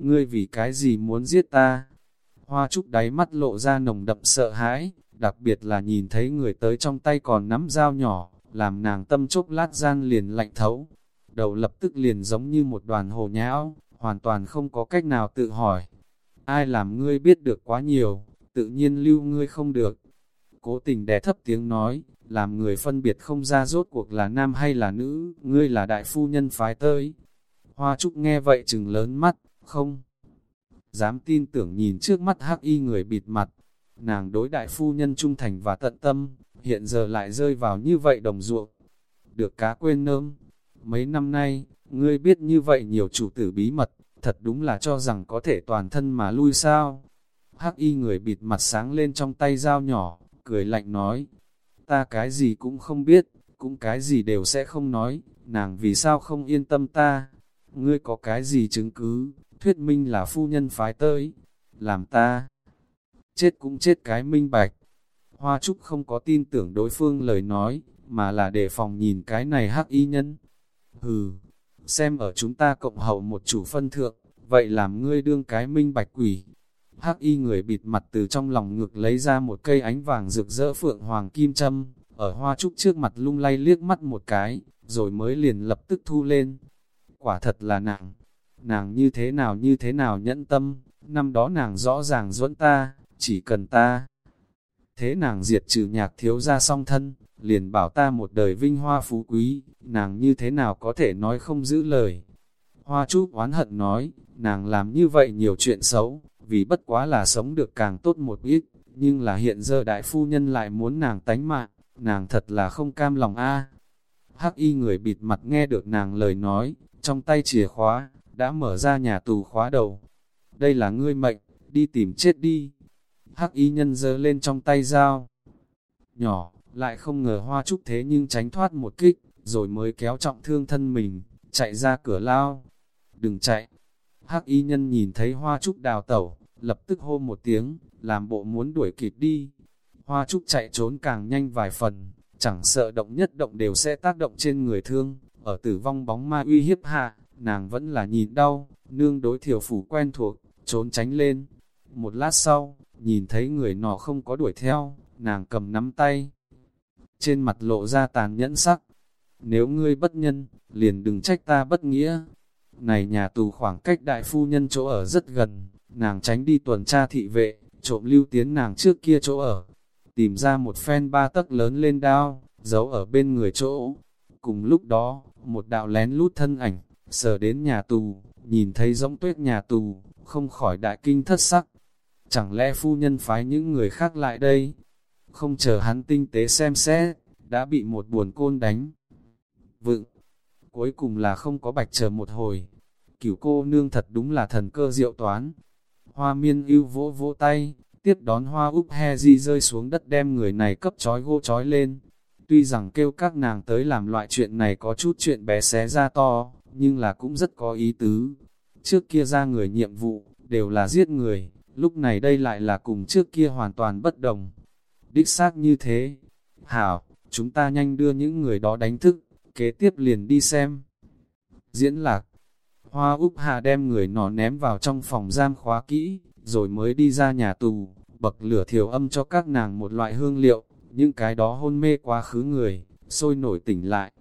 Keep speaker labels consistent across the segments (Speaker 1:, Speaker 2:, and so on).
Speaker 1: ngươi vì cái gì muốn giết ta? Hoa trúc đáy mắt lộ ra nồng đậm sợ hãi, đặc biệt là nhìn thấy người tới trong tay còn nắm dao nhỏ, làm nàng tâm chốc lát gian liền lạnh thấu. Đầu lập tức liền giống như một đoàn hồ nhão, hoàn toàn không có cách nào tự hỏi. Ai làm ngươi biết được quá nhiều, tự nhiên lưu ngươi không được. Cố tình đè thấp tiếng nói, làm người phân biệt không ra rốt cuộc là nam hay là nữ, ngươi là đại phu nhân phái tới. Hoa Trúc nghe vậy chừng lớn mắt, không dám tin tưởng nhìn trước mắt hắc y người bịt mặt. Nàng đối đại phu nhân trung thành và tận tâm, hiện giờ lại rơi vào như vậy đồng ruộng. Được cá quên nơm. Mấy năm nay, ngươi biết như vậy nhiều chủ tử bí mật, thật đúng là cho rằng có thể toàn thân mà lui sao. Hắc y người bịt mặt sáng lên trong tay dao nhỏ, cười lạnh nói. Ta cái gì cũng không biết, cũng cái gì đều sẽ không nói, nàng vì sao không yên tâm ta. Ngươi có cái gì chứng cứ, thuyết minh là phu nhân phái tới, làm ta. Chết cũng chết cái minh bạch. Hoa Trúc không có tin tưởng đối phương lời nói, mà là để phòng nhìn cái này hắc y nhân. Hừ, xem ở chúng ta cộng hậu một chủ phân thượng, vậy làm ngươi đương cái minh bạch quỷ. Hắc y người bịt mặt từ trong lòng ngực lấy ra một cây ánh vàng rực rỡ phượng hoàng kim châm, ở hoa trúc trước mặt lung lay liếc mắt một cái, rồi mới liền lập tức thu lên. Quả thật là nặng, nàng như thế nào như thế nào nhẫn tâm, năm đó nàng rõ ràng dẫn ta, chỉ cần ta. Thế nàng diệt trừ nhạc thiếu ra song thân, liền bảo ta một đời vinh hoa phú quý, nàng như thế nào có thể nói không giữ lời. Hoa Trúc oán hận nói, nàng làm như vậy nhiều chuyện xấu, vì bất quá là sống được càng tốt một ít, nhưng là hiện giờ đại phu nhân lại muốn nàng tánh mạng, nàng thật là không cam lòng a. Hắc y người bịt mặt nghe được nàng lời nói, trong tay chìa khóa, đã mở ra nhà tù khóa đầu. Đây là ngươi mệnh, đi tìm chết đi. Hắc y nhân giơ lên trong tay dao. Nhỏ, lại không ngờ hoa trúc thế nhưng tránh thoát một kích, rồi mới kéo trọng thương thân mình, chạy ra cửa lao. Đừng chạy. Hắc y nhân nhìn thấy hoa trúc đào tẩu, lập tức hô một tiếng, làm bộ muốn đuổi kịp đi. Hoa trúc chạy trốn càng nhanh vài phần, chẳng sợ động nhất động đều sẽ tác động trên người thương, ở tử vong bóng ma uy hiếp hạ, nàng vẫn là nhìn đau, nương đối thiểu phủ quen thuộc, trốn tránh lên. Một lát sau, nhìn thấy người nọ không có đuổi theo, nàng cầm nắm tay. Trên mặt lộ ra tàn nhẫn sắc. Nếu ngươi bất nhân, liền đừng trách ta bất nghĩa. Này nhà tù khoảng cách đại phu nhân chỗ ở rất gần, nàng tránh đi tuần tra thị vệ, trộm lưu tiến nàng trước kia chỗ ở. Tìm ra một phen ba tấc lớn lên đao, giấu ở bên người chỗ. Cùng lúc đó, một đạo lén lút thân ảnh, sờ đến nhà tù, nhìn thấy giống tuyết nhà tù, không khỏi đại kinh thất sắc. Chẳng lẽ phu nhân phái những người khác lại đây? Không chờ hắn tinh tế xem xét, đã bị một buồn côn đánh. Vựng, cuối cùng là không có bạch chờ một hồi. Cửu cô nương thật đúng là thần cơ diệu toán. Hoa miên ưu vỗ vỗ tay, tiếp đón hoa úp he di rơi xuống đất đem người này cấp trói gô trói lên. Tuy rằng kêu các nàng tới làm loại chuyện này có chút chuyện bé xé ra to, nhưng là cũng rất có ý tứ. Trước kia ra người nhiệm vụ, đều là giết người, lúc này đây lại là cùng trước kia hoàn toàn bất đồng. Đích xác như thế. Hảo, chúng ta nhanh đưa những người đó đánh thức, kế tiếp liền đi xem. Diễn lạc, Hoa Úc Hà đem người nọ ném vào trong phòng giam khóa kỹ, rồi mới đi ra nhà tù, bậc lửa thiểu âm cho các nàng một loại hương liệu, những cái đó hôn mê quá khứ người, sôi nổi tỉnh lại.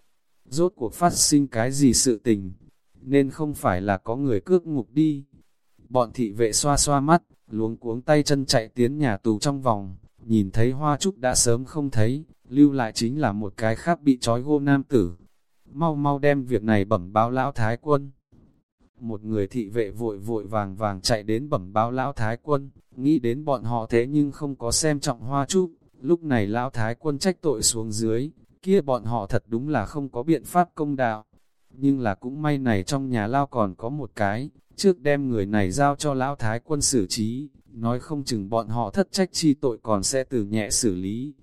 Speaker 1: Rốt cuộc phát sinh cái gì sự tình, nên không phải là có người cước ngục đi. Bọn thị vệ xoa xoa mắt, luống cuống tay chân chạy tiến nhà tù trong vòng, nhìn thấy hoa trúc đã sớm không thấy, lưu lại chính là một cái khác bị trói gô nam tử. Mau mau đem việc này bẩm báo lão thái quân. Một người thị vệ vội vội vàng vàng chạy đến bẩm báo lão thái quân, nghĩ đến bọn họ thế nhưng không có xem trọng hoa trúc, lúc này lão thái quân trách tội xuống dưới, kia bọn họ thật đúng là không có biện pháp công đạo. Nhưng là cũng may này trong nhà lao còn có một cái, trước đem người này giao cho lão thái quân xử trí, nói không chừng bọn họ thất trách chi tội còn sẽ từ nhẹ xử lý.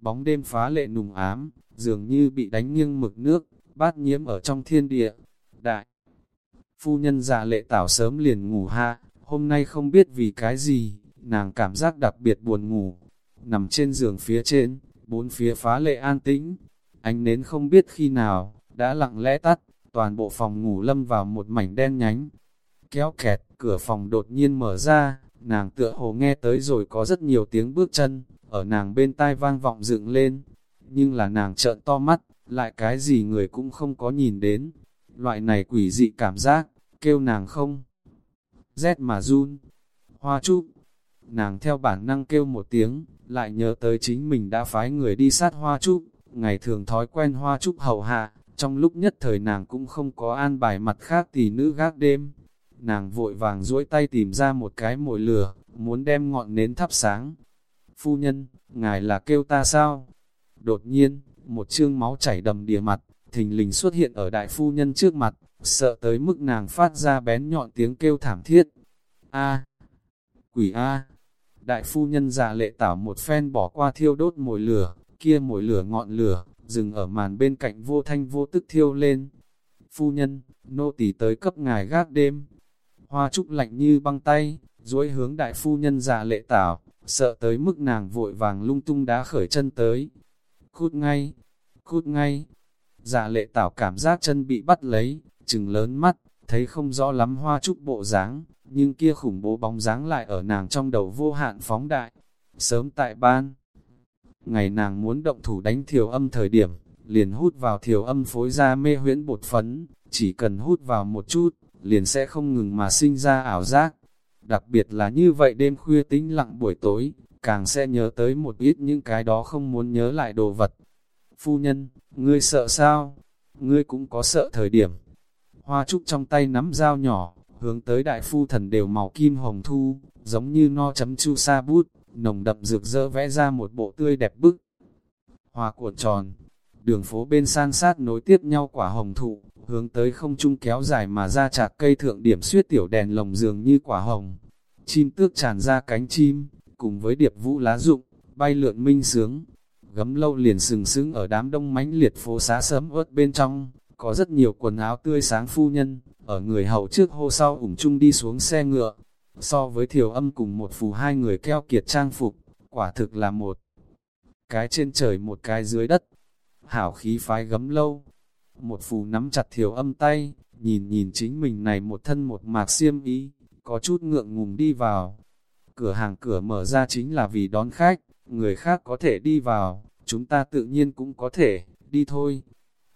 Speaker 1: Bóng đêm phá lệ nùng ám, dường như bị đánh nghiêng mực nước, bát nhiễm ở trong thiên địa. Đại, phu nhân già lệ tảo sớm liền ngủ ha, hôm nay không biết vì cái gì, nàng cảm giác đặc biệt buồn ngủ. Nằm trên giường phía trên, bốn phía phá lệ an tĩnh, ánh nến không biết khi nào, đã lặng lẽ tắt, toàn bộ phòng ngủ lâm vào một mảnh đen nhánh. kéo kẹt, cửa phòng đột nhiên mở ra, nàng tựa hồ nghe tới rồi có rất nhiều tiếng bước chân, ở nàng bên tai vang vọng dựng lên, nhưng là nàng trợn to mắt, lại cái gì người cũng không có nhìn đến. Loại này quỷ dị cảm giác, kêu nàng không. Rét mà run. Hoa trúc. Nàng theo bản năng kêu một tiếng, lại nhớ tới chính mình đã phái người đi sát hoa trúc. Ngày thường thói quen hoa trúc hậu hạ, trong lúc nhất thời nàng cũng không có an bài mặt khác tỷ nữ gác đêm. Nàng vội vàng duỗi tay tìm ra một cái mồi lửa, muốn đem ngọn nến thắp sáng. Phu nhân, ngài là kêu ta sao? Đột nhiên, một chương máu chảy đầm đìa mặt, thình lình xuất hiện ở đại phu nhân trước mặt, sợ tới mức nàng phát ra bén nhọn tiếng kêu thảm thiết. A, quỷ A, đại phu nhân già lệ tảo một phen bỏ qua thiêu đốt mồi lửa, kia mỗi lửa ngọn lửa, dừng ở màn bên cạnh vô thanh vô tức thiêu lên. Phu nhân, nô tỳ tới cấp ngài gác đêm. Hoa trúc lạnh như băng tay, duỗi hướng đại phu nhân già lệ tảo, sợ tới mức nàng vội vàng lung tung đá khởi chân tới. Cút ngay, cút ngay. Dạ lệ tảo cảm giác chân bị bắt lấy, chừng lớn mắt, thấy không rõ lắm hoa trúc bộ dáng, nhưng kia khủng bố bóng dáng lại ở nàng trong đầu vô hạn phóng đại. Sớm tại ban, ngày nàng muốn động thủ đánh thiểu âm thời điểm, liền hút vào thiểu âm phối ra mê huyễn bột phấn, chỉ cần hút vào một chút, liền sẽ không ngừng mà sinh ra ảo giác. Đặc biệt là như vậy đêm khuya tĩnh lặng buổi tối, càng sẽ nhớ tới một ít những cái đó không muốn nhớ lại đồ vật. Phu nhân, ngươi sợ sao? Ngươi cũng có sợ thời điểm. Hoa trúc trong tay nắm dao nhỏ, hướng tới đại phu thần đều màu kim hồng thu, giống như no chấm chu sa bút, nồng đậm rực rỡ vẽ ra một bộ tươi đẹp bức. Hoa cuộn tròn, đường phố bên san sát nối tiếp nhau quả hồng thụ, hướng tới không trung kéo dài mà ra chạc cây thượng điểm suyết tiểu đèn lồng dường như quả hồng. Chim tước tràn ra cánh chim, cùng với điệp vũ lá rụng, bay lượn minh sướng. Gấm lâu liền sừng sững ở đám đông mãnh liệt phố xá sớm ớt bên trong, có rất nhiều quần áo tươi sáng phu nhân, ở người hậu trước hô sau ủng chung đi xuống xe ngựa. So với thiểu âm cùng một phù hai người keo kiệt trang phục, quả thực là một cái trên trời một cái dưới đất. Hảo khí phái gấm lâu, một phù nắm chặt thiểu âm tay, nhìn nhìn chính mình này một thân một mạc xiêm ý, có chút ngượng ngùng đi vào. Cửa hàng cửa mở ra chính là vì đón khách, người khác có thể đi vào, chúng ta tự nhiên cũng có thể, đi thôi.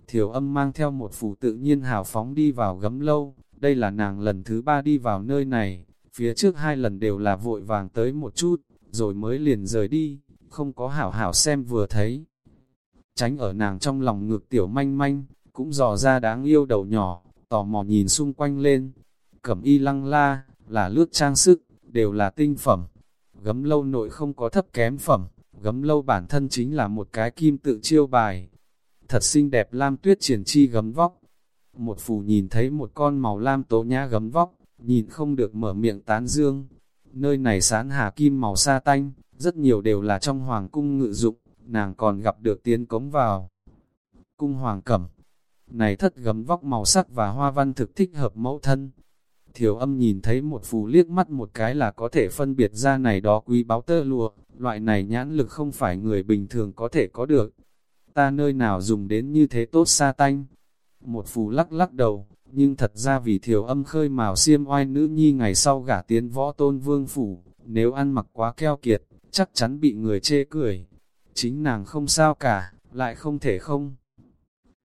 Speaker 1: Thiểu âm mang theo một phù tự nhiên hào phóng đi vào gấm lâu, đây là nàng lần thứ ba đi vào nơi này, phía trước hai lần đều là vội vàng tới một chút, rồi mới liền rời đi, không có hảo hảo xem vừa thấy. Tránh ở nàng trong lòng ngược tiểu manh manh, cũng dò ra đáng yêu đầu nhỏ, tò mò nhìn xung quanh lên. Cẩm y lăng la, là lướt trang sức, đều là tinh phẩm. Gấm lâu nội không có thấp kém phẩm, gấm lâu bản thân chính là một cái kim tự chiêu bài. Thật xinh đẹp lam tuyết triển chi gấm vóc. Một phù nhìn thấy một con màu lam tố nhã gấm vóc, nhìn không được mở miệng tán dương. Nơi này sán hà kim màu sa tanh, rất nhiều đều là trong hoàng cung ngự dụng, nàng còn gặp được tiến cống vào. Cung hoàng cẩm, này thất gấm vóc màu sắc và hoa văn thực thích hợp mẫu thân. Thiểu âm nhìn thấy một phù liếc mắt một cái là có thể phân biệt ra này đó quý báo tơ lụa, loại này nhãn lực không phải người bình thường có thể có được. Ta nơi nào dùng đến như thế tốt sa tanh. Một phù lắc lắc đầu, nhưng thật ra vì thiểu âm khơi màu xiêm oai nữ nhi ngày sau gả tiến võ tôn vương phủ, nếu ăn mặc quá keo kiệt, chắc chắn bị người chê cười. Chính nàng không sao cả, lại không thể không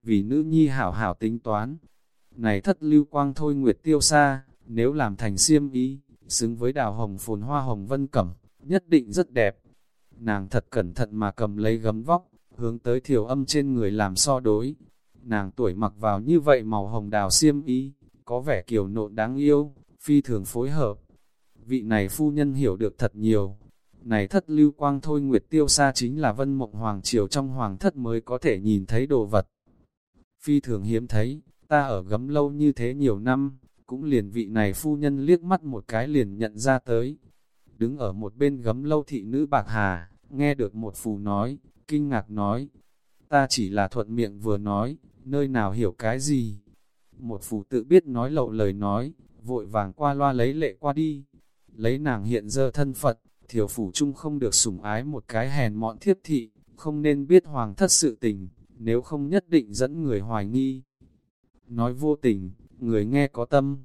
Speaker 1: vì nữ nhi hảo hảo tính toán. Này thất lưu quang thôi nguyệt tiêu xa, nếu làm thành xiêm ý, xứng với đào hồng phồn hoa hồng vân cẩm, nhất định rất đẹp. Nàng thật cẩn thận mà cầm lấy gấm vóc, hướng tới thiểu âm trên người làm so đối. Nàng tuổi mặc vào như vậy màu hồng đào xiêm y có vẻ kiểu nộn đáng yêu, phi thường phối hợp. Vị này phu nhân hiểu được thật nhiều. Này thất lưu quang thôi nguyệt tiêu xa chính là vân mộng hoàng triều trong hoàng thất mới có thể nhìn thấy đồ vật phi thường hiếm thấy, ta ở gấm lâu như thế nhiều năm, cũng liền vị này phu nhân liếc mắt một cái liền nhận ra tới. Đứng ở một bên gấm lâu thị nữ bạc hà, nghe được một phù nói, kinh ngạc nói, ta chỉ là thuận miệng vừa nói, nơi nào hiểu cái gì. Một phù tự biết nói lậu lời nói, vội vàng qua loa lấy lệ qua đi, lấy nàng hiện giờ thân Phật, thiểu phủ chung không được sủng ái một cái hèn mọn thiết thị, không nên biết hoàng thất sự tình, nếu không nhất định dẫn người hoài nghi. Nói vô tình, người nghe có tâm,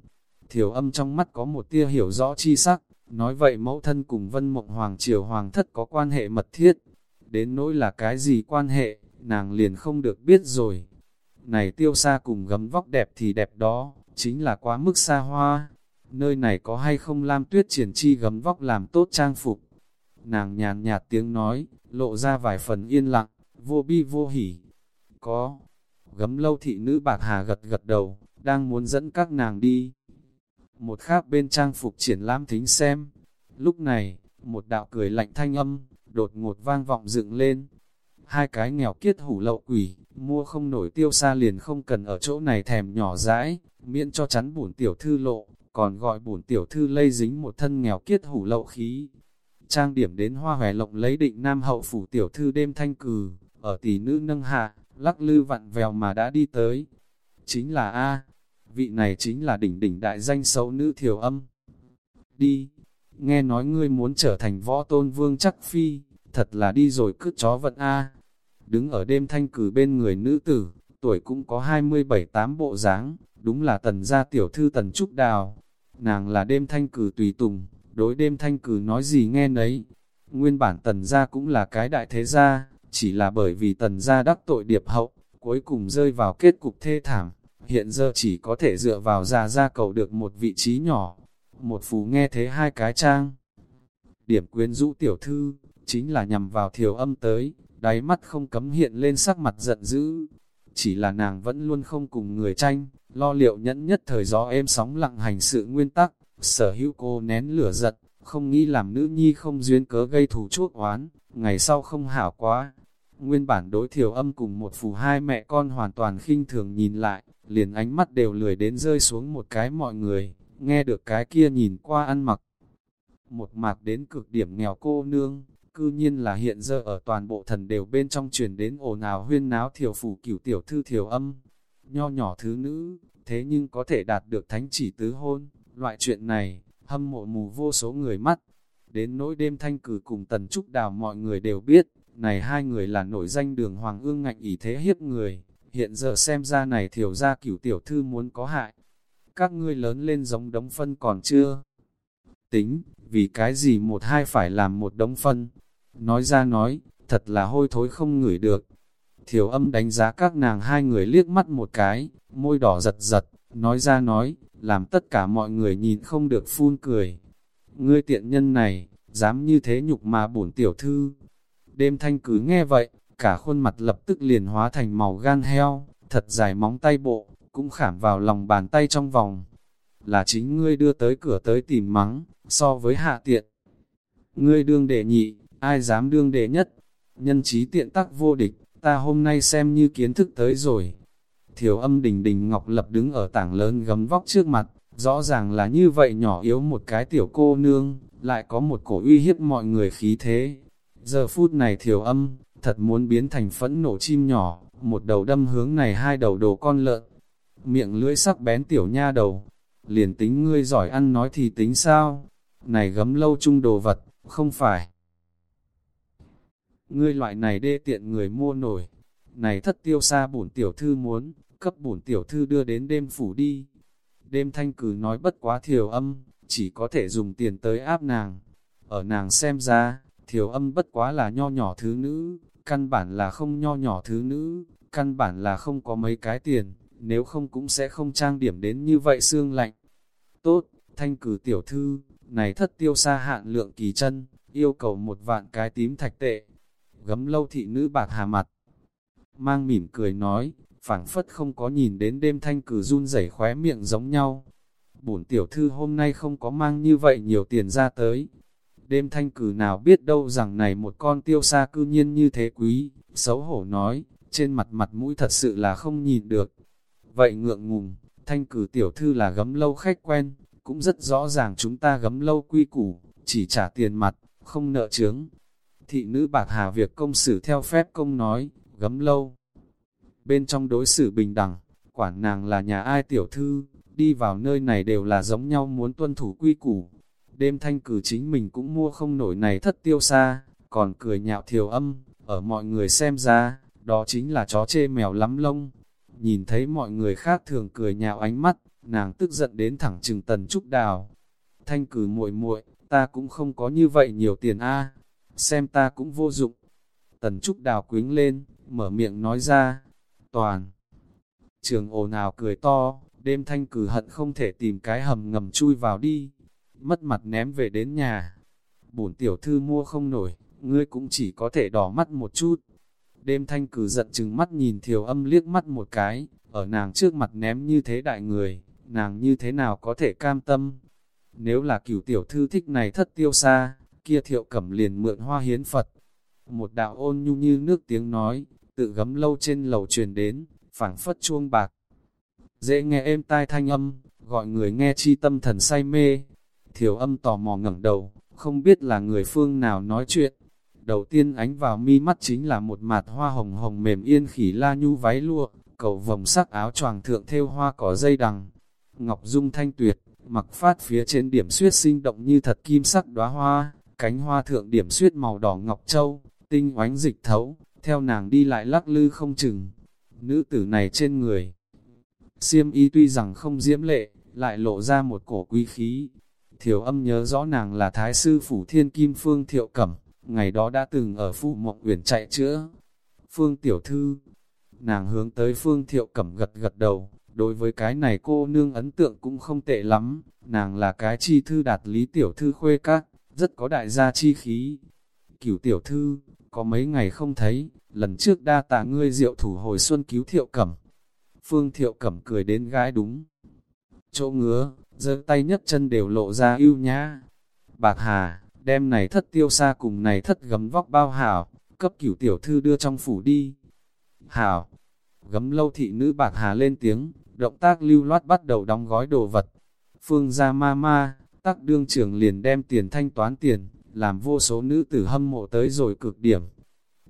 Speaker 1: Thiểu âm trong mắt có một tia hiểu rõ chi sắc, nói vậy mẫu thân cùng vân mộng hoàng triều hoàng thất có quan hệ mật thiết. Đến nỗi là cái gì quan hệ, nàng liền không được biết rồi. Này tiêu xa cùng gấm vóc đẹp thì đẹp đó, chính là quá mức xa hoa. Nơi này có hay không lam tuyết triển chi gấm vóc làm tốt trang phục. Nàng nhàn nhạt tiếng nói, lộ ra vài phần yên lặng, vô bi vô hỉ. Có, gấm lâu thị nữ bạc hà gật gật đầu, đang muốn dẫn các nàng đi. Một khác bên trang phục triển lãm thính xem. Lúc này, một đạo cười lạnh thanh âm, đột ngột vang vọng dựng lên. Hai cái nghèo kiết hủ lậu quỷ, mua không nổi tiêu xa liền không cần ở chỗ này thèm nhỏ dãi, miễn cho chắn bổn tiểu thư lộ, còn gọi bổn tiểu thư lây dính một thân nghèo kiết hủ lậu khí. Trang điểm đến hoa hòe lộng lấy định nam hậu phủ tiểu thư đêm thanh cừ, ở tỷ nữ nâng hạ, lắc lư vặn vèo mà đã đi tới. Chính là A, vị này chính là đỉnh đỉnh đại danh xấu nữ thiểu âm. Đi, nghe nói ngươi muốn trở thành võ tôn vương chắc phi, thật là đi rồi cứ chó vận A. Đứng ở đêm thanh cử bên người nữ tử, tuổi cũng có 27-8 bộ dáng, đúng là tần gia tiểu thư tần trúc đào. Nàng là đêm thanh cử tùy tùng, đối đêm thanh cử nói gì nghe nấy. Nguyên bản tần gia cũng là cái đại thế gia, chỉ là bởi vì tần gia đắc tội điệp hậu, cuối cùng rơi vào kết cục thê thảm, hiện giờ chỉ có thể dựa vào già gia cầu được một vị trí nhỏ. Một phù nghe thế hai cái trang. Điểm quyến rũ tiểu thư, chính là nhằm vào thiểu âm tới, đáy mắt không cấm hiện lên sắc mặt giận dữ. Chỉ là nàng vẫn luôn không cùng người tranh, lo liệu nhẫn nhất thời gió êm sóng lặng hành sự nguyên tắc, sở hữu cô nén lửa giận, không nghĩ làm nữ nhi không duyên cớ gây thù chuốc oán, ngày sau không hảo quá. Nguyên bản đối thiểu âm cùng một phù hai mẹ con hoàn toàn khinh thường nhìn lại, liền ánh mắt đều lười đến rơi xuống một cái mọi người, nghe được cái kia nhìn qua ăn mặc. Một mạc đến cực điểm nghèo cô nương, cư nhiên là hiện giờ ở toàn bộ thần đều bên trong truyền đến ồn ào huyên náo thiểu phủ cửu tiểu thư thiểu âm. Nho nhỏ thứ nữ, thế nhưng có thể đạt được thánh chỉ tứ hôn, loại chuyện này, hâm mộ mù vô số người mắt. Đến nỗi đêm thanh cử cùng tần trúc đào mọi người đều biết, này hai người là nổi danh đường hoàng ương ngạnh ý thế hiếp người, hiện giờ xem ra này thiểu ra cửu tiểu thư muốn có hại. Các ngươi lớn lên giống đống phân còn chưa? Tính, vì cái gì một hai phải làm một đống phân? Nói ra nói, thật là hôi thối không ngửi được. Thiểu âm đánh giá các nàng hai người liếc mắt một cái, môi đỏ giật giật, nói ra nói, làm tất cả mọi người nhìn không được phun cười. Ngươi tiện nhân này, dám như thế nhục mà bổn tiểu thư. Đêm thanh cứ nghe vậy, cả khuôn mặt lập tức liền hóa thành màu gan heo, thật dài móng tay bộ, cũng khảm vào lòng bàn tay trong vòng. Là chính ngươi đưa tới cửa tới tìm mắng, so với hạ tiện. Ngươi đương đệ nhị, ai dám đương đệ nhất, nhân trí tiện tắc vô địch, ta hôm nay xem như kiến thức tới rồi. Thiểu âm đình đình ngọc lập đứng ở tảng lớn gấm vóc trước mặt, rõ ràng là như vậy nhỏ yếu một cái tiểu cô nương, lại có một cổ uy hiếp mọi người khí thế. Giờ phút này thiểu âm, thật muốn biến thành phẫn nổ chim nhỏ, một đầu đâm hướng này hai đầu đồ con lợn. Miệng lưỡi sắc bén tiểu nha đầu, liền tính ngươi giỏi ăn nói thì tính sao? Này gấm lâu chung đồ vật, không phải. Ngươi loại này đê tiện người mua nổi. Này thất tiêu xa bổn tiểu thư muốn, cấp bổn tiểu thư đưa đến đêm phủ đi. Đêm thanh cử nói bất quá thiểu âm, chỉ có thể dùng tiền tới áp nàng. Ở nàng xem ra, thiểu âm bất quá là nho nhỏ thứ nữ, căn bản là không nho nhỏ thứ nữ, căn bản là không có mấy cái tiền, nếu không cũng sẽ không trang điểm đến như vậy xương lạnh. Tốt, thanh cử tiểu thư, này thất tiêu xa hạn lượng kỳ chân, yêu cầu một vạn cái tím thạch tệ. Gấm lâu thị nữ bạc hà mặt, mang mỉm cười nói, phảng phất không có nhìn đến đêm thanh cử run rẩy khóe miệng giống nhau. Bổn tiểu thư hôm nay không có mang như vậy nhiều tiền ra tới, Đêm thanh cử nào biết đâu rằng này một con tiêu xa cư nhiên như thế quý, xấu hổ nói, trên mặt mặt mũi thật sự là không nhìn được. Vậy ngượng ngùng, thanh cử tiểu thư là gấm lâu khách quen, cũng rất rõ ràng chúng ta gấm lâu quy củ, chỉ trả tiền mặt, không nợ chướng. Thị nữ bạc hà việc công xử theo phép công nói, gấm lâu. Bên trong đối xử bình đẳng, quản nàng là nhà ai tiểu thư, đi vào nơi này đều là giống nhau muốn tuân thủ quy củ, Đêm thanh cử chính mình cũng mua không nổi này thất tiêu xa, còn cười nhạo thiểu âm, ở mọi người xem ra, đó chính là chó chê mèo lắm lông. Nhìn thấy mọi người khác thường cười nhạo ánh mắt, nàng tức giận đến thẳng trừng tần trúc đào. Thanh cử muội muội, ta cũng không có như vậy nhiều tiền a xem ta cũng vô dụng. Tần trúc đào quính lên, mở miệng nói ra, toàn. Trường ồn nào cười to, đêm thanh cử hận không thể tìm cái hầm ngầm chui vào đi, mất mặt ném về đến nhà. Bổn tiểu thư mua không nổi, ngươi cũng chỉ có thể đỏ mắt một chút. Đêm thanh cử giận chừng mắt nhìn thiều âm liếc mắt một cái, ở nàng trước mặt ném như thế đại người, nàng như thế nào có thể cam tâm. Nếu là cửu tiểu thư thích này thất tiêu xa, kia thiệu cẩm liền mượn hoa hiến Phật. Một đạo ôn nhu như nước tiếng nói, tự gấm lâu trên lầu truyền đến, phảng phất chuông bạc. Dễ nghe êm tai thanh âm, gọi người nghe chi tâm thần say mê. Thiểu âm tò mò ngẩng đầu, không biết là người phương nào nói chuyện. Đầu tiên ánh vào mi mắt chính là một mặt hoa hồng hồng mềm yên khỉ la nhu váy lụa, cầu vòng sắc áo choàng thượng thêu hoa cỏ dây đằng. Ngọc Dung thanh tuyệt, mặc phát phía trên điểm suyết sinh động như thật kim sắc đóa hoa, cánh hoa thượng điểm suyết màu đỏ ngọc châu, tinh oánh dịch thấu, theo nàng đi lại lắc lư không chừng. Nữ tử này trên người, xiêm y tuy rằng không diễm lệ, lại lộ ra một cổ quý khí. Thiểu âm nhớ rõ nàng là thái sư phủ thiên kim phương thiệu cẩm, ngày đó đã từng ở phụ mộng uyển chạy chữa. Phương tiểu thư, nàng hướng tới phương thiệu cẩm gật gật đầu, đối với cái này cô nương ấn tượng cũng không tệ lắm, nàng là cái chi thư đạt lý tiểu thư khuê các, rất có đại gia chi khí. Cửu tiểu thư, có mấy ngày không thấy, lần trước đa tạ ngươi diệu thủ hồi xuân cứu thiệu cẩm. Phương thiệu cẩm cười đến gái đúng. Chỗ ngứa, giơ tay nhất chân đều lộ ra ưu nhã. Bạc hà, đem này thất tiêu xa cùng này thất gấm vóc bao hảo, cấp cửu tiểu thư đưa trong phủ đi. Hảo, gấm lâu thị nữ bạc hà lên tiếng, động tác lưu loát bắt đầu đóng gói đồ vật. Phương ra ma ma, tắc đương trưởng liền đem tiền thanh toán tiền, làm vô số nữ tử hâm mộ tới rồi cực điểm.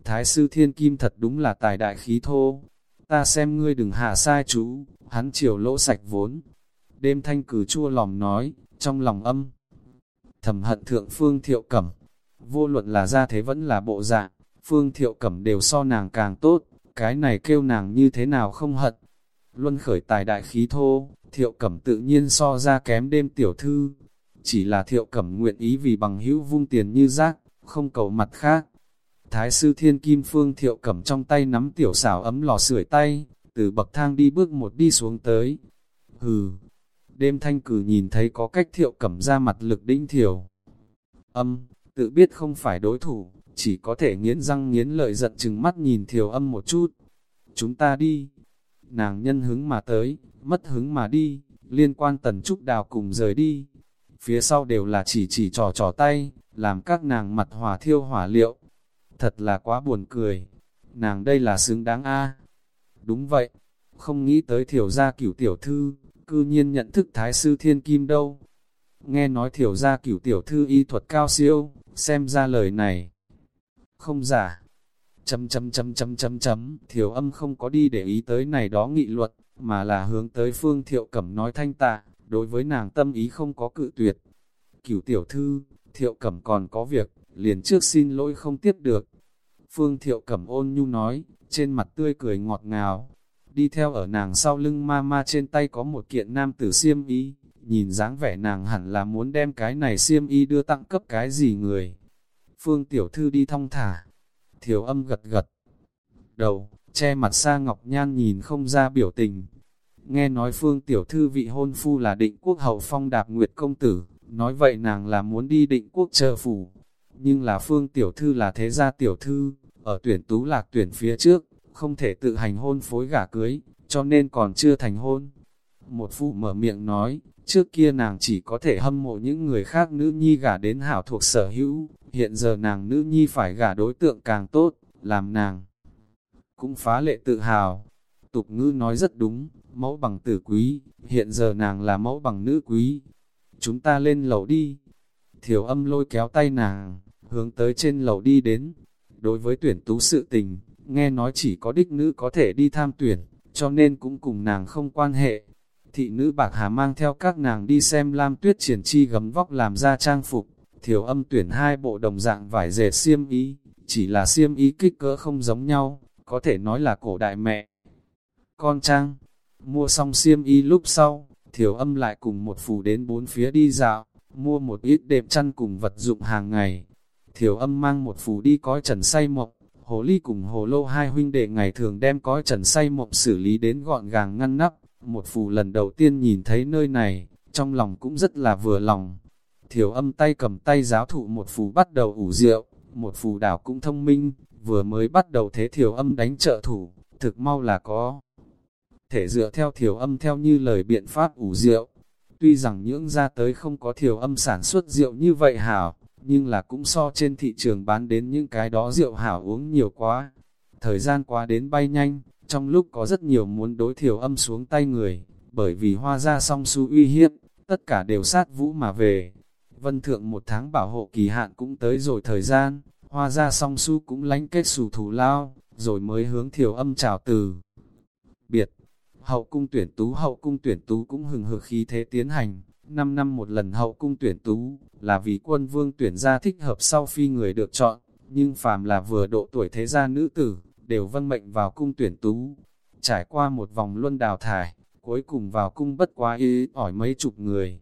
Speaker 1: Thái sư thiên kim thật đúng là tài đại khí thô, ta xem ngươi đừng hạ sai chú, hắn chiều lỗ sạch vốn. Đêm thanh cử chua lòng nói, trong lòng âm, thầm hận thượng phương thiệu cẩm, vô luận là ra thế vẫn là bộ dạng, phương thiệu cẩm đều so nàng càng tốt, cái này kêu nàng như thế nào không hận. Luân khởi tài đại khí thô, thiệu cẩm tự nhiên so ra kém đêm tiểu thư, chỉ là thiệu cẩm nguyện ý vì bằng hữu vung tiền như rác, không cầu mặt khác. Thái sư thiên kim phương thiệu cẩm trong tay nắm tiểu xảo ấm lò sưởi tay, từ bậc thang đi bước một đi xuống tới. Hừ, đêm thanh cử nhìn thấy có cách thiệu cẩm ra mặt lực đinh thiểu. Âm, tự biết không phải đối thủ, chỉ có thể nghiến răng nghiến lợi giận chừng mắt nhìn thiểu âm một chút. Chúng ta đi. Nàng nhân hứng mà tới, mất hứng mà đi, liên quan tần trúc đào cùng rời đi phía sau đều là chỉ chỉ trò trò tay, làm các nàng mặt hỏa thiêu hỏa liệu. Thật là quá buồn cười, nàng đây là xứng đáng a Đúng vậy, không nghĩ tới thiểu gia cửu tiểu thư, cư nhiên nhận thức thái sư thiên kim đâu. Nghe nói thiểu gia cửu tiểu thư y thuật cao siêu, xem ra lời này. Không giả. Chấm chấm chấm chấm chấm chấm, thiểu âm không có đi để ý tới này đó nghị luật, mà là hướng tới phương thiệu cẩm nói thanh tạ đối với nàng tâm ý không có cự tuyệt. Cửu tiểu thư, thiệu cẩm còn có việc, liền trước xin lỗi không tiếp được. Phương thiệu cẩm ôn nhu nói, trên mặt tươi cười ngọt ngào. Đi theo ở nàng sau lưng ma ma trên tay có một kiện nam tử siêm y, nhìn dáng vẻ nàng hẳn là muốn đem cái này siêm y đưa tặng cấp cái gì người. Phương tiểu thư đi thong thả, thiểu âm gật gật. Đầu, che mặt xa ngọc nhan nhìn không ra biểu tình, Nghe nói phương tiểu thư vị hôn phu là định quốc hậu phong đạp nguyệt công tử, nói vậy nàng là muốn đi định quốc chờ phủ. Nhưng là phương tiểu thư là thế gia tiểu thư, ở tuyển tú lạc tuyển phía trước, không thể tự hành hôn phối gả cưới, cho nên còn chưa thành hôn. Một phụ mở miệng nói, trước kia nàng chỉ có thể hâm mộ những người khác nữ nhi gả đến hảo thuộc sở hữu, hiện giờ nàng nữ nhi phải gả đối tượng càng tốt, làm nàng cũng phá lệ tự hào. Tục ngữ nói rất đúng, mẫu bằng tử quý, hiện giờ nàng là mẫu bằng nữ quý. Chúng ta lên lầu đi. Thiểu âm lôi kéo tay nàng, hướng tới trên lầu đi đến. Đối với tuyển tú sự tình, nghe nói chỉ có đích nữ có thể đi tham tuyển, cho nên cũng cùng nàng không quan hệ. Thị nữ bạc hà mang theo các nàng đi xem lam tuyết triển chi gấm vóc làm ra trang phục, thiểu âm tuyển hai bộ đồng dạng vải dệt xiêm y, chỉ là xiêm y kích cỡ không giống nhau, có thể nói là cổ đại mẹ. Con trang, Mua xong xiêm y lúc sau, Thiểu âm lại cùng một phù đến bốn phía đi dạo, mua một ít đệm chăn cùng vật dụng hàng ngày. Thiểu âm mang một phù đi cõi trần say mộng, hồ ly cùng hồ lô hai huynh đệ ngày thường đem cõi trần say mộng xử lý đến gọn gàng ngăn nắp. Một phù lần đầu tiên nhìn thấy nơi này, trong lòng cũng rất là vừa lòng. Thiểu âm tay cầm tay giáo thụ một phù bắt đầu ủ rượu, một phù đảo cũng thông minh, vừa mới bắt đầu thế thiểu âm đánh trợ thủ, thực mau là có. Thể dựa theo thiểu âm theo như lời biện pháp ủ rượu, tuy rằng nhưỡng ra tới không có thiểu âm sản xuất rượu như vậy hảo, nhưng là cũng so trên thị trường bán đến những cái đó rượu hảo uống nhiều quá. Thời gian qua đến bay nhanh, trong lúc có rất nhiều muốn đối thiểu âm xuống tay người, bởi vì hoa ra song su uy hiếp, tất cả đều sát vũ mà về. Vân thượng một tháng bảo hộ kỳ hạn cũng tới rồi thời gian, hoa ra song su cũng lánh kết sù thù lao, rồi mới hướng thiểu âm chào từ. Biệt, hậu cung tuyển tú hậu cung tuyển tú cũng hừng hực khí thế tiến hành, 5 năm một lần hậu cung tuyển tú, là vì quân vương tuyển ra thích hợp sau phi người được chọn, nhưng phàm là vừa độ tuổi thế gia nữ tử, đều vâng mệnh vào cung tuyển tú. Trải qua một vòng luân đào thải, cuối cùng vào cung bất quá y ỏi mấy chục người.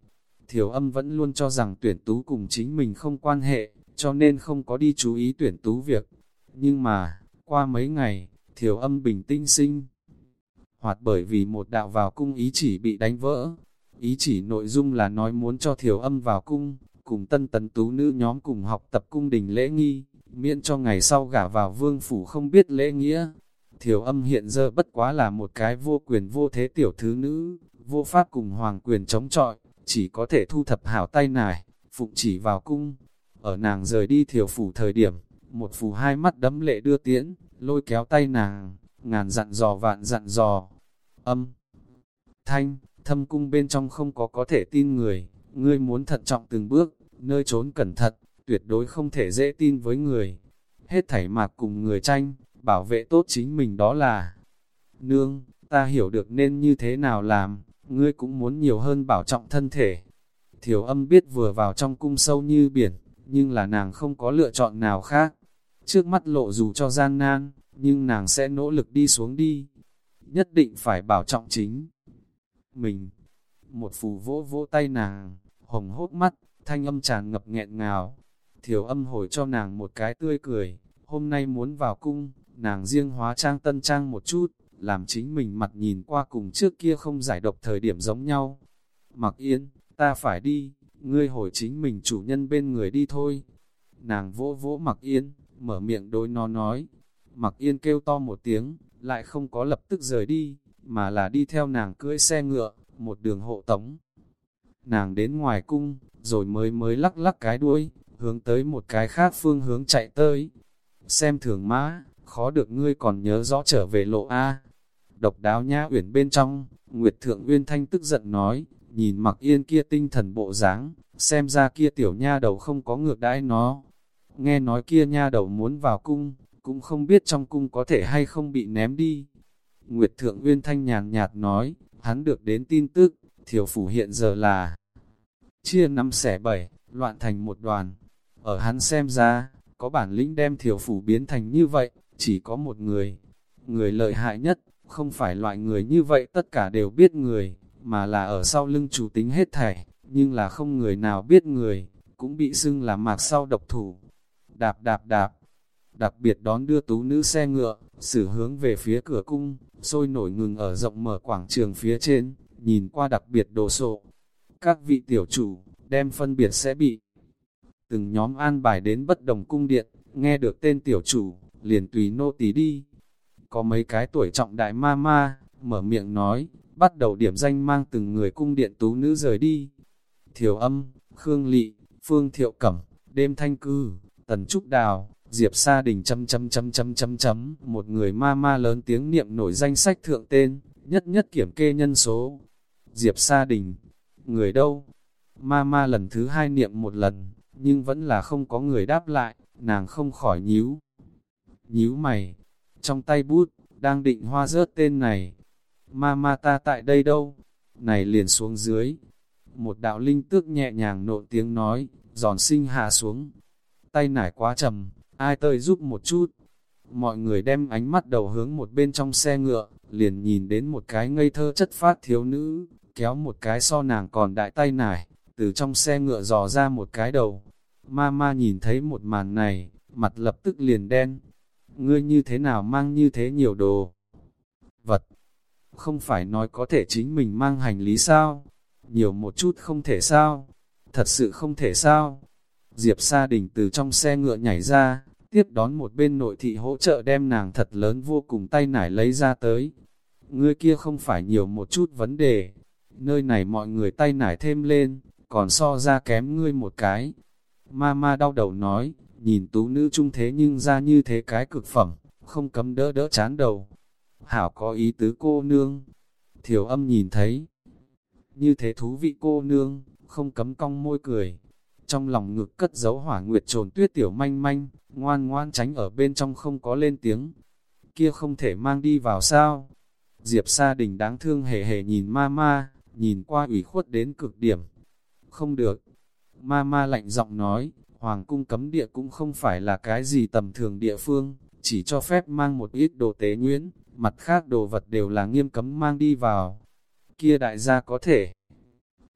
Speaker 1: Thiểu âm vẫn luôn cho rằng tuyển tú cùng chính mình không quan hệ, cho nên không có đi chú ý tuyển tú việc. Nhưng mà, qua mấy ngày, thiểu âm bình tinh sinh. Hoạt bởi vì một đạo vào cung ý chỉ bị đánh vỡ. Ý chỉ nội dung là nói muốn cho thiểu âm vào cung, cùng tân tấn tú nữ nhóm cùng học tập cung đình lễ nghi, miễn cho ngày sau gả vào vương phủ không biết lễ nghĩa. Thiểu âm hiện giờ bất quá là một cái vô quyền vô thế tiểu thứ nữ, vô pháp cùng hoàng quyền chống chọi, chỉ có thể thu thập hảo tay nải, phụng chỉ vào cung. Ở nàng rời đi thiểu phủ thời điểm, một phù hai mắt đấm lệ đưa tiễn, lôi kéo tay nàng, ngàn dặn dò vạn dặn dò. Âm, thanh, thâm cung bên trong không có có thể tin người, ngươi muốn thận trọng từng bước, nơi trốn cẩn thận, tuyệt đối không thể dễ tin với người. Hết thảy mạc cùng người tranh, bảo vệ tốt chính mình đó là Nương, ta hiểu được nên như thế nào làm, ngươi cũng muốn nhiều hơn bảo trọng thân thể. Thiểu âm biết vừa vào trong cung sâu như biển, nhưng là nàng không có lựa chọn nào khác. Trước mắt lộ dù cho gian nan, nhưng nàng sẽ nỗ lực đi xuống đi. Nhất định phải bảo trọng chính. Mình, một phù vỗ vỗ tay nàng, hồng hốt mắt, thanh âm tràn ngập nghẹn ngào. Thiểu âm hồi cho nàng một cái tươi cười, hôm nay muốn vào cung, nàng riêng hóa trang tân trang một chút, làm chính mình mặt nhìn qua cùng trước kia không giải độc thời điểm giống nhau. Mặc yên, ta phải đi, ngươi hồi chính mình chủ nhân bên người đi thôi. Nàng vỗ vỗ mặc yên, mở miệng đối nó nói. Mặc yên kêu to một tiếng, lại không có lập tức rời đi, mà là đi theo nàng cưỡi xe ngựa, một đường hộ tống. Nàng đến ngoài cung, rồi mới mới lắc lắc cái đuôi, hướng tới một cái khác phương hướng chạy tới. Xem thường mã, khó được ngươi còn nhớ rõ trở về lộ A. Độc đáo nha uyển bên trong, Nguyệt Thượng Uyên Thanh tức giận nói, nhìn mặc yên kia tinh thần bộ dáng, xem ra kia tiểu nha đầu không có ngược đãi nó. Nghe nói kia nha đầu muốn vào cung, cũng không biết trong cung có thể hay không bị ném đi. Nguyệt Thượng Uyên Thanh nhàn nhạt nói, hắn được đến tin tức, thiểu phủ hiện giờ là chia năm xẻ bảy, loạn thành một đoàn. Ở hắn xem ra, có bản lĩnh đem thiểu phủ biến thành như vậy, chỉ có một người. Người lợi hại nhất, không phải loại người như vậy tất cả đều biết người, mà là ở sau lưng chủ tính hết thảy, nhưng là không người nào biết người, cũng bị xưng là mạc sau độc thủ. Đạp đạp đạp, đặc biệt đón đưa tú nữ xe ngựa, xử hướng về phía cửa cung, sôi nổi ngừng ở rộng mở quảng trường phía trên, nhìn qua đặc biệt đồ sộ. Các vị tiểu chủ, đem phân biệt sẽ bị từng nhóm an bài đến bất đồng cung điện, nghe được tên tiểu chủ, liền tùy nô tí đi. Có mấy cái tuổi trọng đại ma ma, mở miệng nói, bắt đầu điểm danh mang từng người cung điện tú nữ rời đi. Thiểu âm, Khương Lị, Phương Thiệu Cẩm, Đêm Thanh Cư, Tần Trúc Đào, Diệp Sa Đình chấm chấm chấm chấm chấm chấm, một người ma ma lớn tiếng niệm nổi danh sách thượng tên, nhất nhất kiểm kê nhân số. Diệp Sa Đình, người đâu? Ma ma lần thứ hai niệm một lần, nhưng vẫn là không có người đáp lại, nàng không khỏi nhíu. Nhíu mày, trong tay bút, đang định hoa rớt tên này. Ma ma ta tại đây đâu? Này liền xuống dưới. Một đạo linh tước nhẹ nhàng nộn tiếng nói, giòn sinh hạ xuống. Tay nải quá trầm, ai tơi giúp một chút. Mọi người đem ánh mắt đầu hướng một bên trong xe ngựa, liền nhìn đến một cái ngây thơ chất phát thiếu nữ, kéo một cái so nàng còn đại tay nải, từ trong xe ngựa dò ra một cái đầu. Ma nhìn thấy một màn này, mặt lập tức liền đen. Ngươi như thế nào mang như thế nhiều đồ? Vật. Không phải nói có thể chính mình mang hành lý sao? Nhiều một chút không thể sao? Thật sự không thể sao? Diệp Sa Đình từ trong xe ngựa nhảy ra, tiếp đón một bên nội thị hỗ trợ đem nàng thật lớn vô cùng tay nải lấy ra tới. Ngươi kia không phải nhiều một chút vấn đề, nơi này mọi người tay nải thêm lên, còn so ra kém ngươi một cái. Mama đau đầu nói, nhìn tú nữ trung thế nhưng ra như thế cái cực phẩm, không cấm đỡ đỡ chán đầu. Hảo có ý tứ cô nương. Thiểu âm nhìn thấy. Như thế thú vị cô nương, không cấm cong môi cười. Trong lòng ngực cất giấu hỏa nguyệt trồn tuyết tiểu manh manh, ngoan ngoan tránh ở bên trong không có lên tiếng. Kia không thể mang đi vào sao? Diệp Sa Đình đáng thương hề hề nhìn ma ma, nhìn qua ủy khuất đến cực điểm. Không được. Ma ma lạnh giọng nói, Hoàng cung cấm địa cũng không phải là cái gì tầm thường địa phương, chỉ cho phép mang một ít đồ tế nhuyễn, mặt khác đồ vật đều là nghiêm cấm mang đi vào. Kia đại gia có thể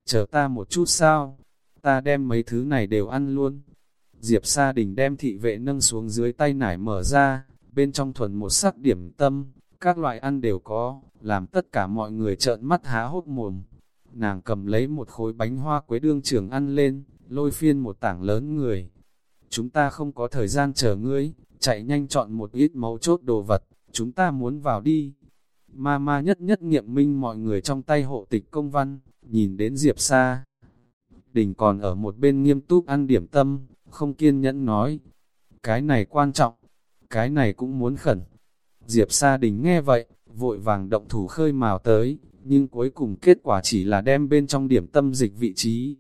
Speaker 1: chờ ta một chút sao? Ta đem mấy thứ này đều ăn luôn. Diệp Sa Đình đem thị vệ nâng xuống dưới tay nải mở ra, bên trong thuần một sắc điểm tâm, các loại ăn đều có, làm tất cả mọi người trợn mắt há hốt mồm. Nàng cầm lấy một khối bánh hoa quế đương trường ăn lên, lôi phiên một tảng lớn người. Chúng ta không có thời gian chờ ngươi, chạy nhanh chọn một ít mấu chốt đồ vật, chúng ta muốn vào đi. Ma ma nhất nhất nghiệm minh mọi người trong tay hộ tịch công văn, nhìn đến Diệp Sa. Đình còn ở một bên nghiêm túc ăn điểm tâm, không kiên nhẫn nói. Cái này quan trọng, cái này cũng muốn khẩn. Diệp Sa Đình nghe vậy, vội vàng động thủ khơi mào tới, nhưng cuối cùng kết quả chỉ là đem bên trong điểm tâm dịch vị trí.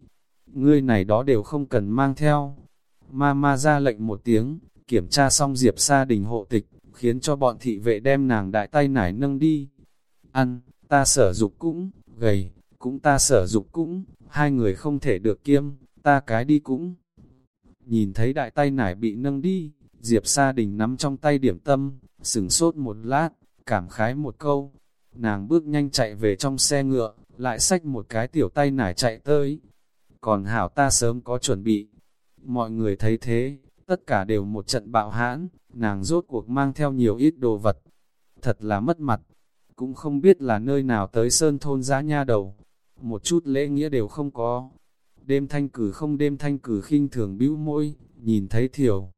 Speaker 1: Ngươi này đó đều không cần mang theo. Ma ma ra lệnh một tiếng, kiểm tra xong Diệp Sa Đình hộ tịch, khiến cho bọn thị vệ đem nàng đại tay nải nâng đi. Ăn, ta sở dục cũng, gầy, cũng ta sở dục cũng, hai người không thể được kiêm, ta cái đi cũng. Nhìn thấy đại tay nải bị nâng đi, Diệp Sa Đình nắm trong tay điểm tâm, sừng sốt một lát, cảm khái một câu. Nàng bước nhanh chạy về trong xe ngựa, lại xách một cái tiểu tay nải chạy tới. Còn hảo ta sớm có chuẩn bị. Mọi người thấy thế, tất cả đều một trận bạo hãn, nàng rốt cuộc mang theo nhiều ít đồ vật. Thật là mất mặt, cũng không biết là nơi nào tới sơn thôn giá nha đầu. Một chút lễ nghĩa đều không có. Đêm thanh cử không đêm thanh cử khinh thường bĩu môi, nhìn thấy thiểu.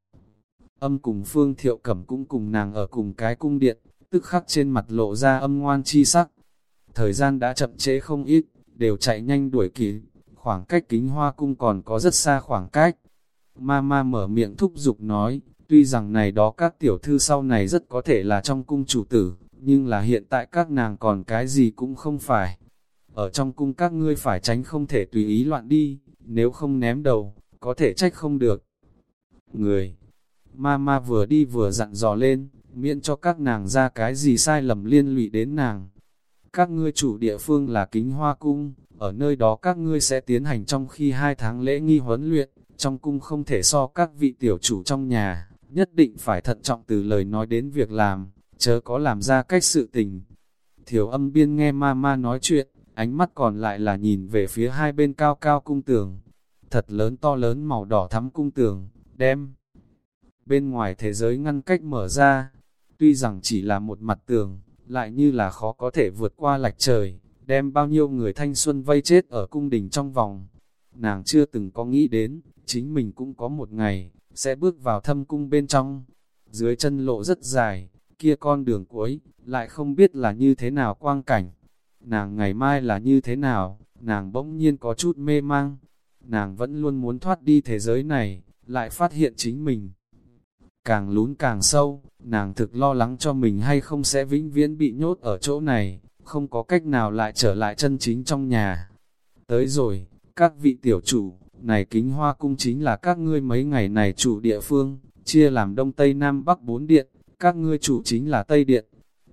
Speaker 1: Âm cùng phương thiệu cẩm cũng cùng nàng ở cùng cái cung điện, tức khắc trên mặt lộ ra âm ngoan chi sắc. Thời gian đã chậm trễ không ít, đều chạy nhanh đuổi kịp, khoảng cách kính hoa cung còn có rất xa khoảng cách. Mama mở miệng thúc giục nói, tuy rằng này đó các tiểu thư sau này rất có thể là trong cung chủ tử, nhưng là hiện tại các nàng còn cái gì cũng không phải. Ở trong cung các ngươi phải tránh không thể tùy ý loạn đi, nếu không ném đầu, có thể trách không được. Người, Mama vừa đi vừa dặn dò lên, miễn cho các nàng ra cái gì sai lầm liên lụy đến nàng. Các ngươi chủ địa phương là kính hoa cung, ở nơi đó các ngươi sẽ tiến hành trong khi hai tháng lễ nghi huấn luyện, trong cung không thể so các vị tiểu chủ trong nhà, nhất định phải thận trọng từ lời nói đến việc làm, chớ có làm ra cách sự tình. Thiểu âm biên nghe ma ma nói chuyện, ánh mắt còn lại là nhìn về phía hai bên cao cao cung tường. Thật lớn to lớn màu đỏ thắm cung tường, đem. Bên ngoài thế giới ngăn cách mở ra, tuy rằng chỉ là một mặt tường, lại như là khó có thể vượt qua lạch trời, đem bao nhiêu người thanh xuân vây chết ở cung đình trong vòng. Nàng chưa từng có nghĩ đến, chính mình cũng có một ngày, sẽ bước vào thâm cung bên trong. Dưới chân lộ rất dài, kia con đường cuối, lại không biết là như thế nào quang cảnh. Nàng ngày mai là như thế nào, nàng bỗng nhiên có chút mê mang. Nàng vẫn luôn muốn thoát đi thế giới này, lại phát hiện chính mình. Càng lún càng sâu, nàng thực lo lắng cho mình hay không sẽ vĩnh viễn bị nhốt ở chỗ này, không có cách nào lại trở lại chân chính trong nhà. Tới rồi, các vị tiểu chủ, này kính hoa cung chính là các ngươi mấy ngày này chủ địa phương, chia làm đông tây nam bắc bốn điện, các ngươi chủ chính là tây điện,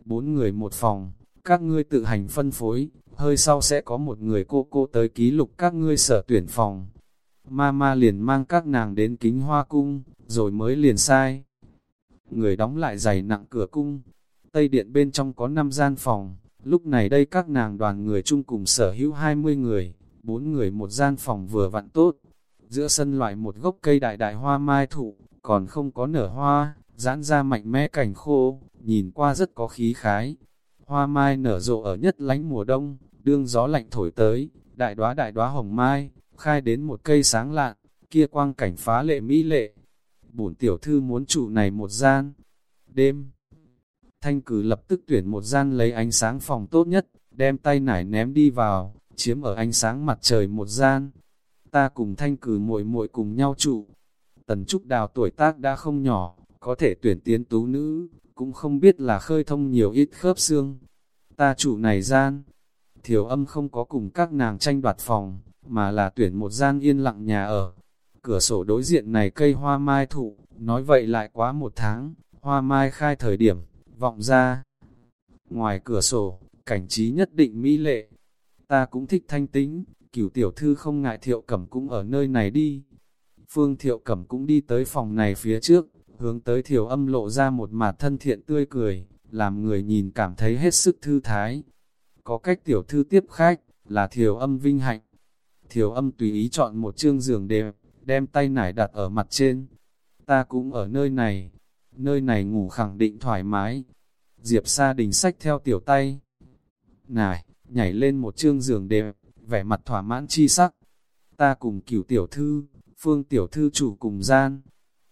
Speaker 1: bốn người một phòng, các ngươi tự hành phân phối, hơi sau sẽ có một người cô cô tới ký lục các ngươi sở tuyển phòng. Mama liền mang các nàng đến kính hoa cung, rồi mới liền sai. Người đóng lại giày nặng cửa cung, tây điện bên trong có 5 gian phòng, Lúc này đây các nàng đoàn người chung cùng sở hữu 20 người, bốn người một gian phòng vừa vặn tốt. Giữa sân loại một gốc cây đại đại hoa mai thụ, còn không có nở hoa, giãn ra mạnh mẽ cảnh khô, nhìn qua rất có khí khái. Hoa mai nở rộ ở nhất lánh mùa đông, đương gió lạnh thổi tới, đại đóa đại đóa hồng mai, khai đến một cây sáng lạn, kia quang cảnh phá lệ mỹ lệ. Bổn tiểu thư muốn trụ này một gian. Đêm, thanh cử lập tức tuyển một gian lấy ánh sáng phòng tốt nhất, đem tay nải ném đi vào, chiếm ở ánh sáng mặt trời một gian. Ta cùng thanh cử muội muội cùng nhau trụ. Tần Trúc Đào tuổi tác đã không nhỏ, có thể tuyển tiến tú nữ, cũng không biết là khơi thông nhiều ít khớp xương. Ta chủ này gian, thiểu âm không có cùng các nàng tranh đoạt phòng, mà là tuyển một gian yên lặng nhà ở. Cửa sổ đối diện này cây hoa mai thụ, nói vậy lại quá một tháng, hoa mai khai thời điểm, vọng ra. Ngoài cửa sổ, cảnh trí nhất định mỹ lệ. Ta cũng thích thanh tính, cửu tiểu thư không ngại thiệu cẩm cũng ở nơi này đi. Phương thiệu cẩm cũng đi tới phòng này phía trước, hướng tới thiểu âm lộ ra một mặt thân thiện tươi cười, làm người nhìn cảm thấy hết sức thư thái. Có cách tiểu thư tiếp khách, là thiểu âm vinh hạnh. Thiểu âm tùy ý chọn một chương giường đẹp, đem tay nải đặt ở mặt trên. Ta cũng ở nơi này, nơi này ngủ khẳng định thoải mái. Diệp Sa đình sách theo tiểu tay. Nải, nhảy lên một chương giường đẹp, vẻ mặt thỏa mãn chi sắc. Ta cùng cửu tiểu thư, phương tiểu thư chủ cùng gian.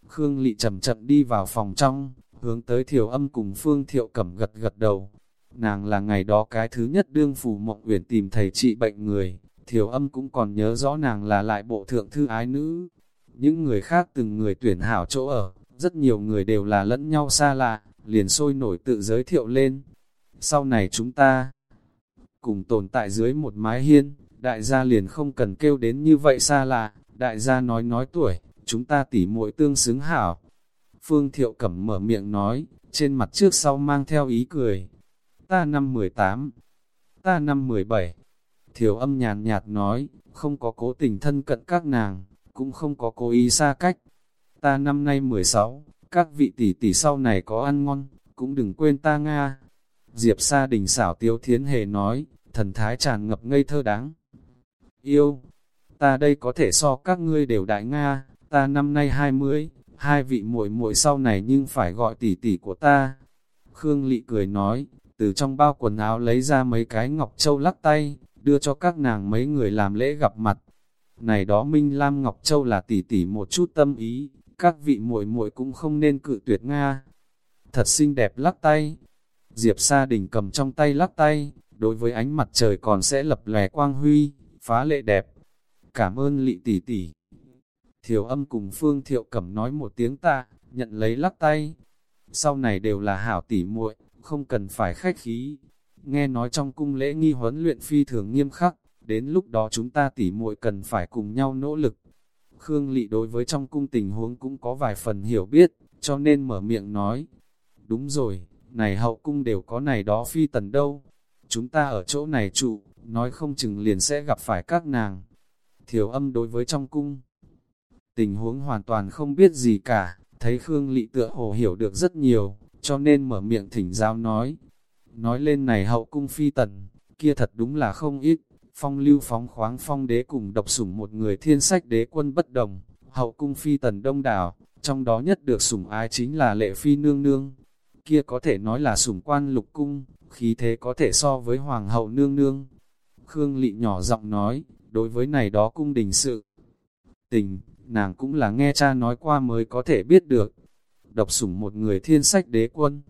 Speaker 1: Khương Lị chậm chậm đi vào phòng trong, hướng tới thiểu âm cùng phương thiệu cẩm gật gật đầu. Nàng là ngày đó cái thứ nhất đương phù mộng uyển tìm thầy trị bệnh người, thiểu âm cũng còn nhớ rõ nàng là lại bộ thượng thư ái nữ. Những người khác từng người tuyển hảo chỗ ở, rất nhiều người đều là lẫn nhau xa lạ, liền sôi nổi tự giới thiệu lên. Sau này chúng ta cùng tồn tại dưới một mái hiên, đại gia liền không cần kêu đến như vậy xa lạ, đại gia nói nói tuổi, chúng ta tỉ muội tương xứng hảo. Phương Thiệu Cẩm mở miệng nói, trên mặt trước sau mang theo ý cười. Ta năm 18, ta năm 17. Thiểu âm nhàn nhạt nói, không có cố tình thân cận các nàng, cũng không có cố ý xa cách. Ta năm nay 16, các vị tỷ tỷ sau này có ăn ngon, cũng đừng quên ta Nga. Diệp Sa đình xảo tiếu thiến hề nói, thần thái tràn ngập ngây thơ đáng. Yêu, ta đây có thể so các ngươi đều đại Nga, ta năm nay 20, hai vị muội muội sau này nhưng phải gọi tỷ tỷ của ta. Khương Lị cười nói, từ trong bao quần áo lấy ra mấy cái ngọc châu lắc tay, đưa cho các nàng mấy người làm lễ gặp mặt. Này đó Minh Lam Ngọc Châu là tỷ tỷ một chút tâm ý, các vị muội muội cũng không nên cự tuyệt Nga. Thật xinh đẹp lắc tay. Diệp Sa Đình cầm trong tay lắc tay, đối với ánh mặt trời còn sẽ lập lè quang huy, phá lệ đẹp. Cảm ơn lị tỷ tỷ. Thiểu âm cùng Phương Thiệu Cẩm nói một tiếng tạ, nhận lấy lắc tay. Sau này đều là hảo tỷ muội, không cần phải khách khí. Nghe nói trong cung lễ nghi huấn luyện phi thường nghiêm khắc, đến lúc đó chúng ta tỷ muội cần phải cùng nhau nỗ lực. Khương Lị đối với trong cung tình huống cũng có vài phần hiểu biết, cho nên mở miệng nói. Đúng rồi, này hậu cung đều có này đó phi tần đâu. Chúng ta ở chỗ này trụ, nói không chừng liền sẽ gặp phải các nàng. Thiểu âm đối với trong cung, tình huống hoàn toàn không biết gì cả, thấy Khương Lị tựa hồ hiểu được rất nhiều, cho nên mở miệng thỉnh giáo nói. Nói lên này hậu cung phi tần, kia thật đúng là không ít, phong lưu phóng khoáng phong đế cùng độc sủng một người thiên sách đế quân bất đồng, hậu cung phi tần đông đảo, trong đó nhất được sủng ái chính là lệ phi nương nương. Kia có thể nói là sủng quan lục cung, khí thế có thể so với hoàng hậu nương nương. Khương Lị nhỏ giọng nói, đối với này đó cung đình sự. Tình, nàng cũng là nghe cha nói qua mới có thể biết được. Độc sủng một người thiên sách đế quân.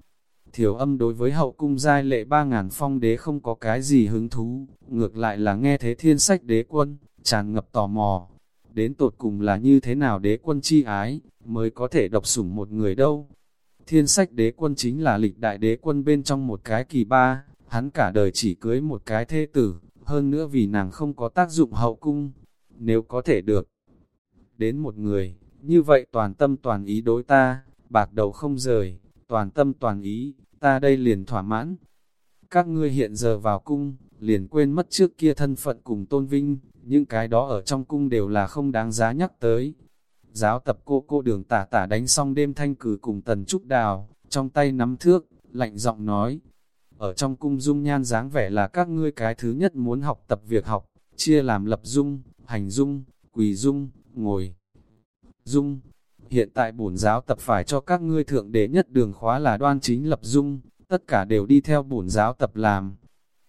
Speaker 1: Thiểu âm đối với hậu cung giai lệ ba ngàn phong đế không có cái gì hứng thú, ngược lại là nghe thế thiên sách đế quân, tràn ngập tò mò. Đến tột cùng là như thế nào đế quân chi ái, mới có thể độc sủng một người đâu. Thiên sách đế quân chính là lịch đại đế quân bên trong một cái kỳ ba, hắn cả đời chỉ cưới một cái thê tử, hơn nữa vì nàng không có tác dụng hậu cung. Nếu có thể được, đến một người, như vậy toàn tâm toàn ý đối ta, bạc đầu không rời, toàn tâm toàn ý, ta đây liền thỏa mãn. Các ngươi hiện giờ vào cung, liền quên mất trước kia thân phận cùng tôn vinh, những cái đó ở trong cung đều là không đáng giá nhắc tới. Giáo tập cô cô đường tả tả đánh xong đêm thanh cử cùng tần trúc đào, trong tay nắm thước, lạnh giọng nói. ở trong cung dung nhan dáng vẻ là các ngươi cái thứ nhất muốn học tập việc học, chia làm lập dung, hành dung, quỳ dung, ngồi dung. Hiện tại bổn giáo tập phải cho các ngươi thượng đế nhất đường khóa là đoan chính lập dung, tất cả đều đi theo bổn giáo tập làm.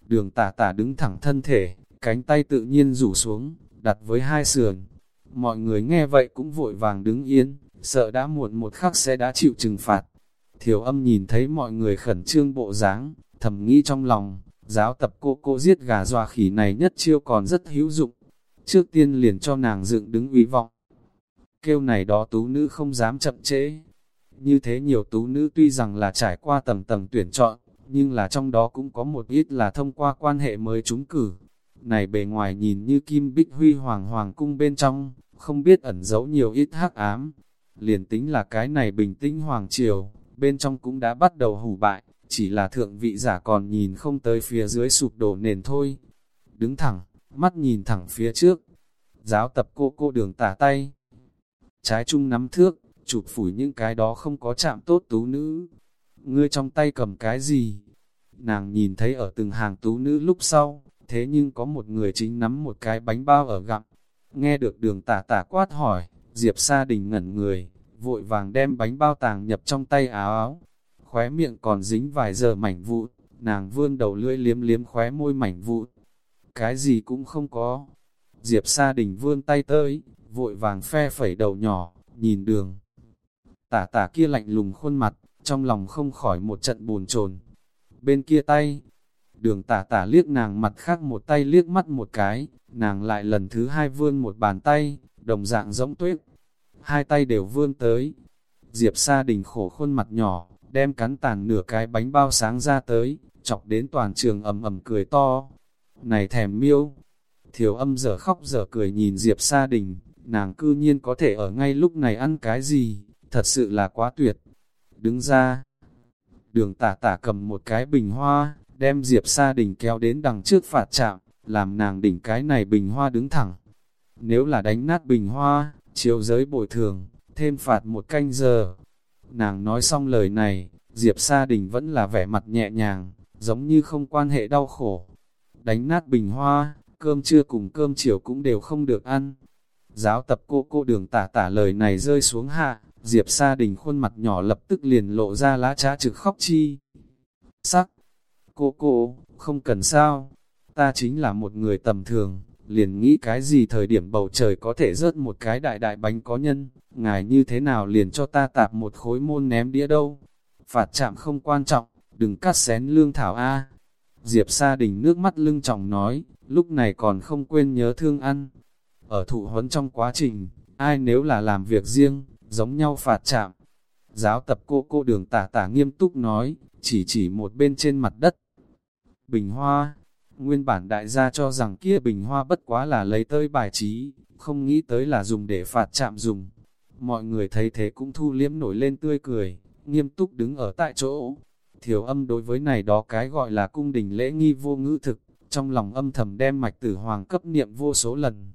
Speaker 1: Đường tả tả đứng thẳng thân thể, cánh tay tự nhiên rủ xuống, đặt với hai sườn. Mọi người nghe vậy cũng vội vàng đứng yên, sợ đã muộn một khắc sẽ đã chịu trừng phạt. Thiểu âm nhìn thấy mọi người khẩn trương bộ dáng, thầm nghĩ trong lòng, giáo tập cô cô giết gà dọa khỉ này nhất chiêu còn rất hữu dụng. Trước tiên liền cho nàng dựng đứng uy vọng. Kêu này đó tú nữ không dám chậm trễ. Như thế nhiều tú nữ tuy rằng là trải qua tầng tầng tuyển chọn, nhưng là trong đó cũng có một ít là thông qua quan hệ mới trúng cử. Này bề ngoài nhìn như kim bích huy hoàng hoàng cung bên trong, không biết ẩn giấu nhiều ít hắc ám. Liền tính là cái này bình tĩnh hoàng triều, bên trong cũng đã bắt đầu hủ bại, chỉ là thượng vị giả còn nhìn không tới phía dưới sụp đổ nền thôi. Đứng thẳng, mắt nhìn thẳng phía trước. Giáo tập cô cô đường tả tay. Trái chung nắm thước, chụp phủi những cái đó không có chạm tốt tú nữ. Ngươi trong tay cầm cái gì? Nàng nhìn thấy ở từng hàng tú nữ lúc sau, thế nhưng có một người chính nắm một cái bánh bao ở gặm. Nghe được đường tả tả quát hỏi, Diệp Sa Đình ngẩn người, vội vàng đem bánh bao tàng nhập trong tay áo áo. Khóe miệng còn dính vài giờ mảnh vụ, nàng vươn đầu lưỡi liếm liếm khóe môi mảnh vụ. Cái gì cũng không có. Diệp Sa Đình vươn tay tới, vội vàng phe phẩy đầu nhỏ, nhìn đường. Tả tả kia lạnh lùng khuôn mặt, trong lòng không khỏi một trận buồn chồn. Bên kia tay, đường tả tả liếc nàng mặt khác một tay liếc mắt một cái, nàng lại lần thứ hai vươn một bàn tay, đồng dạng giống tuyết. Hai tay đều vươn tới. Diệp Sa Đình khổ khuôn mặt nhỏ, đem cắn tàn nửa cái bánh bao sáng ra tới, chọc đến toàn trường ầm ầm cười to. Này thèm miêu! Thiểu âm giờ khóc giờ cười nhìn Diệp Sa Đình, nàng cư nhiên có thể ở ngay lúc này ăn cái gì, thật sự là quá tuyệt. Đứng ra, đường tả tả cầm một cái bình hoa, đem Diệp Sa Đình kéo đến đằng trước phạt chạm, làm nàng đỉnh cái này bình hoa đứng thẳng. Nếu là đánh nát bình hoa, chiếu giới bồi thường, thêm phạt một canh giờ. Nàng nói xong lời này, Diệp Sa Đình vẫn là vẻ mặt nhẹ nhàng, giống như không quan hệ đau khổ. Đánh nát bình hoa, cơm trưa cùng cơm chiều cũng đều không được ăn. Giáo tập cô cô đường tả tả lời này rơi xuống hạ, Diệp Sa Đình khuôn mặt nhỏ lập tức liền lộ ra lá trá trực khóc chi. Sắc, cô cô, không cần sao, ta chính là một người tầm thường, liền nghĩ cái gì thời điểm bầu trời có thể rớt một cái đại đại bánh có nhân, ngài như thế nào liền cho ta tạp một khối môn ném đĩa đâu. Phạt chạm không quan trọng, đừng cắt xén lương thảo A. Diệp Sa Đình nước mắt lưng trọng nói, lúc này còn không quên nhớ thương ăn. Ở thụ huấn trong quá trình, ai nếu là làm việc riêng, giống nhau phạt chạm. Giáo tập cô cô đường tả tả nghiêm túc nói, chỉ chỉ một bên trên mặt đất. Bình hoa, nguyên bản đại gia cho rằng kia bình hoa bất quá là lấy tới bài trí, không nghĩ tới là dùng để phạt chạm dùng. Mọi người thấy thế cũng thu liếm nổi lên tươi cười, nghiêm túc đứng ở tại chỗ. Thiểu âm đối với này đó cái gọi là cung đình lễ nghi vô ngữ thực, trong lòng âm thầm đem mạch tử hoàng cấp niệm vô số lần.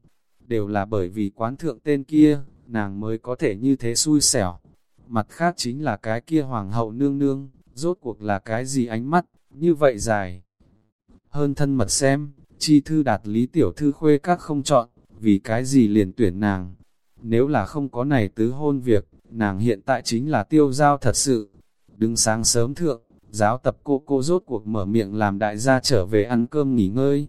Speaker 1: Đều là bởi vì quán thượng tên kia, nàng mới có thể như thế xui xẻo. Mặt khác chính là cái kia hoàng hậu nương nương, rốt cuộc là cái gì ánh mắt, như vậy dài. Hơn thân mật xem, chi thư đạt lý tiểu thư khuê các không chọn, vì cái gì liền tuyển nàng. Nếu là không có này tứ hôn việc, nàng hiện tại chính là tiêu giao thật sự. Đứng sáng sớm thượng, giáo tập cô cô rốt cuộc mở miệng làm đại gia trở về ăn cơm nghỉ ngơi.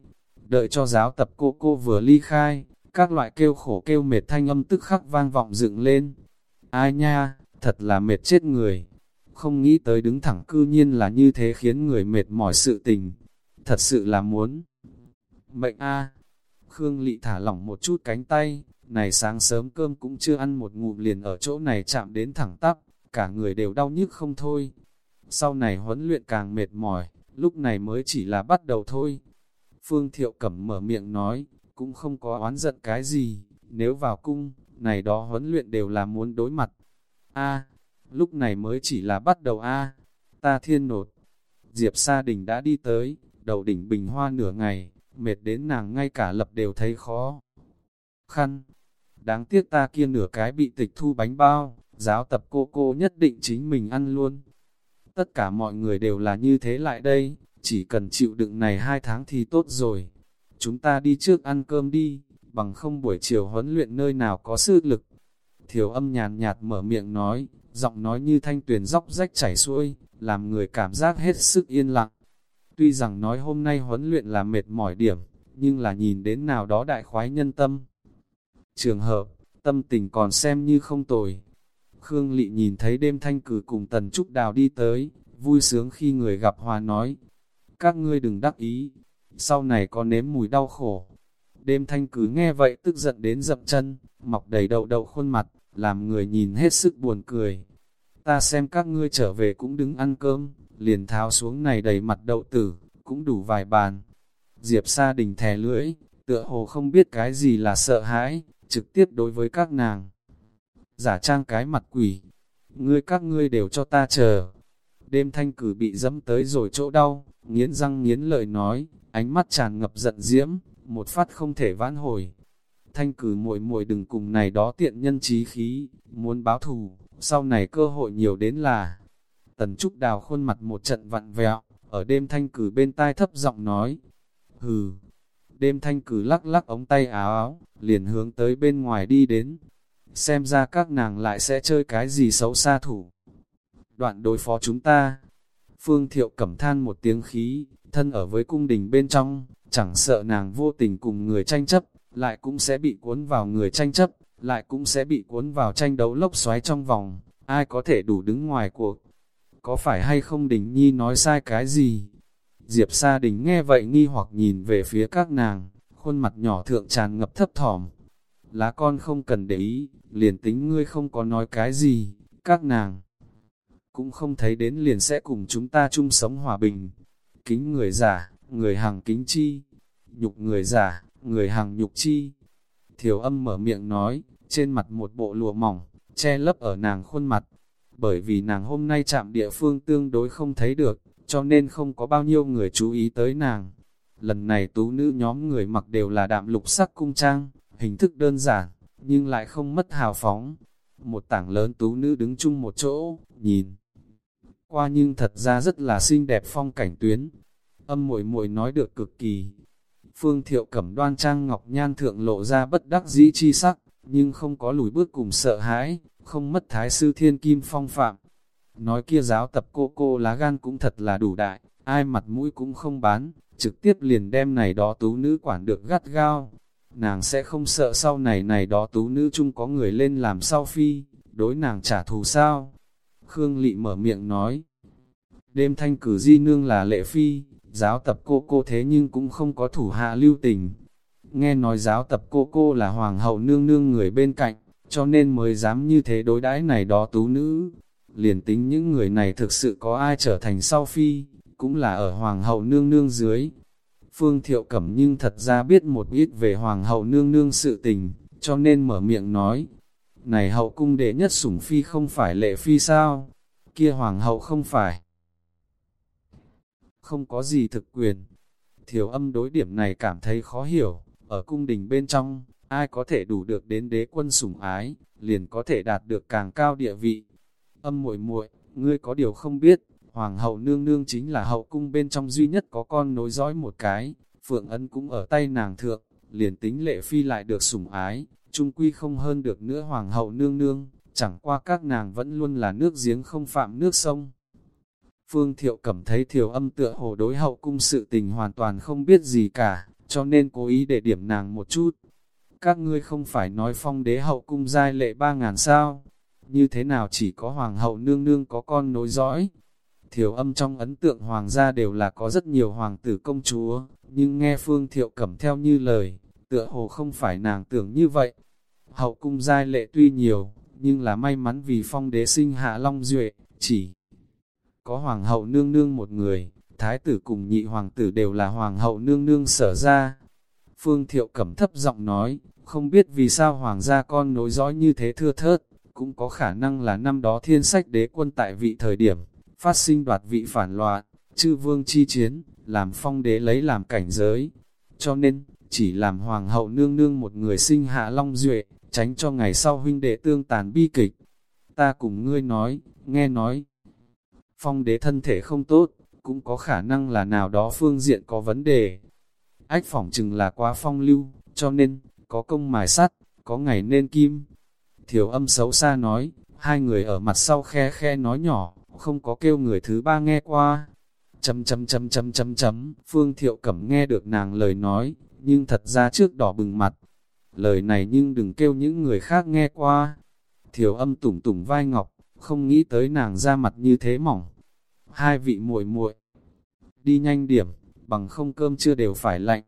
Speaker 1: Đợi cho giáo tập cô cô vừa ly khai, các loại kêu khổ kêu mệt thanh âm tức khắc vang vọng dựng lên. Ai nha, thật là mệt chết người. Không nghĩ tới đứng thẳng cư nhiên là như thế khiến người mệt mỏi sự tình. Thật sự là muốn. Mệnh a Khương Lị thả lỏng một chút cánh tay, này sáng sớm cơm cũng chưa ăn một ngụm liền ở chỗ này chạm đến thẳng tắp, cả người đều đau nhức không thôi. Sau này huấn luyện càng mệt mỏi, lúc này mới chỉ là bắt đầu thôi. Phương Thiệu Cẩm mở miệng nói, cũng không có oán giận cái gì, nếu vào cung, này đó huấn luyện đều là muốn đối mặt. A, lúc này mới chỉ là bắt đầu A, ta thiên nột. Diệp Sa Đình đã đi tới, đầu đỉnh bình hoa nửa ngày, mệt đến nàng ngay cả lập đều thấy khó. Khăn, đáng tiếc ta kia nửa cái bị tịch thu bánh bao, giáo tập cô cô nhất định chính mình ăn luôn. Tất cả mọi người đều là như thế lại đây, chỉ cần chịu đựng này hai tháng thì tốt rồi. Chúng ta đi trước ăn cơm đi, bằng không buổi chiều huấn luyện nơi nào có sức lực. Thiểu âm nhàn nhạt mở miệng nói, giọng nói như thanh tuyền dốc rách chảy xuôi, làm người cảm giác hết sức yên lặng. Tuy rằng nói hôm nay huấn luyện là mệt mỏi điểm, nhưng là nhìn đến nào đó đại khoái nhân tâm. Trường hợp, tâm tình còn xem như không tồi. Khương Lị nhìn thấy đêm thanh cử cùng Tần Trúc Đào đi tới, vui sướng khi người gặp hòa nói. Các ngươi đừng đắc ý, sau này có nếm mùi đau khổ. Đêm thanh cử nghe vậy tức giận đến dậm chân, mọc đầy đậu đậu khuôn mặt, làm người nhìn hết sức buồn cười. Ta xem các ngươi trở về cũng đứng ăn cơm, liền tháo xuống này đầy mặt đậu tử, cũng đủ vài bàn. Diệp Sa Đình thè lưỡi, tựa hồ không biết cái gì là sợ hãi, trực tiếp đối với các nàng. Giả trang cái mặt quỷ, ngươi các ngươi đều cho ta chờ. Đêm thanh cử bị dẫm tới rồi chỗ đau, nghiến răng nghiến lợi nói, ánh mắt tràn ngập giận diễm, một phát không thể vãn hồi. Thanh cử muội muội đừng cùng này đó tiện nhân trí khí, muốn báo thù, sau này cơ hội nhiều đến là. Tần Trúc Đào khuôn mặt một trận vặn vẹo, ở đêm thanh cử bên tai thấp giọng nói, hừ. Đêm thanh cử lắc lắc ống tay áo áo, liền hướng tới bên ngoài đi đến. Xem ra các nàng lại sẽ chơi cái gì xấu xa thủ. Đoạn đối phó chúng ta. Phương thiệu cẩm than một tiếng khí, thân ở với cung đình bên trong, chẳng sợ nàng vô tình cùng người tranh chấp, lại cũng sẽ bị cuốn vào người tranh chấp, lại cũng sẽ bị cuốn vào tranh đấu lốc xoáy trong vòng, ai có thể đủ đứng ngoài cuộc. Có phải hay không đình nhi nói sai cái gì? Diệp Sa Đình nghe vậy nghi hoặc nhìn về phía các nàng, khuôn mặt nhỏ thượng tràn ngập thấp thỏm. Lá con không cần để ý, liền tính ngươi không có nói cái gì, các nàng cũng không thấy đến liền sẽ cùng chúng ta chung sống hòa bình. Kính người giả, người hàng kính chi, nhục người giả, người hàng nhục chi. Thiểu âm mở miệng nói, trên mặt một bộ lụa mỏng, che lấp ở nàng khuôn mặt. Bởi vì nàng hôm nay chạm địa phương tương đối không thấy được, cho nên không có bao nhiêu người chú ý tới nàng. Lần này tú nữ nhóm người mặc đều là đạm lục sắc cung trang, hình thức đơn giản, nhưng lại không mất hào phóng. Một tảng lớn tú nữ đứng chung một chỗ, nhìn. Qua nhưng thật ra rất là xinh đẹp phong cảnh tuyến. Âm muội muội nói được cực kỳ. Phương thiệu cẩm đoan trang ngọc nhan thượng lộ ra bất đắc dĩ chi sắc, nhưng không có lùi bước cùng sợ hãi, không mất thái sư thiên kim phong phạm. Nói kia giáo tập cô cô lá gan cũng thật là đủ đại, ai mặt mũi cũng không bán, trực tiếp liền đem này đó tú nữ quản được gắt gao. Nàng sẽ không sợ sau này này đó tú nữ chung có người lên làm sao phi, đối nàng trả thù sao. Khương Lị mở miệng nói, đêm thanh cử di nương là lệ phi, giáo tập cô cô thế nhưng cũng không có thủ hạ lưu tình. Nghe nói giáo tập cô cô là hoàng hậu nương nương người bên cạnh, cho nên mới dám như thế đối đãi này đó tú nữ, liền tính những người này thực sự có ai trở thành sau phi, cũng là ở hoàng hậu nương nương dưới. Phương Thiệu Cẩm nhưng thật ra biết một ít về hoàng hậu nương nương sự tình, cho nên mở miệng nói, này hậu cung đệ nhất sủng phi không phải lệ phi sao, kia hoàng hậu không phải. Không có gì thực quyền. Thiểu âm đối điểm này cảm thấy khó hiểu, ở cung đình bên trong, ai có thể đủ được đến đế quân sủng ái, liền có thể đạt được càng cao địa vị, Âm muội muội, ngươi có điều không biết, hoàng hậu nương nương chính là hậu cung bên trong duy nhất có con nối dõi một cái, phượng ân cũng ở tay nàng thượng, liền tính lệ phi lại được sủng ái, trung quy không hơn được nữa hoàng hậu nương nương, chẳng qua các nàng vẫn luôn là nước giếng không phạm nước sông. Phương Thiệu cảm thấy Thiều âm tựa hồ đối hậu cung sự tình hoàn toàn không biết gì cả, cho nên cố ý để điểm nàng một chút. Các ngươi không phải nói phong đế hậu cung giai lệ ba ngàn sao, như thế nào chỉ có hoàng hậu nương nương có con nối dõi. Thiểu âm trong ấn tượng hoàng gia đều là có rất nhiều hoàng tử công chúa, nhưng nghe phương thiệu cẩm theo như lời, tựa hồ không phải nàng tưởng như vậy. Hậu cung giai lệ tuy nhiều, nhưng là may mắn vì phong đế sinh hạ long duệ, chỉ có hoàng hậu nương nương một người, thái tử cùng nhị hoàng tử đều là hoàng hậu nương nương sở ra. Phương thiệu cẩm thấp giọng nói, không biết vì sao hoàng gia con nối dõi như thế thưa thớt, cũng có khả năng là năm đó thiên sách đế quân tại vị thời điểm, phát sinh đoạt vị phản loạn, chư vương chi chiến, làm phong đế lấy làm cảnh giới. Cho nên, chỉ làm hoàng hậu nương nương một người sinh hạ long duệ, tránh cho ngày sau huynh đệ tương tàn bi kịch. Ta cùng ngươi nói, nghe nói, phong đế thân thể không tốt, cũng có khả năng là nào đó phương diện có vấn đề. Ách phỏng chừng là quá phong lưu, cho nên, có công mài sắt, có ngày nên kim. Thiểu âm xấu xa nói, hai người ở mặt sau khe khe nói nhỏ, không có kêu người thứ ba nghe qua. Chấm chấm chấm chấm chấm chấm, Phương Thiệu Cẩm nghe được nàng lời nói, nhưng thật ra trước đỏ bừng mặt. Lời này nhưng đừng kêu những người khác nghe qua. Thiểu âm tủng tủng vai ngọc, không nghĩ tới nàng ra mặt như thế mỏng. Hai vị muội muội đi nhanh điểm, bằng không cơm chưa đều phải lạnh.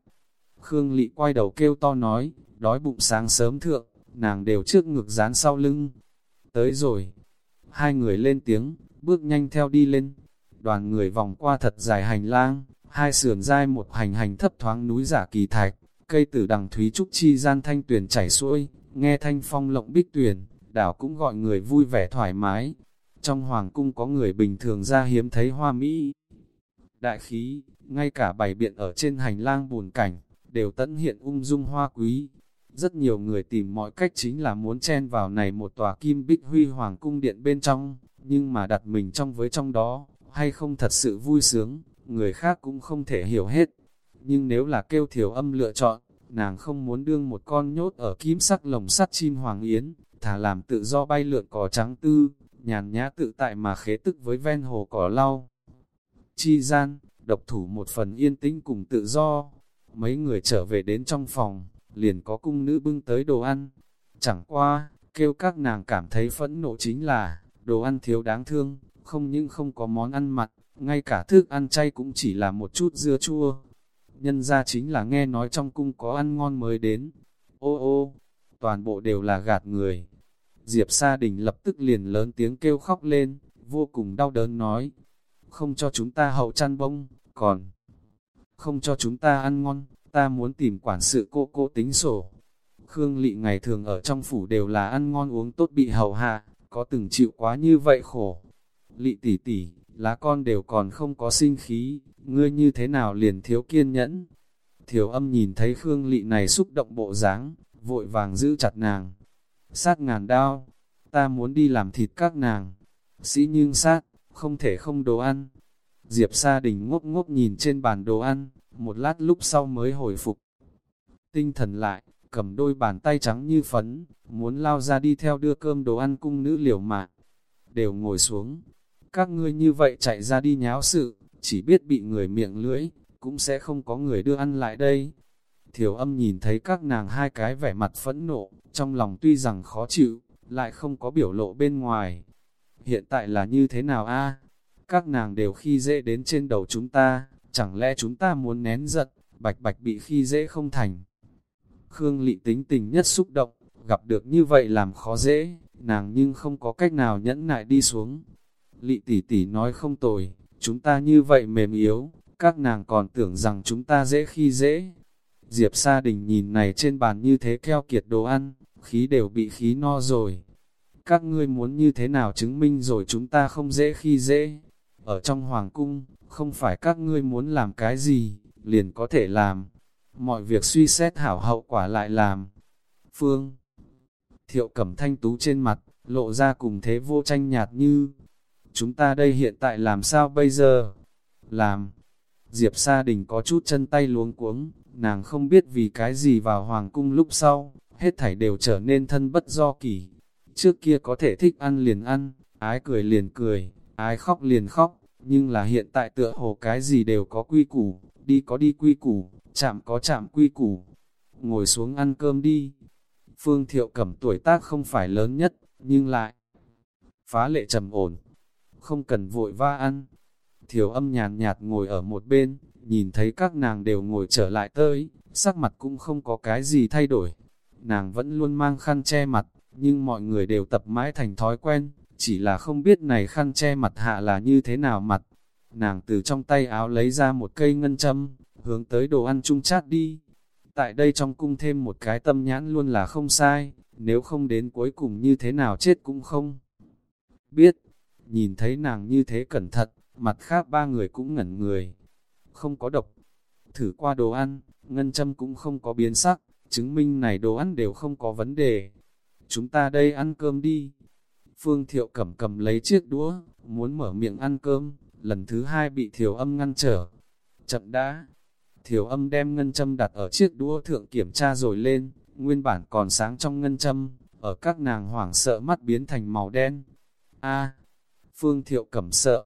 Speaker 1: Khương Lị quay đầu kêu to nói, đói bụng sáng sớm thượng, nàng đều trước ngực dán sau lưng. Tới rồi, hai người lên tiếng, bước nhanh theo đi lên. Đoàn người vòng qua thật dài hành lang, hai sườn dai một hành hành thấp thoáng núi giả kỳ thạch, cây tử đằng thúy trúc chi gian thanh tuyền chảy xuôi, nghe thanh phong lộng bích tuyền đảo cũng gọi người vui vẻ thoải mái. Trong hoàng cung có người bình thường ra hiếm thấy hoa mỹ. Đại khí, ngay cả bảy biện ở trên hành lang buồn cảnh, đều tận hiện ung dung hoa quý. Rất nhiều người tìm mọi cách chính là muốn chen vào này một tòa kim bích huy hoàng cung điện bên trong, nhưng mà đặt mình trong với trong đó, hay không thật sự vui sướng, người khác cũng không thể hiểu hết. Nhưng nếu là kêu thiểu âm lựa chọn, nàng không muốn đương một con nhốt ở kim sắc lồng sắt chim hoàng yến, thả làm tự do bay lượn cỏ trắng tư, nhàn nhã tự tại mà khế tức với ven hồ cỏ lau. Chi gian, độc thủ một phần yên tĩnh cùng tự do, mấy người trở về đến trong phòng, liền có cung nữ bưng tới đồ ăn. Chẳng qua, kêu các nàng cảm thấy phẫn nộ chính là, đồ ăn thiếu đáng thương, không những không có món ăn mặn, ngay cả thức ăn chay cũng chỉ là một chút dưa chua. Nhân ra chính là nghe nói trong cung có ăn ngon mới đến. Ô ô, toàn bộ đều là gạt người. Diệp Sa Đình lập tức liền lớn tiếng kêu khóc lên, vô cùng đau đớn nói. Không cho chúng ta hậu chăn bông, còn không cho chúng ta ăn ngon, ta muốn tìm quản sự cô cô tính sổ. Khương Lị ngày thường ở trong phủ đều là ăn ngon uống tốt bị hậu hạ, có từng chịu quá như vậy khổ. Lị tỷ tỷ, lá con đều còn không có sinh khí, ngươi như thế nào liền thiếu kiên nhẫn. Thiểu âm nhìn thấy Khương Lị này xúc động bộ dáng, vội vàng giữ chặt nàng. Sát ngàn đao, ta muốn đi làm thịt các nàng. Sĩ nhưng sát, không thể không đồ ăn. Diệp Sa Đình ngốc ngốc nhìn trên bàn đồ ăn, một lát lúc sau mới hồi phục. Tinh thần lại, cầm đôi bàn tay trắng như phấn, muốn lao ra đi theo đưa cơm đồ ăn cung nữ liều mạng. Đều ngồi xuống, các ngươi như vậy chạy ra đi nháo sự, chỉ biết bị người miệng lưỡi, cũng sẽ không có người đưa ăn lại đây. Thiểu âm nhìn thấy các nàng hai cái vẻ mặt phẫn nộ, trong lòng tuy rằng khó chịu, lại không có biểu lộ bên ngoài. Hiện tại là như thế nào a? Các nàng đều khi dễ đến trên đầu chúng ta, chẳng lẽ chúng ta muốn nén giận, bạch bạch bị khi dễ không thành. Khương Lị tính tình nhất xúc động, gặp được như vậy làm khó dễ, nàng nhưng không có cách nào nhẫn nại đi xuống. Lị tỷ tỷ nói không tồi, chúng ta như vậy mềm yếu, các nàng còn tưởng rằng chúng ta dễ khi dễ. Diệp Sa Đình nhìn này trên bàn như thế keo kiệt đồ ăn, khí đều bị khí no rồi. Các ngươi muốn như thế nào chứng minh rồi chúng ta không dễ khi dễ. Ở trong hoàng cung, không phải các ngươi muốn làm cái gì, liền có thể làm. Mọi việc suy xét hảo hậu quả lại làm. Phương Thiệu cẩm thanh tú trên mặt, lộ ra cùng thế vô tranh nhạt như. Chúng ta đây hiện tại làm sao bây giờ? Làm. Diệp Sa Đình có chút chân tay luống cuống, nàng không biết vì cái gì vào hoàng cung lúc sau, hết thảy đều trở nên thân bất do kỳ. Trước kia có thể thích ăn liền ăn, ái cười liền cười, ái khóc liền khóc, nhưng là hiện tại tựa hồ cái gì đều có quy củ, đi có đi quy củ, chạm có chạm quy củ. Ngồi xuống ăn cơm đi. Phương Thiệu Cẩm tuổi tác không phải lớn nhất, nhưng lại phá lệ trầm ổn. Không cần vội va ăn. Thiểu âm nhàn nhạt ngồi ở một bên, nhìn thấy các nàng đều ngồi trở lại tới, sắc mặt cũng không có cái gì thay đổi. Nàng vẫn luôn mang khăn che mặt, nhưng mọi người đều tập mãi thành thói quen, chỉ là không biết này khăn che mặt hạ là như thế nào mặt. Nàng từ trong tay áo lấy ra một cây ngân châm, hướng tới đồ ăn chung chát đi. Tại đây trong cung thêm một cái tâm nhãn luôn là không sai, nếu không đến cuối cùng như thế nào chết cũng không. Biết, nhìn thấy nàng như thế cẩn thận, mặt khác ba người cũng ngẩn người. Không có độc, thử qua đồ ăn, ngân châm cũng không có biến sắc, chứng minh này đồ ăn đều không có vấn đề. Chúng ta đây ăn cơm đi. Phương Thiệu cầm cầm lấy chiếc đũa, muốn mở miệng ăn cơm, lần thứ hai bị thiều âm ngăn trở. Chậm đã, thiều âm đem ngân châm đặt ở chiếc đũa thượng kiểm tra rồi lên, nguyên bản còn sáng trong ngân châm, ở các nàng hoảng sợ mắt biến thành màu đen. A, Phương Thiệu cẩm sợ,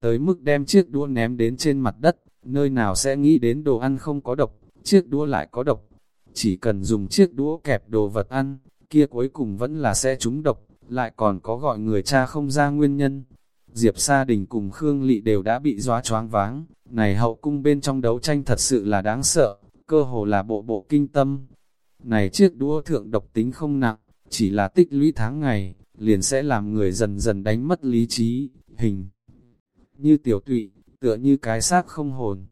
Speaker 1: tới mức đem chiếc đũa ném đến trên mặt đất, nơi nào sẽ nghĩ đến đồ ăn không có độc, chiếc đũa lại có độc. Chỉ cần dùng chiếc đũa kẹp đồ vật ăn, kia cuối cùng vẫn là sẽ trúng độc, lại còn có gọi người cha không ra nguyên nhân. Diệp Sa Đình cùng Khương Lị đều đã bị dóa choáng váng, này hậu cung bên trong đấu tranh thật sự là đáng sợ, cơ hồ là bộ bộ kinh tâm. Này chiếc đũa thượng độc tính không nặng, chỉ là tích lũy tháng ngày, liền sẽ làm người dần dần đánh mất lý trí, hình như tiểu tụy, tựa như cái xác không hồn.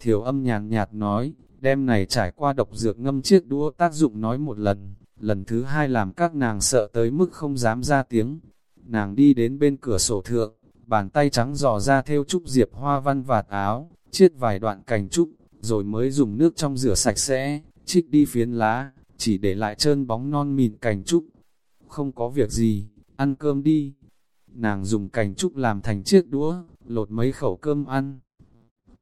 Speaker 1: Thiểu âm nhàn nhạt nói, đêm này trải qua độc dược ngâm chiếc đũa tác dụng nói một lần, lần thứ hai làm các nàng sợ tới mức không dám ra tiếng. Nàng đi đến bên cửa sổ thượng, bàn tay trắng dò ra theo trúc diệp hoa văn vạt áo, chiết vài đoạn cành trúc, rồi mới dùng nước trong rửa sạch sẽ, trích đi phiến lá, chỉ để lại trơn bóng non mịn cành trúc. Không có việc gì, ăn cơm đi. Nàng dùng cành trúc làm thành chiếc đũa, lột mấy khẩu cơm ăn.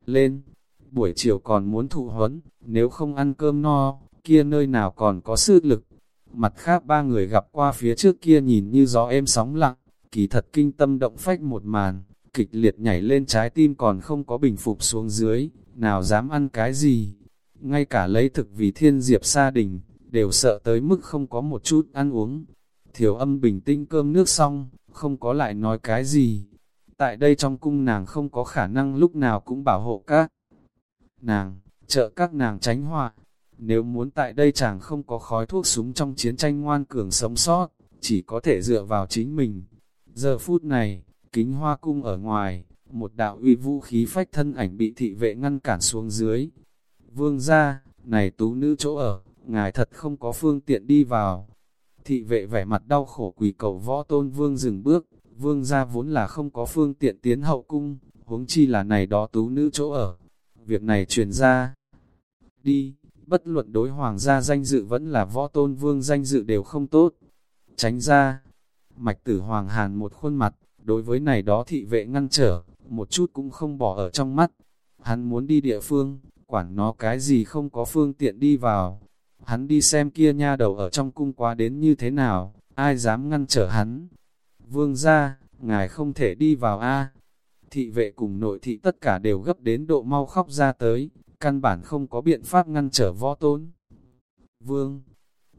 Speaker 1: Lên, buổi chiều còn muốn thụ huấn, nếu không ăn cơm no, kia nơi nào còn có sức lực. Mặt khác ba người gặp qua phía trước kia nhìn như gió êm sóng lặng, kỳ thật kinh tâm động phách một màn, kịch liệt nhảy lên trái tim còn không có bình phục xuống dưới, nào dám ăn cái gì. Ngay cả lấy thực vì thiên diệp sa đình, đều sợ tới mức không có một chút ăn uống. Thiểu âm bình tĩnh cơm nước xong, không có lại nói cái gì. Tại đây trong cung nàng không có khả năng lúc nào cũng bảo hộ các nàng, trợ các nàng tránh họa. Nếu muốn tại đây chàng không có khói thuốc súng trong chiến tranh ngoan cường sống sót, chỉ có thể dựa vào chính mình. Giờ phút này, kính hoa cung ở ngoài, một đạo uy vũ khí phách thân ảnh bị thị vệ ngăn cản xuống dưới. Vương ra, này tú nữ chỗ ở, ngài thật không có phương tiện đi vào. Thị vệ vẻ mặt đau khổ quỳ cầu võ tôn vương dừng bước, vương ra vốn là không có phương tiện tiến hậu cung, huống chi là này đó tú nữ chỗ ở. Việc này truyền ra, đi, bất luận đối hoàng gia danh dự vẫn là võ tôn vương danh dự đều không tốt. Tránh ra, mạch tử hoàng hàn một khuôn mặt, đối với này đó thị vệ ngăn trở, một chút cũng không bỏ ở trong mắt. Hắn muốn đi địa phương, quản nó cái gì không có phương tiện đi vào. Hắn đi xem kia nha đầu ở trong cung quá đến như thế nào, ai dám ngăn trở hắn. Vương ra, ngài không thể đi vào A. Thị vệ cùng nội thị tất cả đều gấp đến độ mau khóc ra tới, căn bản không có biện pháp ngăn trở võ tôn. Vương,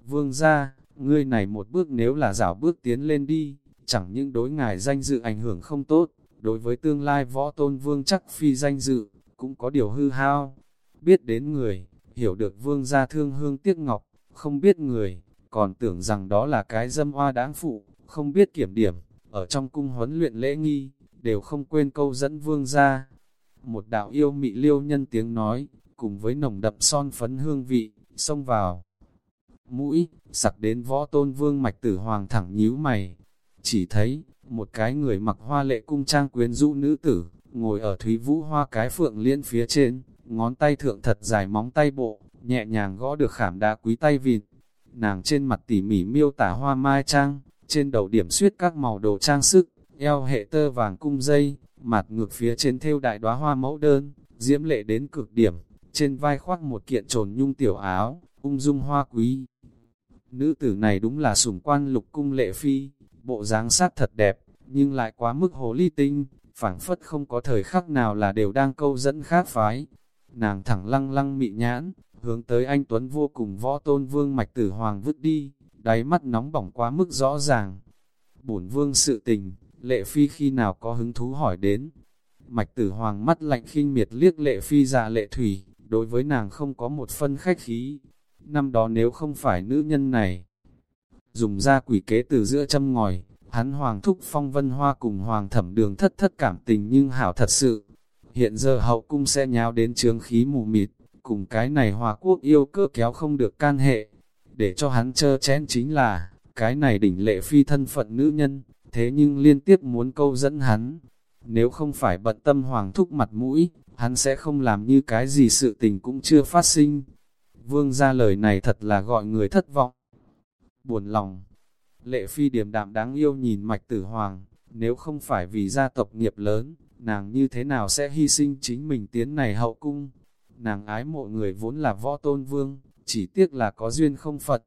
Speaker 1: vương ra, ngươi này một bước nếu là rảo bước tiến lên đi, chẳng những đối ngài danh dự ảnh hưởng không tốt, đối với tương lai võ tôn vương chắc phi danh dự, cũng có điều hư hao. Biết đến người, hiểu được vương gia thương hương tiếc ngọc, không biết người, còn tưởng rằng đó là cái dâm hoa đáng phụ, không biết kiểm điểm, ở trong cung huấn luyện lễ nghi, đều không quên câu dẫn vương gia. Một đạo yêu mị liêu nhân tiếng nói, cùng với nồng đậm son phấn hương vị, xông vào. Mũi, sặc đến võ tôn vương mạch tử hoàng thẳng nhíu mày. Chỉ thấy, một cái người mặc hoa lệ cung trang quyến rũ nữ tử, ngồi ở thúy vũ hoa cái phượng liên phía trên, ngón tay thượng thật dài móng tay bộ, nhẹ nhàng gõ được khảm đá quý tay vịt. Nàng trên mặt tỉ mỉ miêu tả hoa mai trang, trên đầu điểm suyết các màu đồ trang sức, eo hệ tơ vàng cung dây, mặt ngược phía trên thêu đại đóa hoa mẫu đơn, diễm lệ đến cực điểm, trên vai khoác một kiện trồn nhung tiểu áo, ung dung hoa quý. Nữ tử này đúng là sủng quan lục cung lệ phi, bộ dáng sát thật đẹp, nhưng lại quá mức hồ ly tinh, phảng phất không có thời khắc nào là đều đang câu dẫn khác phái. Nàng thẳng lăng lăng mị nhãn, hướng tới anh Tuấn vô cùng võ tôn vương mạch tử hoàng vứt đi, đáy mắt nóng bỏng quá mức rõ ràng. Bổn vương sự tình, lệ phi khi nào có hứng thú hỏi đến. Mạch tử hoàng mắt lạnh khinh miệt liếc lệ phi ra lệ thủy, đối với nàng không có một phân khách khí. Năm đó nếu không phải nữ nhân này, dùng ra quỷ kế từ giữa châm ngòi, hắn hoàng thúc phong vân hoa cùng hoàng thẩm đường thất thất cảm tình nhưng hảo thật sự. Hiện giờ hậu cung sẽ nháo đến trướng khí mù mịt, cùng cái này hòa quốc yêu cơ kéo không được can hệ. Để cho hắn chơ chén chính là, cái này đỉnh lệ phi thân phận nữ nhân, thế nhưng liên tiếp muốn câu dẫn hắn. Nếu không phải bận tâm hoàng thúc mặt mũi, hắn sẽ không làm như cái gì sự tình cũng chưa phát sinh. Vương ra lời này thật là gọi người thất vọng. Buồn lòng, lệ phi điềm đạm đáng yêu nhìn mạch tử hoàng, nếu không phải vì gia tộc nghiệp lớn, nàng như thế nào sẽ hy sinh chính mình tiến này hậu cung. Nàng ái mộ người vốn là võ tôn vương, chỉ tiếc là có duyên không Phật,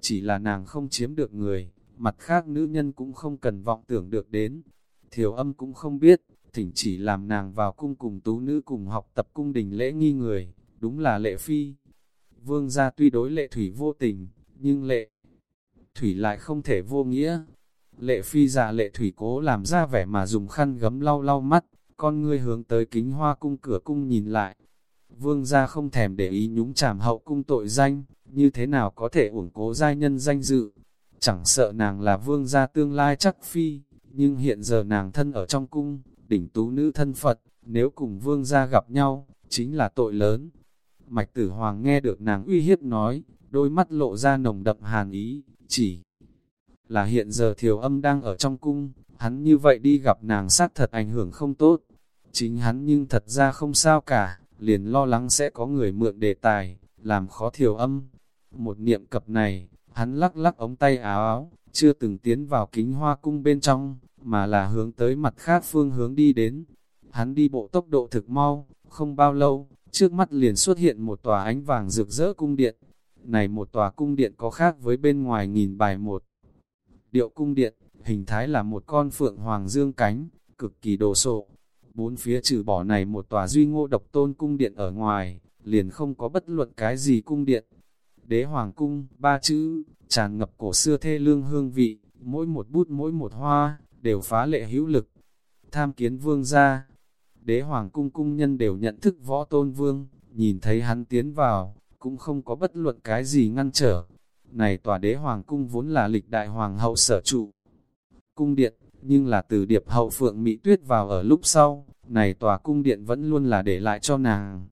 Speaker 1: chỉ là nàng không chiếm được người, mặt khác nữ nhân cũng không cần vọng tưởng được đến. Thiểu âm cũng không biết, thỉnh chỉ làm nàng vào cung cùng tú nữ cùng học tập cung đình lễ nghi người, đúng là lệ phi. Vương gia tuy đối lệ thủy vô tình, nhưng lệ thủy lại không thể vô nghĩa. Lệ phi già lệ thủy cố làm ra vẻ mà dùng khăn gấm lau lau mắt, con ngươi hướng tới kính hoa cung cửa cung nhìn lại. Vương gia không thèm để ý nhúng chàm hậu cung tội danh, như thế nào có thể ủng cố giai nhân danh dự. Chẳng sợ nàng là vương gia tương lai chắc phi, nhưng hiện giờ nàng thân ở trong cung, đỉnh tú nữ thân Phật, nếu cùng vương gia gặp nhau, chính là tội lớn. Mạch tử hoàng nghe được nàng uy hiếp nói, đôi mắt lộ ra nồng đậm hàn ý, chỉ là hiện giờ thiều âm đang ở trong cung, hắn như vậy đi gặp nàng sát thật ảnh hưởng không tốt. Chính hắn nhưng thật ra không sao cả, liền lo lắng sẽ có người mượn đề tài, làm khó thiểu âm. Một niệm cập này, hắn lắc lắc ống tay áo áo, chưa từng tiến vào kính hoa cung bên trong, mà là hướng tới mặt khác phương hướng đi đến. Hắn đi bộ tốc độ thực mau, không bao lâu, trước mắt liền xuất hiện một tòa ánh vàng rực rỡ cung điện. Này một tòa cung điện có khác với bên ngoài nghìn bài một. Điệu cung điện, hình thái là một con phượng hoàng dương cánh, cực kỳ đồ sộ. Bốn phía trừ bỏ này một tòa duy ngô độc tôn cung điện ở ngoài, liền không có bất luận cái gì cung điện. Đế hoàng cung, ba chữ, tràn ngập cổ xưa thê lương hương vị, mỗi một bút mỗi một hoa, đều phá lệ hữu lực. Tham kiến vương gia, đế hoàng cung cung nhân đều nhận thức võ tôn vương, nhìn thấy hắn tiến vào, cũng không có bất luận cái gì ngăn trở. Này tòa đế hoàng cung vốn là lịch đại hoàng hậu sở trụ. Cung điện, nhưng là từ điệp hậu phượng Mỹ tuyết vào ở lúc sau, này tòa cung điện vẫn luôn là để lại cho nàng.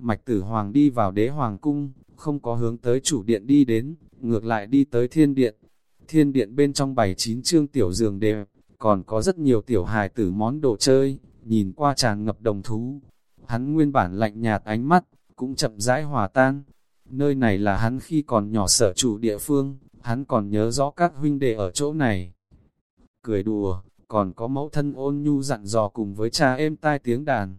Speaker 1: Mạch tử hoàng đi vào đế hoàng cung, không có hướng tới chủ điện đi đến, ngược lại đi tới thiên điện. Thiên điện bên trong bảy chín chương tiểu giường đẹp, còn có rất nhiều tiểu hài tử món đồ chơi, nhìn qua tràn ngập đồng thú. Hắn nguyên bản lạnh nhạt ánh mắt, cũng chậm rãi hòa tan. Nơi này là hắn khi còn nhỏ sở chủ địa phương, hắn còn nhớ rõ các huynh đệ ở chỗ này. Cười đùa, còn có mẫu thân ôn nhu dặn dò cùng với cha êm tai tiếng đàn.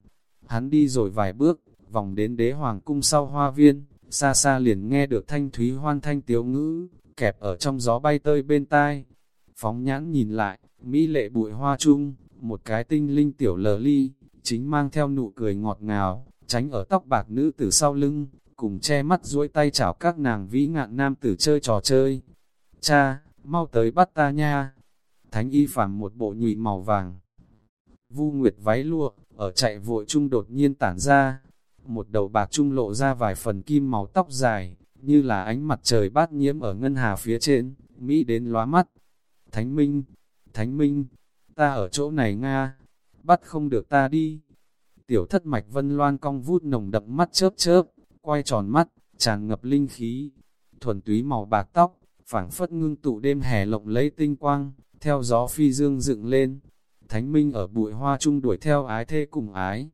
Speaker 1: Hắn đi rồi vài bước, vòng đến đế hoàng cung sau hoa viên, xa xa liền nghe được thanh thúy hoan thanh tiếu ngữ, kẹp ở trong gió bay tơi bên tai. Phóng nhãn nhìn lại, Mỹ lệ bụi hoa chung, một cái tinh linh tiểu lờ ly, chính mang theo nụ cười ngọt ngào, tránh ở tóc bạc nữ tử sau lưng, cùng che mắt duỗi tay chảo các nàng vĩ ngạn nam tử chơi trò chơi. Cha, mau tới bắt ta nha! Thánh y phàm một bộ nhụy màu vàng. Vu Nguyệt váy lụa, ở chạy vội chung đột nhiên tản ra. Một đầu bạc trung lộ ra vài phần kim màu tóc dài, như là ánh mặt trời bát nhiễm ở ngân hà phía trên, Mỹ đến lóa mắt. Thánh Minh, Thánh Minh, ta ở chỗ này Nga, bắt không được ta đi. Tiểu thất mạch vân loan cong vút nồng đậm mắt chớp chớp, quay tròn mắt, tràn ngập linh khí, thuần túy màu bạc tóc, phảng phất ngưng tụ đêm hè lộng lấy tinh quang, theo gió phi dương dựng lên. Thánh Minh ở bụi hoa chung đuổi theo ái thê cùng ái.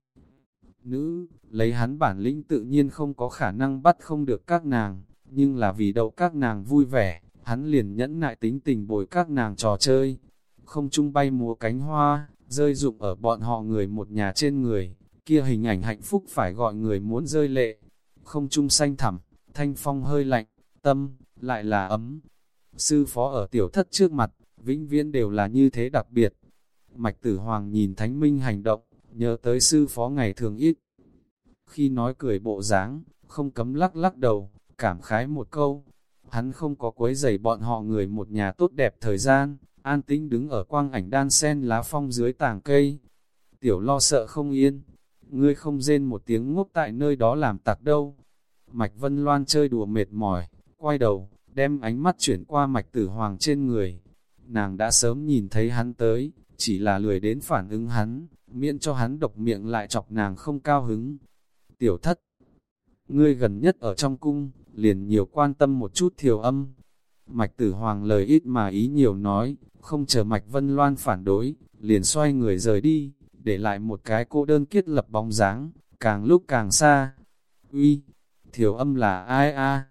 Speaker 1: Nữ, lấy hắn bản lĩnh tự nhiên không có khả năng bắt không được các nàng, nhưng là vì đậu các nàng vui vẻ, hắn liền nhẫn nại tính tình bồi các nàng trò chơi, không trung bay múa cánh hoa, rơi rụng ở bọn họ người một nhà trên người, kia hình ảnh hạnh phúc phải gọi người muốn rơi lệ. Không trung xanh thẳm, thanh phong hơi lạnh, tâm, lại là ấm. Sư phó ở tiểu thất trước mặt, vĩnh viễn đều là như thế đặc biệt. Mạch tử hoàng nhìn thánh minh hành động, nhớ tới sư phó ngày thường ít. Khi nói cười bộ dáng, không cấm lắc lắc đầu, cảm khái một câu. Hắn không có quấy giày bọn họ người một nhà tốt đẹp thời gian, an tĩnh đứng ở quang ảnh đan sen lá phong dưới tàng cây. Tiểu lo sợ không yên, ngươi không rên một tiếng ngốc tại nơi đó làm tặc đâu. Mạch Vân Loan chơi đùa mệt mỏi, quay đầu, đem ánh mắt chuyển qua mạch tử hoàng trên người. Nàng đã sớm nhìn thấy hắn tới, chỉ là lười đến phản ứng hắn, miễn cho hắn độc miệng lại chọc nàng không cao hứng. Tiểu thất, ngươi gần nhất ở trong cung, liền nhiều quan tâm một chút thiểu âm. Mạch tử hoàng lời ít mà ý nhiều nói, không chờ Mạch Vân Loan phản đối, liền xoay người rời đi, để lại một cái cô đơn kiết lập bóng dáng, càng lúc càng xa. Uy, thiểu âm là ai a?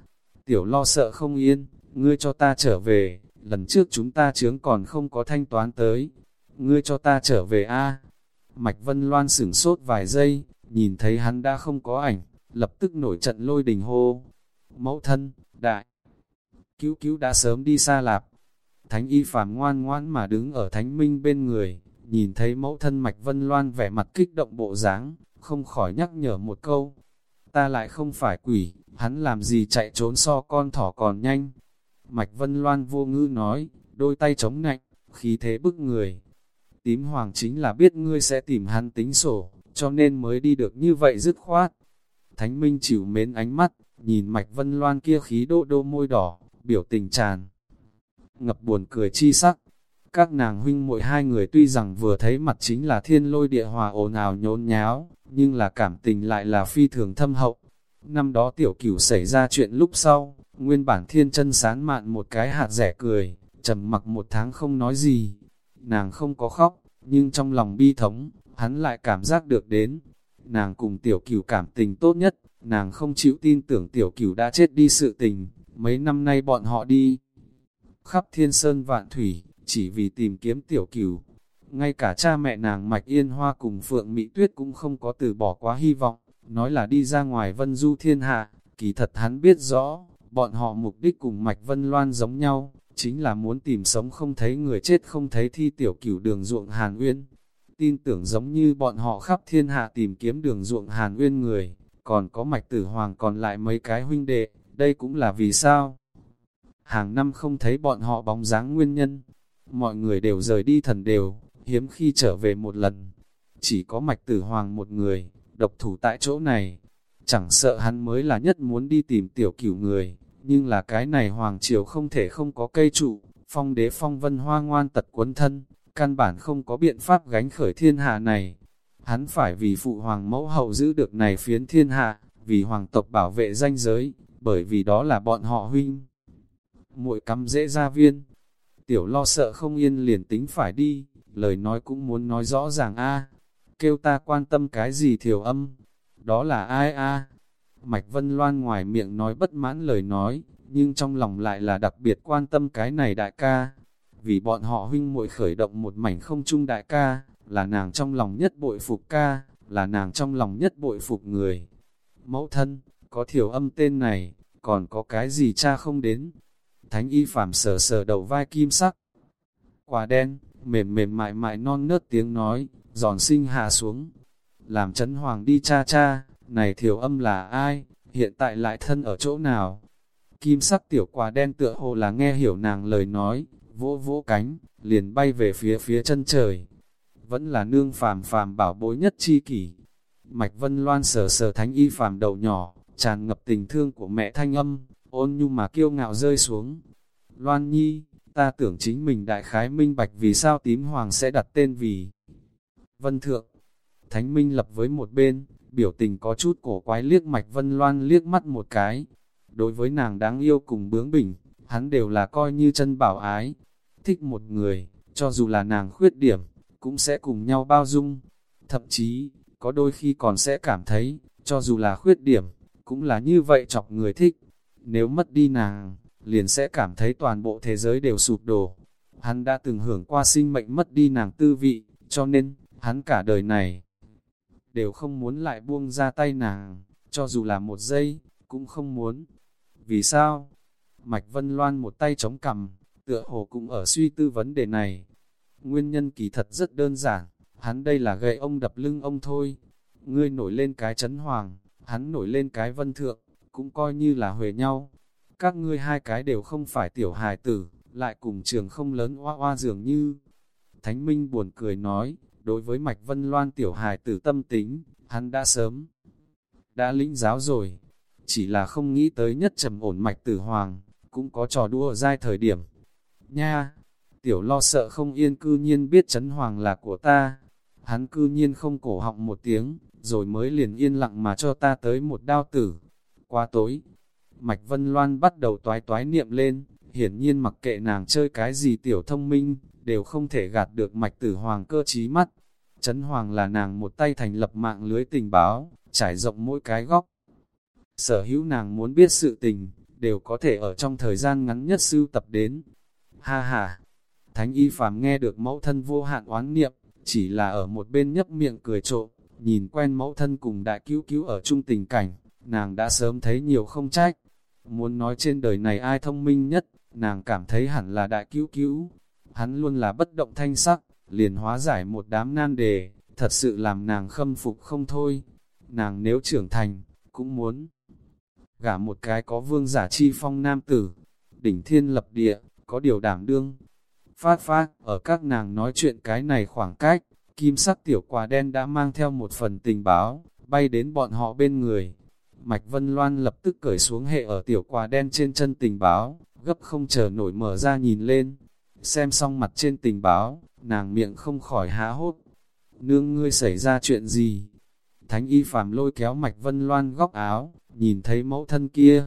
Speaker 1: Tiểu lo sợ không yên, ngươi cho ta trở về, lần trước chúng ta chướng còn không có thanh toán tới. Ngươi cho ta trở về a. Mạch Vân Loan sửng sốt vài giây, nhìn thấy hắn đã không có ảnh, lập tức nổi trận lôi đình hô. Mẫu thân, đại, cứu cứu đã sớm đi xa lạp. Thánh y phàm ngoan ngoãn mà đứng ở thánh minh bên người, nhìn thấy mẫu thân Mạch Vân Loan vẻ mặt kích động bộ dáng, không khỏi nhắc nhở một câu. Ta lại không phải quỷ, hắn làm gì chạy trốn so con thỏ còn nhanh. Mạch Vân Loan vô ngữ nói, đôi tay chống nạnh, khí thế bức người. Tím hoàng chính là biết ngươi sẽ tìm hắn tính sổ, cho nên mới đi được như vậy dứt khoát. Thánh Minh chịu mến ánh mắt, nhìn Mạch Vân Loan kia khí đô đô môi đỏ, biểu tình tràn. Ngập buồn cười chi sắc, các nàng huynh muội hai người tuy rằng vừa thấy mặt chính là thiên lôi địa hòa ồn ào nhốn nháo, nhưng là cảm tình lại là phi thường thâm hậu. Năm đó tiểu cửu xảy ra chuyện lúc sau, nguyên bản thiên chân sán mạn một cái hạt rẻ cười, trầm mặc một tháng không nói gì. Nàng không có khóc, nhưng trong lòng bi thống, hắn lại cảm giác được đến. Nàng cùng tiểu cửu cảm tình tốt nhất, nàng không chịu tin tưởng tiểu cửu đã chết đi sự tình, mấy năm nay bọn họ đi. Khắp thiên sơn vạn thủy, chỉ vì tìm kiếm tiểu cửu. Ngay cả cha mẹ nàng Mạch Yên Hoa cùng Phượng Mỹ Tuyết cũng không có từ bỏ quá hy vọng, nói là đi ra ngoài vân du thiên hạ, kỳ thật hắn biết rõ, bọn họ mục đích cùng Mạch Vân Loan giống nhau, chính là muốn tìm sống không thấy người chết không thấy thi tiểu cửu đường ruộng Hàn Uyên. Tin tưởng giống như bọn họ khắp thiên hạ tìm kiếm đường ruộng Hàn Uyên người, còn có Mạch Tử Hoàng còn lại mấy cái huynh đệ, đây cũng là vì sao. Hàng năm không thấy bọn họ bóng dáng nguyên nhân, mọi người đều rời đi thần đều, hiếm khi trở về một lần. Chỉ có mạch tử hoàng một người, độc thủ tại chỗ này. Chẳng sợ hắn mới là nhất muốn đi tìm tiểu cửu người, nhưng là cái này hoàng triều không thể không có cây trụ, phong đế phong vân hoa ngoan tật quấn thân, căn bản không có biện pháp gánh khởi thiên hạ này. Hắn phải vì phụ hoàng mẫu hậu giữ được này phiến thiên hạ, vì hoàng tộc bảo vệ danh giới, bởi vì đó là bọn họ huynh. muội cắm dễ gia viên, Tiểu lo sợ không yên liền tính phải đi, lời nói cũng muốn nói rõ ràng a kêu ta quan tâm cái gì thiểu âm, đó là ai a Mạch Vân Loan ngoài miệng nói bất mãn lời nói, nhưng trong lòng lại là đặc biệt quan tâm cái này đại ca. Vì bọn họ huynh muội khởi động một mảnh không chung đại ca, là nàng trong lòng nhất bội phục ca, là nàng trong lòng nhất bội phục người. Mẫu thân, có thiểu âm tên này, còn có cái gì cha không đến, Thánh y phàm sờ sờ đầu vai kim sắc. Quả đen, mềm mềm mại mại non nớt tiếng nói, giòn sinh hạ xuống. Làm chấn hoàng đi cha cha, này thiểu âm là ai, hiện tại lại thân ở chỗ nào? Kim sắc tiểu quả đen tựa hồ là nghe hiểu nàng lời nói, vỗ vỗ cánh, liền bay về phía phía chân trời. Vẫn là nương phàm phàm bảo bối nhất chi kỷ. Mạch Vân Loan sờ sờ thánh y phàm đầu nhỏ, tràn ngập tình thương của mẹ thanh âm, ôn nhu mà kiêu ngạo rơi xuống. Loan Nhi, ta tưởng chính mình đại khái minh bạch vì sao tím hoàng sẽ đặt tên vì Vân Thượng. Thánh Minh lập với một bên, biểu tình có chút cổ quái liếc mạch Vân Loan liếc mắt một cái. Đối với nàng đáng yêu cùng bướng bỉnh, hắn đều là coi như chân bảo ái. Thích một người, cho dù là nàng khuyết điểm, cũng sẽ cùng nhau bao dung. Thậm chí, có đôi khi còn sẽ cảm thấy, cho dù là khuyết điểm, cũng là như vậy chọc người thích. Nếu mất đi nàng, liền sẽ cảm thấy toàn bộ thế giới đều sụp đổ. Hắn đã từng hưởng qua sinh mệnh mất đi nàng tư vị, cho nên, hắn cả đời này, đều không muốn lại buông ra tay nàng, cho dù là một giây, cũng không muốn. Vì sao? Mạch Vân Loan một tay chống cằm, tựa hồ cũng ở suy tư vấn đề này. Nguyên nhân kỳ thật rất đơn giản, hắn đây là gậy ông đập lưng ông thôi. Ngươi nổi lên cái chấn hoàng, hắn nổi lên cái vân thượng, cũng coi như là huề nhau. Các ngươi hai cái đều không phải tiểu hài tử, lại cùng trường không lớn oa oa dường như. Thánh Minh buồn cười nói, đối với Mạch Vân Loan tiểu hài tử tâm tính, hắn đã sớm, đã lĩnh giáo rồi. Chỉ là không nghĩ tới nhất trầm ổn Mạch Tử Hoàng, cũng có trò đua dai thời điểm. Nha, tiểu lo sợ không yên cư nhiên biết chấn hoàng là của ta. Hắn cư nhiên không cổ họng một tiếng, rồi mới liền yên lặng mà cho ta tới một đao tử. Qua tối, Mạch Vân Loan bắt đầu toái toái niệm lên, hiển nhiên mặc kệ nàng chơi cái gì tiểu thông minh, đều không thể gạt được mạch tử hoàng cơ trí mắt. Trấn Hoàng là nàng một tay thành lập mạng lưới tình báo, trải rộng mỗi cái góc. Sở hữu nàng muốn biết sự tình, đều có thể ở trong thời gian ngắn nhất sưu tập đến. Ha ha! Thánh y phàm nghe được mẫu thân vô hạn oán niệm, chỉ là ở một bên nhấp miệng cười trộm, nhìn quen mẫu thân cùng đại cứu cứu ở chung tình cảnh, nàng đã sớm thấy nhiều không trách. Muốn nói trên đời này ai thông minh nhất, nàng cảm thấy hẳn là đại cứu cứu. Hắn luôn là bất động thanh sắc, liền hóa giải một đám nan đề, thật sự làm nàng khâm phục không thôi. Nàng nếu trưởng thành, cũng muốn gả một cái có vương giả chi phong nam tử, đỉnh thiên lập địa, có điều đảm đương. Phát phát, ở các nàng nói chuyện cái này khoảng cách, kim sắc tiểu quả đen đã mang theo một phần tình báo, bay đến bọn họ bên người. Mạch Vân Loan lập tức cởi xuống hệ ở tiểu quả đen trên chân tình báo, gấp không chờ nổi mở ra nhìn lên. Xem xong mặt trên tình báo, nàng miệng không khỏi há hốt. Nương ngươi xảy ra chuyện gì? Thánh y phàm lôi kéo Mạch Vân Loan góc áo, nhìn thấy mẫu thân kia.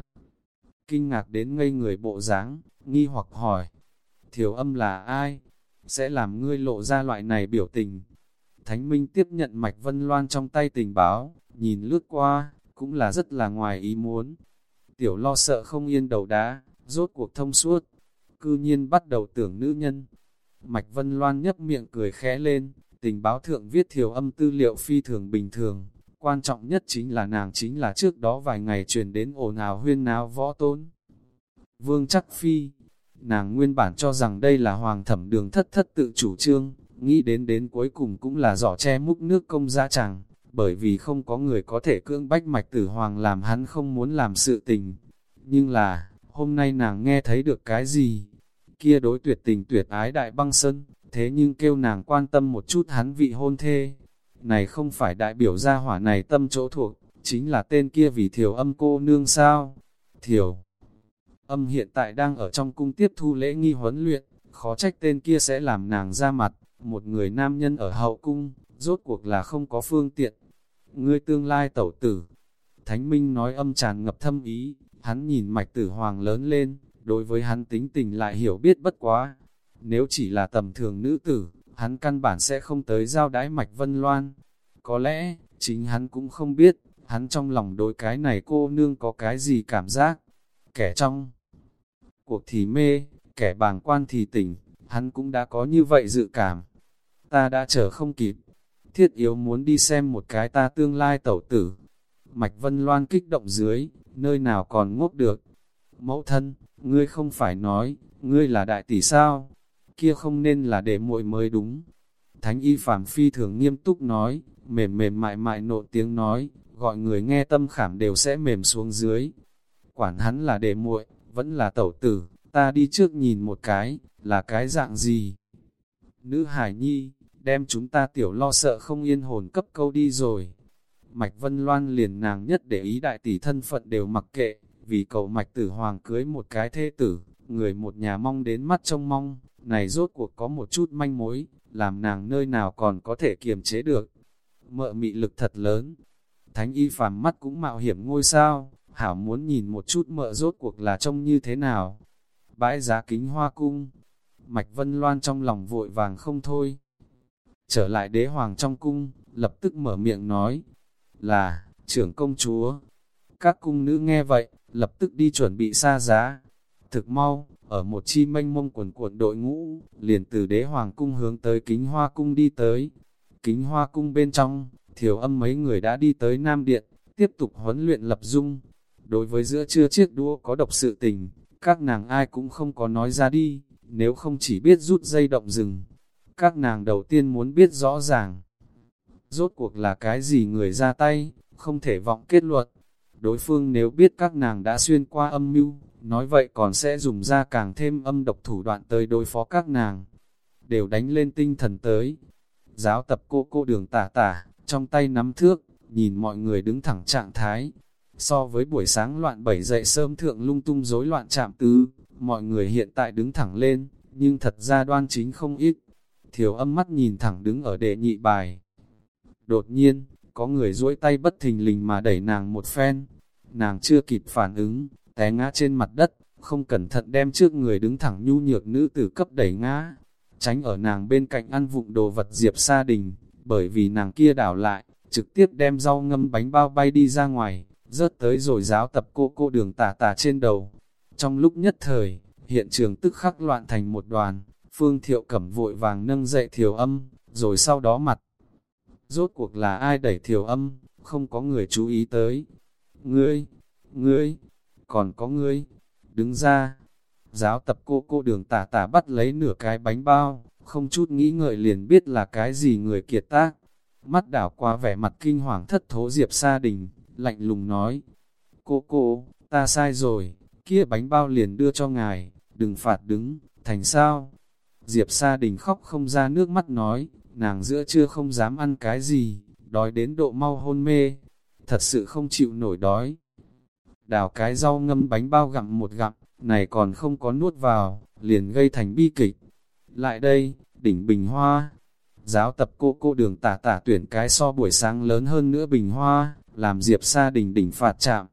Speaker 1: Kinh ngạc đến ngây người bộ dáng nghi hoặc hỏi. Thiểu âm là ai? Sẽ làm ngươi lộ ra loại này biểu tình. Thánh Minh tiếp nhận Mạch Vân Loan trong tay tình báo, nhìn lướt qua, cũng là rất là ngoài ý muốn. Tiểu lo sợ không yên đầu đá, rốt cuộc thông suốt, cư nhiên bắt đầu tưởng nữ nhân. Mạch Vân Loan nhấp miệng cười khẽ lên, tình báo thượng viết thiểu âm tư liệu phi thường bình thường, quan trọng nhất chính là nàng chính là trước đó vài ngày truyền đến ồn ào huyên náo võ tôn. Vương chắc phi, nàng nguyên bản cho rằng đây là hoàng thẩm đường thất thất tự chủ trương, nghĩ đến đến cuối cùng cũng là giỏ che múc nước công gia chẳng, bởi vì không có người có thể cưỡng bách mạch tử hoàng làm hắn không muốn làm sự tình. Nhưng là, hôm nay nàng nghe thấy được cái gì? Kia đối tuyệt tình tuyệt ái đại băng sân, thế nhưng kêu nàng quan tâm một chút hắn vị hôn thê. Này không phải đại biểu gia hỏa này tâm chỗ thuộc, chính là tên kia vì thiểu âm cô nương sao? Thiểu âm hiện tại đang ở trong cung tiếp thu lễ nghi huấn luyện, khó trách tên kia sẽ làm nàng ra mặt, một người nam nhân ở hậu cung, rốt cuộc là không có phương tiện. Ngươi tương lai tẩu tử, Thánh Minh nói âm tràn ngập thâm ý, hắn nhìn mạch tử hoàng lớn lên, đối với hắn tính tình lại hiểu biết bất quá. Nếu chỉ là tầm thường nữ tử, hắn căn bản sẽ không tới giao đái mạch vân loan. Có lẽ, chính hắn cũng không biết, hắn trong lòng đối cái này cô nương có cái gì cảm giác. Kẻ trong cuộc thì mê, kẻ bàng quan thì tỉnh, hắn cũng đã có như vậy dự cảm. Ta đã chờ không kịp, thiết yếu muốn đi xem một cái ta tương lai tẩu tử. Mạch Vân Loan kích động dưới, nơi nào còn ngốc được. Mẫu thân, ngươi không phải nói, ngươi là đại tỷ sao? Kia không nên là để muội mới đúng. Thánh y phàm phi thường nghiêm túc nói, mềm mềm mại mại nộ tiếng nói, gọi người nghe tâm khảm đều sẽ mềm xuống dưới. Quản hắn là để muội, vẫn là tẩu tử, ta đi trước nhìn một cái, là cái dạng gì? Nữ hải nhi, đem chúng ta tiểu lo sợ không yên hồn cấp câu đi rồi. Mạch Vân Loan liền nàng nhất để ý đại tỷ thân phận đều mặc kệ, vì cầu Mạch Tử Hoàng cưới một cái thê tử, người một nhà mong đến mắt trông mong, này rốt cuộc có một chút manh mối, làm nàng nơi nào còn có thể kiềm chế được. Mợ mị lực thật lớn, thánh y phàm mắt cũng mạo hiểm ngôi sao, hảo muốn nhìn một chút mợ rốt cuộc là trông như thế nào. Bãi giá kính hoa cung, Mạch Vân Loan trong lòng vội vàng không thôi. Trở lại đế hoàng trong cung, lập tức mở miệng nói, là, trưởng công chúa. Các cung nữ nghe vậy, lập tức đi chuẩn bị xa giá. Thực mau, ở một chi mênh mông quần cuộn đội ngũ, liền từ đế hoàng cung hướng tới kính hoa cung đi tới. Kính hoa cung bên trong, thiểu âm mấy người đã đi tới Nam Điện, tiếp tục huấn luyện lập dung. Đối với giữa trưa chiếc đua có độc sự tình, các nàng ai cũng không có nói ra đi, nếu không chỉ biết rút dây động rừng. Các nàng đầu tiên muốn biết rõ ràng, rốt cuộc là cái gì người ra tay, không thể vọng kết luận. Đối phương nếu biết các nàng đã xuyên qua âm mưu, nói vậy còn sẽ dùng ra càng thêm âm độc thủ đoạn tới đối phó các nàng. Đều đánh lên tinh thần tới. Giáo tập cô cô đường tả tả, trong tay nắm thước, nhìn mọi người đứng thẳng trạng thái. So với buổi sáng loạn bảy dậy sớm thượng lung tung rối loạn chạm tứ, mọi người hiện tại đứng thẳng lên, nhưng thật ra đoan chính không ít. Thiểu âm mắt nhìn thẳng đứng ở đệ nhị bài. Đột nhiên, có người duỗi tay bất thình lình mà đẩy nàng một phen. Nàng chưa kịp phản ứng, té ngã trên mặt đất, không cẩn thận đem trước người đứng thẳng nhu nhược nữ tử cấp đẩy ngã. Tránh ở nàng bên cạnh ăn vụng đồ vật diệp sa đình, bởi vì nàng kia đảo lại, trực tiếp đem rau ngâm bánh bao bay đi ra ngoài, rớt tới rồi giáo tập cô cô đường tả tả trên đầu. Trong lúc nhất thời, hiện trường tức khắc loạn thành một đoàn, phương thiệu cẩm vội vàng nâng dậy thiểu âm, rồi sau đó mặt. Rốt cuộc là ai đẩy thiểu âm, không có người chú ý tới. Ngươi, ngươi, còn có ngươi, đứng ra. Giáo tập cô cô đường tả tả bắt lấy nửa cái bánh bao, không chút nghĩ ngợi liền biết là cái gì người kiệt tác. Mắt đảo qua vẻ mặt kinh hoàng thất thố Diệp Sa Đình, lạnh lùng nói. Cô cô, ta sai rồi, kia bánh bao liền đưa cho ngài, đừng phạt đứng, thành sao? Diệp Sa Đình khóc không ra nước mắt nói, nàng giữa chưa không dám ăn cái gì, đói đến độ mau hôn mê, thật sự không chịu nổi đói. Đào cái rau ngâm bánh bao gặm một gặm, này còn không có nuốt vào, liền gây thành bi kịch. Lại đây, đỉnh bình hoa. Giáo tập cô cô đường tả tả tuyển cái so buổi sáng lớn hơn nữa bình hoa, làm Diệp Sa Đình đỉnh phạt chạm.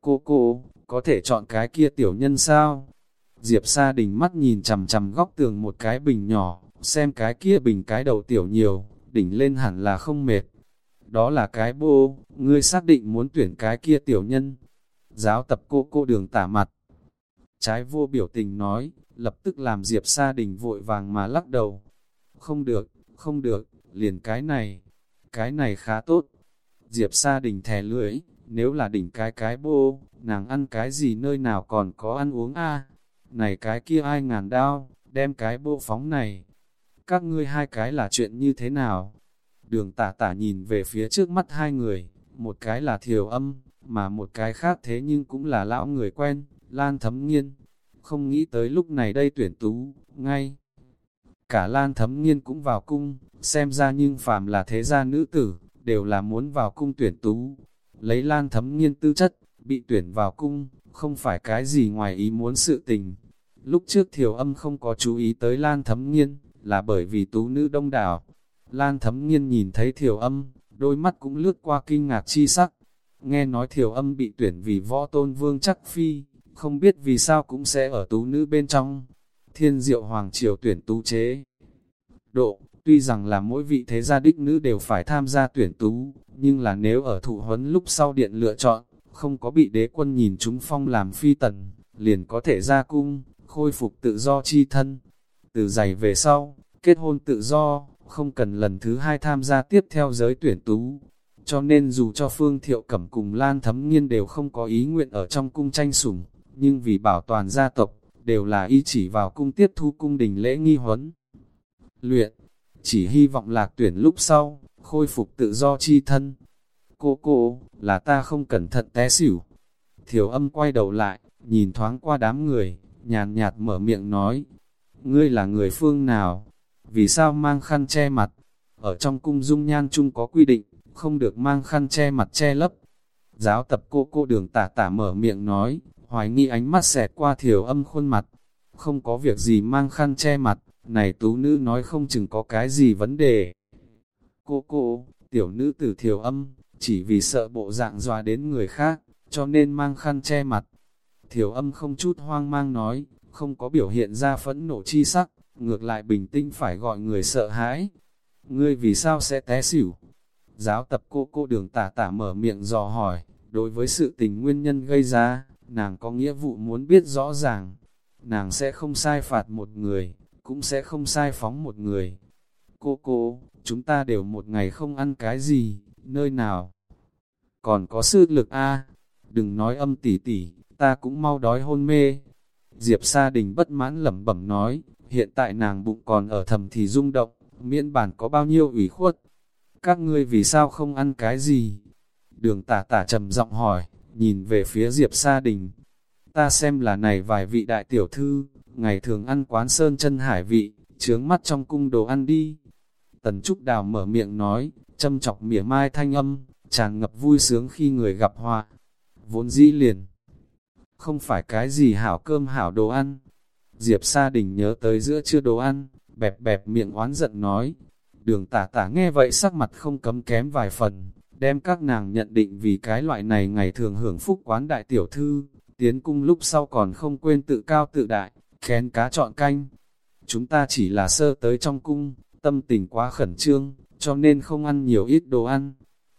Speaker 1: Cô cô, có thể chọn cái kia tiểu nhân sao? Diệp Sa Đình mắt nhìn chằm chằm góc tường một cái bình nhỏ, xem cái kia bình cái đầu tiểu nhiều, đỉnh lên hẳn là không mệt. Đó là cái bô, ngươi xác định muốn tuyển cái kia tiểu nhân. Giáo tập cô cô đường tả mặt. Trái vô biểu tình nói, lập tức làm Diệp Sa Đình vội vàng mà lắc đầu. Không được, không được, liền cái này, cái này khá tốt. Diệp Sa Đình thè lưỡi, nếu là đỉnh cái cái bô, nàng ăn cái gì nơi nào còn có ăn uống a Này cái kia ai ngàn đao, đem cái bô phóng này. Các ngươi hai cái là chuyện như thế nào? Đường tả tả nhìn về phía trước mắt hai người, một cái là thiều âm, mà một cái khác thế nhưng cũng là lão người quen, Lan Thấm Nghiên. Không nghĩ tới lúc này đây tuyển tú, ngay. Cả Lan Thấm Nghiên cũng vào cung, xem ra nhưng phàm là thế gia nữ tử, đều là muốn vào cung tuyển tú. Lấy Lan Thấm Nghiên tư chất, bị tuyển vào cung, không phải cái gì ngoài ý muốn sự tình. Lúc trước thiểu âm không có chú ý tới Lan Thấm Nghiên, là bởi vì tú nữ đông đảo. Lan Thấm Nghiên nhìn thấy thiểu âm, đôi mắt cũng lướt qua kinh ngạc chi sắc. Nghe nói thiểu âm bị tuyển vì võ tôn vương chắc phi, không biết vì sao cũng sẽ ở tú nữ bên trong. Thiên diệu hoàng triều tuyển tú chế. Độ, tuy rằng là mỗi vị thế gia đích nữ đều phải tham gia tuyển tú, nhưng là nếu ở thụ huấn lúc sau điện lựa chọn, không có bị đế quân nhìn chúng phong làm phi tần, liền có thể ra cung, khôi phục tự do chi thân. Từ giày về sau, kết hôn tự do, không cần lần thứ hai tham gia tiếp theo giới tuyển tú. Cho nên dù cho Phương Thiệu Cẩm cùng Lan Thấm Nghiên đều không có ý nguyện ở trong cung tranh sủng, nhưng vì bảo toàn gia tộc, đều là ý chỉ vào cung tiếp thu cung đình lễ nghi huấn. Luyện, chỉ hy vọng lạc tuyển lúc sau, khôi phục tự do chi thân. Cô cô, là ta không cẩn thận té xỉu. Thiểu âm quay đầu lại, nhìn thoáng qua đám người, nhàn nhạt mở miệng nói, ngươi là người phương nào? Vì sao mang khăn che mặt? Ở trong cung dung nhan chung có quy định, không được mang khăn che mặt che lấp. Giáo tập cô cô đường tả tả mở miệng nói, hoài nghi ánh mắt xẹt qua thiểu âm khuôn mặt. Không có việc gì mang khăn che mặt, này tú nữ nói không chừng có cái gì vấn đề. Cô cô, tiểu nữ tử thiểu âm, chỉ vì sợ bộ dạng dọa đến người khác, cho nên mang khăn che mặt. Thiểu âm không chút hoang mang nói, không có biểu hiện ra phẫn nộ chi sắc, ngược lại bình tĩnh phải gọi người sợ hãi. Ngươi vì sao sẽ té xỉu? Giáo tập cô cô đường tả tả mở miệng dò hỏi, đối với sự tình nguyên nhân gây ra, nàng có nghĩa vụ muốn biết rõ ràng. Nàng sẽ không sai phạt một người, cũng sẽ không sai phóng một người. Cô cô, chúng ta đều một ngày không ăn cái gì, nơi nào? Còn có sư lực a đừng nói âm tỉ tỉ, ta cũng mau đói hôn mê. Diệp Sa Đình bất mãn lẩm bẩm nói, hiện tại nàng bụng còn ở thầm thì rung động, miễn bản có bao nhiêu ủy khuất. Các ngươi vì sao không ăn cái gì? Đường tả tả trầm giọng hỏi, nhìn về phía Diệp Sa Đình. Ta xem là này vài vị đại tiểu thư, ngày thường ăn quán sơn chân hải vị, chướng mắt trong cung đồ ăn đi. Tần Trúc Đào mở miệng nói, châm chọc mỉa mai thanh âm, tràn ngập vui sướng khi người gặp họa. Vốn dĩ liền, không phải cái gì hảo cơm hảo đồ ăn. Diệp Sa Đình nhớ tới giữa chưa đồ ăn, bẹp bẹp miệng oán giận nói. Đường tả tả nghe vậy sắc mặt không cấm kém vài phần, đem các nàng nhận định vì cái loại này ngày thường hưởng phúc quán đại tiểu thư, tiến cung lúc sau còn không quên tự cao tự đại, kén cá chọn canh. Chúng ta chỉ là sơ tới trong cung, tâm tình quá khẩn trương, cho nên không ăn nhiều ít đồ ăn.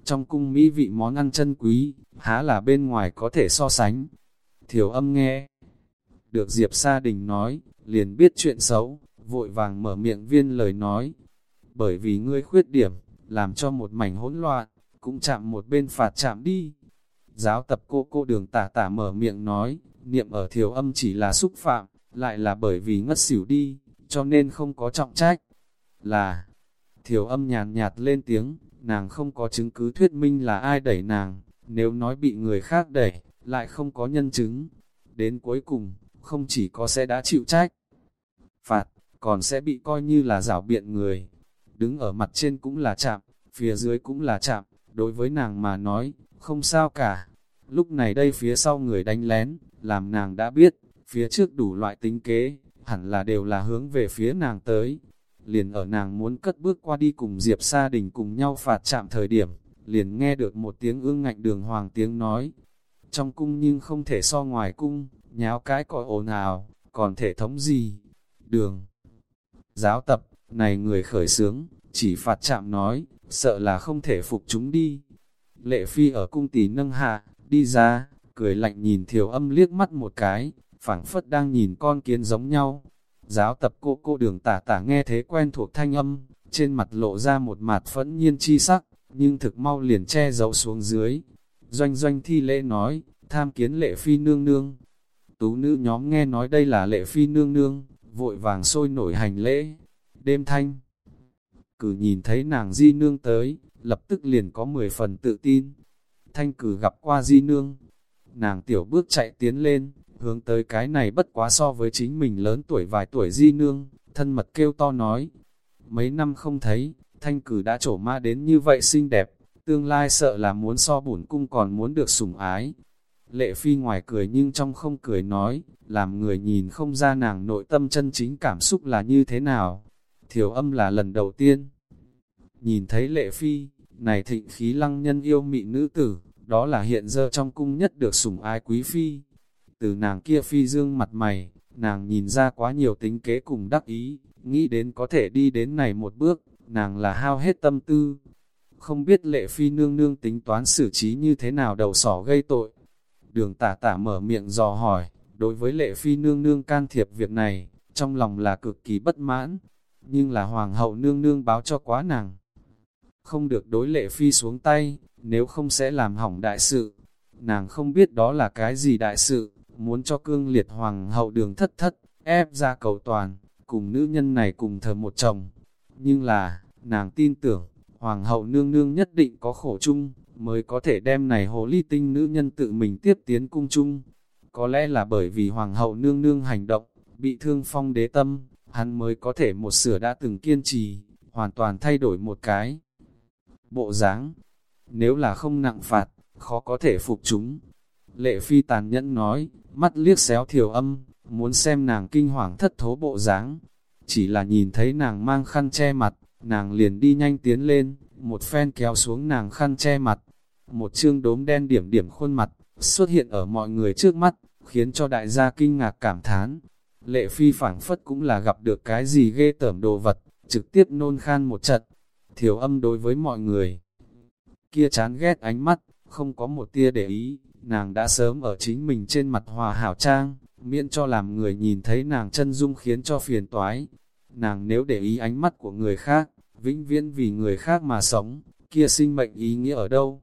Speaker 1: Trong cung mỹ vị món ăn chân quý, há là bên ngoài có thể so sánh. Thiểu âm nghe. Được Diệp Sa Đình nói, liền biết chuyện xấu, vội vàng mở miệng viên lời nói. bởi vì ngươi khuyết điểm, làm cho một mảnh hỗn loạn, cũng chạm một bên phạt chạm đi. Giáo tập cô cô đường tả tả mở miệng nói, niệm ở thiếu âm chỉ là xúc phạm, lại là bởi vì ngất xỉu đi, cho nên không có trọng trách. Là, thiếu âm nhàn nhạt lên tiếng, nàng không có chứng cứ thuyết minh là ai đẩy nàng, nếu nói bị người khác đẩy, lại không có nhân chứng. Đến cuối cùng, không chỉ có sẽ đã chịu trách, phạt, còn sẽ bị coi như là rảo biện người. Đứng ở mặt trên cũng là chạm, phía dưới cũng là chạm, đối với nàng mà nói, không sao cả. Lúc này đây phía sau người đánh lén, làm nàng đã biết, phía trước đủ loại tính kế, hẳn là đều là hướng về phía nàng tới. Liền ở nàng muốn cất bước qua đi cùng Diệp Sa Đình cùng nhau phạt chạm thời điểm, liền nghe được một tiếng ương ngạnh đường hoàng tiếng nói. Trong cung nhưng không thể so ngoài cung, nháo cái còi ồn ào, còn thể thống gì? Đường giáo tập, này người khởi sướng, chỉ phạt chạm nói, sợ là không thể phục chúng đi. Lệ phi ở cung tỷ nâng hạ, đi ra, cười lạnh nhìn thiểu âm liếc mắt một cái, phảng phất đang nhìn con kiến giống nhau. Giáo tập cô cô đường tả tả nghe thế quen thuộc thanh âm, trên mặt lộ ra một mặt phẫn nhiên chi sắc, nhưng thực mau liền che giấu xuống dưới. Doanh doanh thi lễ nói, tham kiến lệ phi nương nương. Tú nữ nhóm nghe nói đây là lệ phi nương nương, vội vàng sôi nổi hành lễ. Đêm thanh, cử nhìn thấy nàng di nương tới, lập tức liền có 10 phần tự tin. Thanh cử gặp qua di nương, nàng tiểu bước chạy tiến lên, hướng tới cái này bất quá so với chính mình lớn tuổi vài tuổi di nương, thân mật kêu to nói. Mấy năm không thấy, thanh cử đã trổ ma đến như vậy xinh đẹp, tương lai sợ là muốn so bổn cung còn muốn được sủng ái. Lệ phi ngoài cười nhưng trong không cười nói, làm người nhìn không ra nàng nội tâm chân chính cảm xúc là như thế nào. Thiểu âm là lần đầu tiên. Nhìn thấy lệ phi, này thịnh khí lăng nhân yêu mị nữ tử, đó là hiện giờ trong cung nhất được sủng ái quý phi. Từ nàng kia phi dương mặt mày, nàng nhìn ra quá nhiều tính kế cùng đắc ý, nghĩ đến có thể đi đến này một bước, nàng là hao hết tâm tư. Không biết lệ phi nương nương tính toán xử trí như thế nào đầu sỏ gây tội. Đường tả tả mở miệng dò hỏi, đối với lệ phi nương nương can thiệp việc này, trong lòng là cực kỳ bất mãn, nhưng là hoàng hậu nương nương báo cho quá nàng. Không được đối lệ phi xuống tay, nếu không sẽ làm hỏng đại sự. Nàng không biết đó là cái gì đại sự, muốn cho cương liệt hoàng hậu đường thất thất, ép ra cầu toàn, cùng nữ nhân này cùng thờ một chồng. Nhưng là, nàng tin tưởng, hoàng hậu nương nương nhất định có khổ chung, mới có thể đem này hồ ly tinh nữ nhân tự mình tiếp tiến cung chung. Có lẽ là bởi vì hoàng hậu nương nương hành động, bị thương phong đế tâm, hắn mới có thể một sửa đã từng kiên trì, hoàn toàn thay đổi một cái. Bộ dáng, nếu là không nặng phạt, khó có thể phục chúng. Lệ phi tàn nhẫn nói, mắt liếc xéo thiểu âm, muốn xem nàng kinh hoàng thất thố bộ dáng. Chỉ là nhìn thấy nàng mang khăn che mặt, nàng liền đi nhanh tiến lên, một phen kéo xuống nàng khăn che mặt. Một chương đốm đen điểm điểm khuôn mặt, xuất hiện ở mọi người trước mắt, khiến cho đại gia kinh ngạc cảm thán. Lệ phi phảng phất cũng là gặp được cái gì ghê tởm đồ vật, trực tiếp nôn khan một trận. Thiểu âm đối với mọi người. Kia chán ghét ánh mắt, không có một tia để ý, nàng đã sớm ở chính mình trên mặt hòa hảo trang, miễn cho làm người nhìn thấy nàng chân dung khiến cho phiền toái. Nàng nếu để ý ánh mắt của người khác, vĩnh viễn vì người khác mà sống, kia sinh mệnh ý nghĩa ở đâu?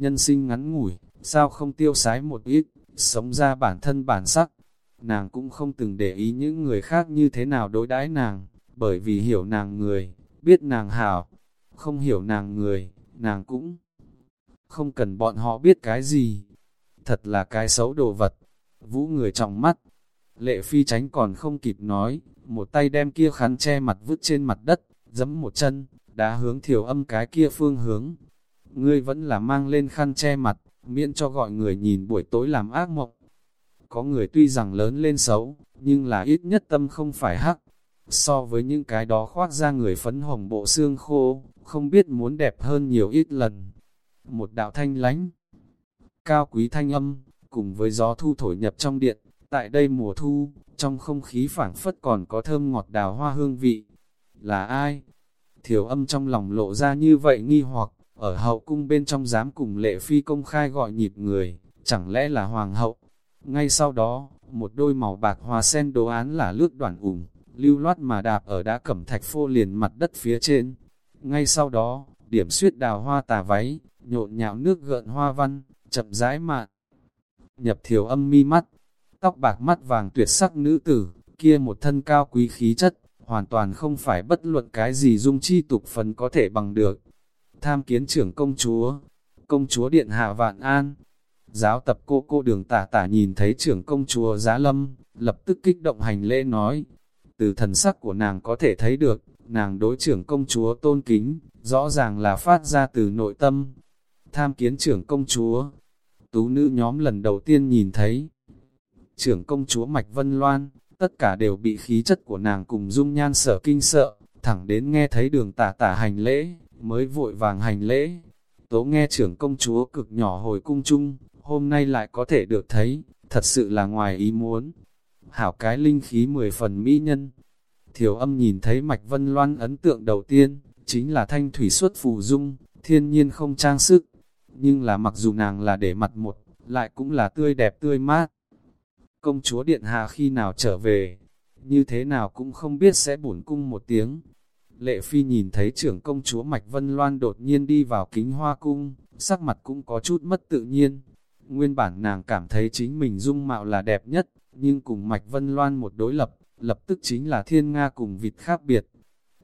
Speaker 1: Nhân sinh ngắn ngủi, sao không tiêu sái một ít, sống ra bản thân bản sắc. Nàng cũng không từng để ý những người khác như thế nào đối đãi nàng, bởi vì hiểu nàng người, biết nàng hảo, không hiểu nàng người, nàng cũng không cần bọn họ biết cái gì. Thật là cái xấu đồ vật. Vũ người trọng mắt. Lệ phi tránh còn không kịp nói, một tay đem kia khăn che mặt vứt trên mặt đất, giẫm một chân, đã hướng thiểu âm cái kia phương hướng. Ngươi vẫn là mang lên khăn che mặt, miễn cho gọi người nhìn buổi tối làm ác mộng. Có người tuy rằng lớn lên xấu, nhưng là ít nhất tâm không phải hắc. So với những cái đó khoác ra người phấn hồng bộ xương khô, không biết muốn đẹp hơn nhiều ít lần. Một đạo thanh lánh, cao quý thanh âm, cùng với gió thu thổi nhập trong điện, tại đây mùa thu, trong không khí phảng phất còn có thơm ngọt đào hoa hương vị. Là ai? Thiểu âm trong lòng lộ ra như vậy nghi hoặc, ở hậu cung bên trong dám cùng lệ phi công khai gọi nhịp người, chẳng lẽ là hoàng hậu? Ngay sau đó, một đôi màu bạc hoa sen đồ án là lướt đoạn ủng, lưu loát mà đạp ở đá cẩm thạch phô liền mặt đất phía trên. Ngay sau đó, điểm suyết đào hoa tà váy, nhộn nhạo nước gợn hoa văn, chậm rãi mạn. Nhập thiểu âm mi mắt, tóc bạc mắt vàng tuyệt sắc nữ tử, kia một thân cao quý khí chất, hoàn toàn không phải bất luận cái gì dung chi tục phần có thể bằng được. Tham kiến trưởng công chúa, công chúa điện hạ vạn an, giáo tập cô cô đường tả tả nhìn thấy trưởng công chúa giá lâm, lập tức kích động hành lễ nói, từ thần sắc của nàng có thể thấy được, nàng đối trưởng công chúa tôn kính, rõ ràng là phát ra từ nội tâm. Tham kiến trưởng công chúa, tú nữ nhóm lần đầu tiên nhìn thấy. Trưởng công chúa Mạch Vân Loan, tất cả đều bị khí chất của nàng cùng dung nhan sở kinh sợ, thẳng đến nghe thấy đường tả tả hành lễ, mới vội vàng hành lễ. Tố nghe trưởng công chúa cực nhỏ hồi cung chung, hôm nay lại có thể được thấy, thật sự là ngoài ý muốn. Hảo cái linh khí mười phần mỹ nhân. Thiểu âm nhìn thấy Mạch Vân Loan ấn tượng đầu tiên, chính là thanh thủy xuất phù dung, thiên nhiên không trang sức. Nhưng là mặc dù nàng là để mặt một, lại cũng là tươi đẹp tươi mát. Công chúa Điện Hạ khi nào trở về, như thế nào cũng không biết sẽ bổn cung một tiếng. Lệ Phi nhìn thấy trưởng công chúa Mạch Vân Loan đột nhiên đi vào kính hoa cung, sắc mặt cũng có chút mất tự nhiên. Nguyên bản nàng cảm thấy chính mình dung mạo là đẹp nhất, nhưng cùng Mạch Vân Loan một đối lập, lập tức chính là thiên Nga cùng vịt khác biệt.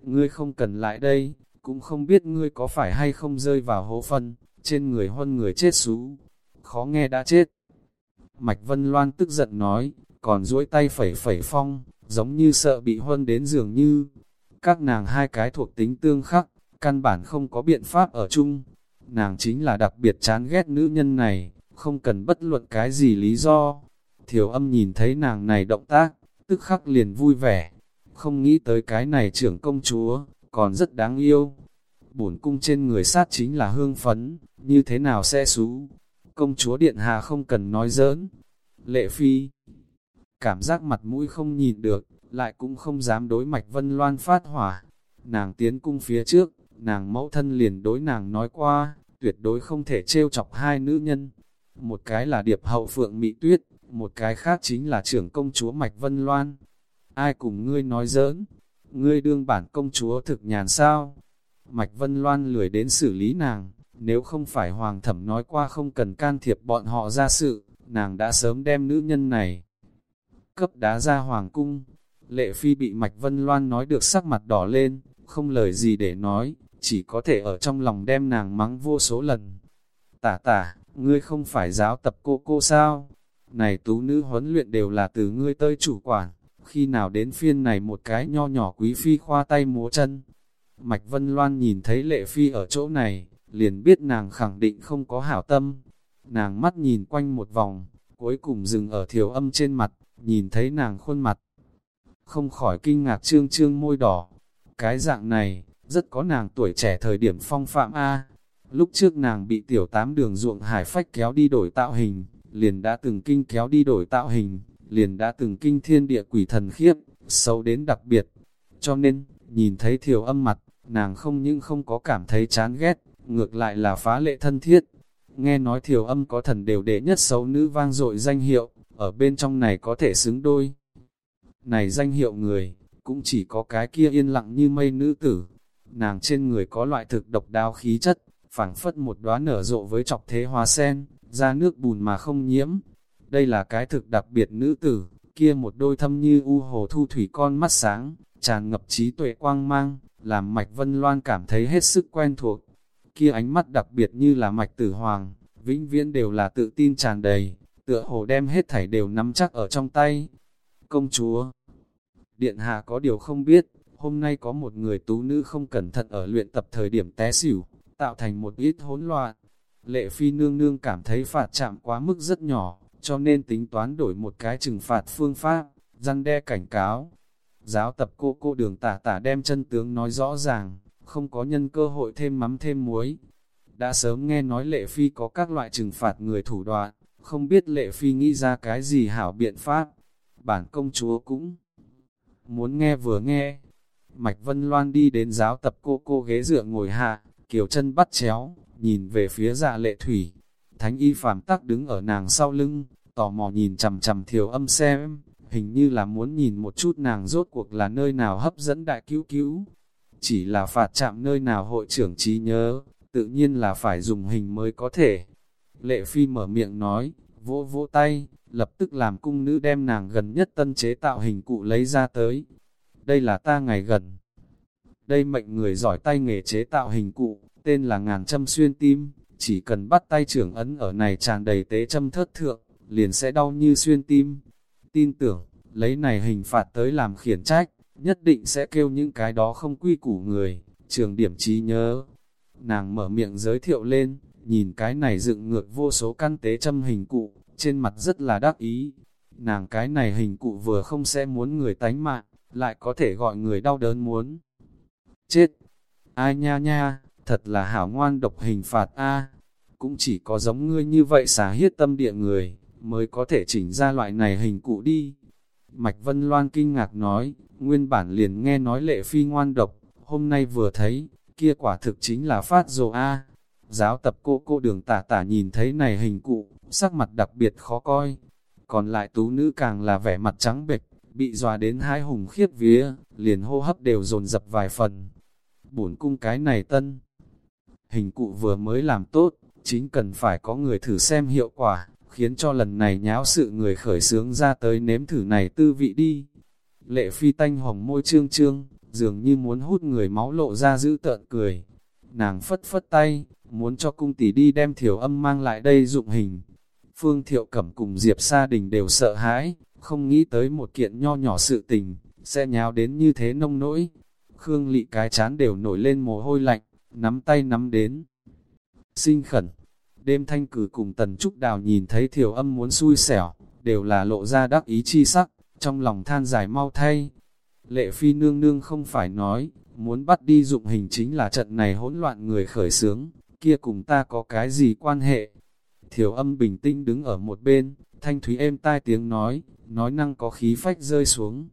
Speaker 1: Ngươi không cần lại đây, cũng không biết ngươi có phải hay không rơi vào hố phân, trên người huân người chết xú. Khó nghe đã chết. Mạch Vân Loan tức giận nói, còn duỗi tay phẩy phẩy phong, giống như sợ bị huân đến dường như. Các nàng hai cái thuộc tính tương khắc, căn bản không có biện pháp ở chung. Nàng chính là đặc biệt chán ghét nữ nhân này, không cần bất luận cái gì lý do. Thiểu âm nhìn thấy nàng này động tác, tức khắc liền vui vẻ. Không nghĩ tới cái này trưởng công chúa, còn rất đáng yêu. Bổn cung trên người sát chính là hương phấn, như thế nào sẽ xú. Công chúa Điện Hà không cần nói giỡn. Lệ Phi, cảm giác mặt mũi không nhìn được, lại cũng không dám đối mạch vân loan phát hỏa. Nàng tiến cung phía trước, nàng mẫu thân liền đối nàng nói qua, tuyệt đối không thể trêu chọc hai nữ nhân. Một cái là điệp hậu phượng mị tuyết, một cái khác chính là trưởng công chúa Mạch Vân Loan. Ai cùng ngươi nói giỡn? Ngươi đương bản công chúa thực nhàn sao? Mạch Vân Loan lười đến xử lý nàng, nếu không phải hoàng thẩm nói qua không cần can thiệp bọn họ ra sự, nàng đã sớm đem nữ nhân này cấp đá ra hoàng cung. Lệ Phi bị Mạch Vân Loan nói được sắc mặt đỏ lên, không lời gì để nói, chỉ có thể ở trong lòng đem nàng mắng vô số lần. Tả tả, ngươi không phải giáo tập cô cô sao? Này tú nữ huấn luyện đều là từ ngươi tới chủ quản, khi nào đến phiên này một cái nho nhỏ quý phi khoa tay múa chân. Mạch Vân Loan nhìn thấy lệ phi ở chỗ này, liền biết nàng khẳng định không có hảo tâm. Nàng mắt nhìn quanh một vòng, cuối cùng dừng ở thiểu âm trên mặt, nhìn thấy nàng khuôn mặt. Không khỏi kinh ngạc trương trương môi đỏ. Cái dạng này, rất có nàng tuổi trẻ thời điểm phong phạm A. Lúc trước nàng bị tiểu tám đường ruộng hải phách kéo đi đổi tạo hình, liền đã từng kinh kéo đi đổi tạo hình, liền đã từng kinh thiên địa quỷ thần khiếp, xấu đến đặc biệt. Cho nên, nhìn thấy thiểu âm mặt, nàng không những không có cảm thấy chán ghét, ngược lại là phá lệ thân thiết. Nghe nói thiểu âm có thần đều đệ nhất xấu nữ vang dội danh hiệu, ở bên trong này có thể xứng đôi. Này danh hiệu người, cũng chỉ có cái kia yên lặng như mây nữ tử. Nàng trên người có loại thực độc đao khí chất, phảng phất một đóa nở rộ với chọc thế hoa sen, ra nước bùn mà không nhiễm. Đây là cái thực đặc biệt nữ tử, kia một đôi thâm như u hồ thu thủy con mắt sáng, tràn ngập trí tuệ quang mang, làm Mạch Vân Loan cảm thấy hết sức quen thuộc. Kia ánh mắt đặc biệt như là Mạch Tử Hoàng, vĩnh viễn đều là tự tin tràn đầy, tựa hồ đem hết thảy đều nắm chắc ở trong tay. Công chúa, Điện Hạ có điều không biết, hôm nay có một người tú nữ không cẩn thận ở luyện tập thời điểm té xỉu, tạo thành một ít hỗn loạn. Lệ phi nương nương cảm thấy phạt chạm quá mức rất nhỏ, cho nên tính toán đổi một cái trừng phạt phương pháp, răng đe cảnh cáo. Giáo tập cô cô đường tả tả đem chân tướng nói rõ ràng, không có nhân cơ hội thêm mắm thêm muối. Đã sớm nghe nói lệ phi có các loại trừng phạt người thủ đoạn, không biết lệ phi nghĩ ra cái gì hảo biện pháp. Bản công chúa cũng muốn nghe vừa nghe. Mạch Vân Loan đi đến giáo tập cô cô ghế dựa ngồi hạ, kiều chân bắt chéo, nhìn về phía dạ lệ thủy. Thánh y phàm tắc đứng ở nàng sau lưng, tò mò nhìn chầm chầm thiểu âm xem, hình như là muốn nhìn một chút nàng rốt cuộc là nơi nào hấp dẫn đại cứu cứu. chỉ là phạt chạm nơi nào hội trưởng trí nhớ, tự nhiên là phải dùng hình mới có thể. Lệ Phi mở miệng nói, vỗ vỗ tay, lập tức làm cung nữ đem nàng gần nhất tân chế tạo hình cụ lấy ra tới. Đây là ta ngày gần. Đây mệnh người giỏi tay nghề chế tạo hình cụ, tên là ngàn châm xuyên tim, chỉ cần bắt tay trưởng ấn ở này tràn đầy tế châm thất thượng, liền sẽ đau như xuyên tim. Tin tưởng, lấy này hình phạt tới làm khiển trách, nhất định sẽ kêu những cái đó không quy củ người, trường điểm trí nhớ. Nàng mở miệng giới thiệu lên, nhìn cái này dựng ngược vô số căn tế châm hình cụ, trên mặt rất là đắc ý. Nàng cái này hình cụ vừa không sẽ muốn người tánh mạng, lại có thể gọi người đau đớn muốn. Chết! Ai nha nha, thật là hảo ngoan độc hình phạt a Cũng chỉ có giống ngươi như vậy xả hiết tâm địa người, mới có thể chỉnh ra loại này hình cụ đi. Mạch Vân Loan kinh ngạc nói, nguyên bản liền nghe nói lệ phi ngoan độc, hôm nay vừa thấy, kia quả thực chính là phát rồ A. Giáo tập cô cô đường tả tả nhìn thấy này hình cụ, sắc mặt đặc biệt khó coi. Còn lại tú nữ càng là vẻ mặt trắng bệch, bị dọa đến hai hùng khiết vía, liền hô hấp đều dồn dập vài phần. Bổn cung cái này tân. Hình cụ vừa mới làm tốt, chính cần phải có người thử xem hiệu quả, khiến cho lần này nháo sự người khởi sướng ra tới nếm thử này tư vị đi. Lệ phi tanh hồng môi trương trương, dường như muốn hút người máu lộ ra giữ tợn cười. Nàng phất phất tay, muốn cho cung tỷ đi đem thiểu âm mang lại đây dụng hình. Phương thiệu cẩm cùng Diệp Sa Đình đều sợ hãi, không nghĩ tới một kiện nho nhỏ sự tình, sẽ nháo đến như thế nông nỗi. Khương lị cái chán đều nổi lên mồ hôi lạnh, nắm tay nắm đến. Sinh khẩn, đêm thanh cử cùng tần trúc đào nhìn thấy thiểu âm muốn xui xẻo, đều là lộ ra đắc ý chi sắc, trong lòng than dài mau thay. Lệ phi nương nương không phải nói, muốn bắt đi dụng hình chính là trận này hỗn loạn người khởi sướng, kia cùng ta có cái gì quan hệ. Thiểu âm bình tĩnh đứng ở một bên, thanh thúy êm tai tiếng nói, nói năng có khí phách rơi xuống.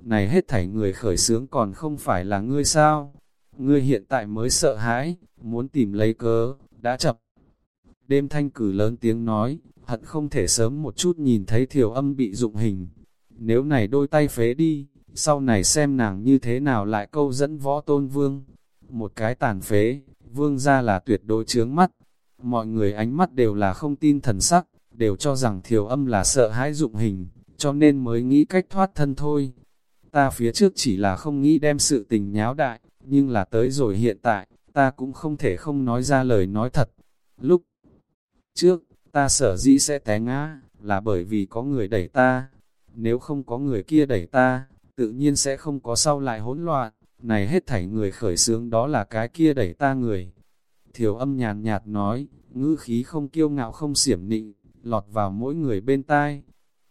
Speaker 1: Này hết thảy người khởi sướng còn không phải là ngươi sao? Ngươi hiện tại mới sợ hãi, muốn tìm lấy cớ, đã chập. Đêm thanh cử lớn tiếng nói, hận không thể sớm một chút nhìn thấy thiểu âm bị dụng hình. Nếu này đôi tay phế đi, sau này xem nàng như thế nào lại câu dẫn võ tôn vương. Một cái tàn phế, vương ra là tuyệt đối chướng mắt. Mọi người ánh mắt đều là không tin thần sắc, đều cho rằng thiểu âm là sợ hãi dụng hình, cho nên mới nghĩ cách thoát thân thôi. Ta phía trước chỉ là không nghĩ đem sự tình nháo đại, nhưng là tới rồi hiện tại, ta cũng không thể không nói ra lời nói thật. Lúc trước, ta sở dĩ sẽ té ngã, là bởi vì có người đẩy ta. Nếu không có người kia đẩy ta, tự nhiên sẽ không có sau lại hỗn loạn. Này hết thảy người khởi sướng đó là cái kia đẩy ta người. Thiểu âm nhàn nhạt nói, ngữ khí không kiêu ngạo không xiểm nịnh, lọt vào mỗi người bên tai.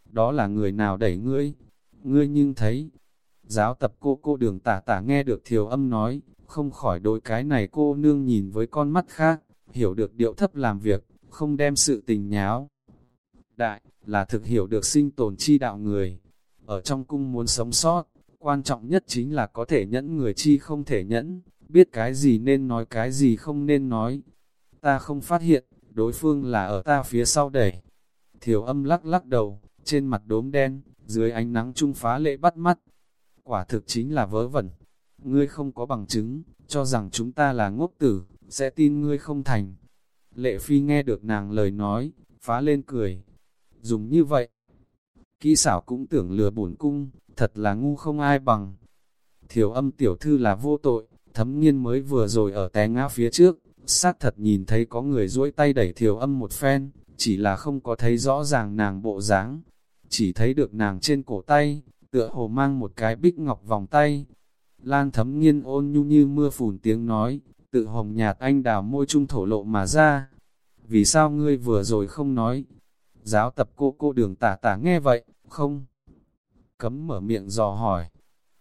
Speaker 1: Đó là người nào đẩy ngươi? Ngươi nhưng thấy. Giáo tập cô cô đường tả tả nghe được thiểu âm nói, không khỏi đôi cái này cô nương nhìn với con mắt khác, hiểu được điệu thấp làm việc, không đem sự tình nháo. Đại, là thực hiểu được sinh tồn chi đạo người. Ở trong cung muốn sống sót, quan trọng nhất chính là có thể nhẫn người chi không thể nhẫn, biết cái gì nên nói cái gì không nên nói. Ta không phát hiện, đối phương là ở ta phía sau đẩy. Thiểu âm lắc lắc đầu, trên mặt đốm đen, dưới ánh nắng trung phá lệ bắt mắt. Quả thực chính là vớ vẩn. Ngươi không có bằng chứng, cho rằng chúng ta là ngốc tử, sẽ tin ngươi không thành. Lệ Phi nghe được nàng lời nói, phá lên cười. Dùng như vậy, kỹ xảo cũng tưởng lừa bổn cung, thật là ngu không ai bằng. Thiểu âm tiểu thư là vô tội, thấm nghiên mới vừa rồi ở té ngã phía trước, xác thật nhìn thấy có người duỗi tay đẩy thiểu âm một phen, chỉ là không có thấy rõ ràng nàng bộ dáng, chỉ thấy được nàng trên cổ tay, tựa hồ mang một cái bích ngọc vòng tay. Lan thấm nghiên ôn nhu như mưa phùn tiếng nói, tự hồng nhạt anh đào môi trung thổ lộ mà ra. Vì sao ngươi vừa rồi không nói? Giáo tập cô cô đường tả tả nghe vậy, không? Cấm mở miệng dò hỏi.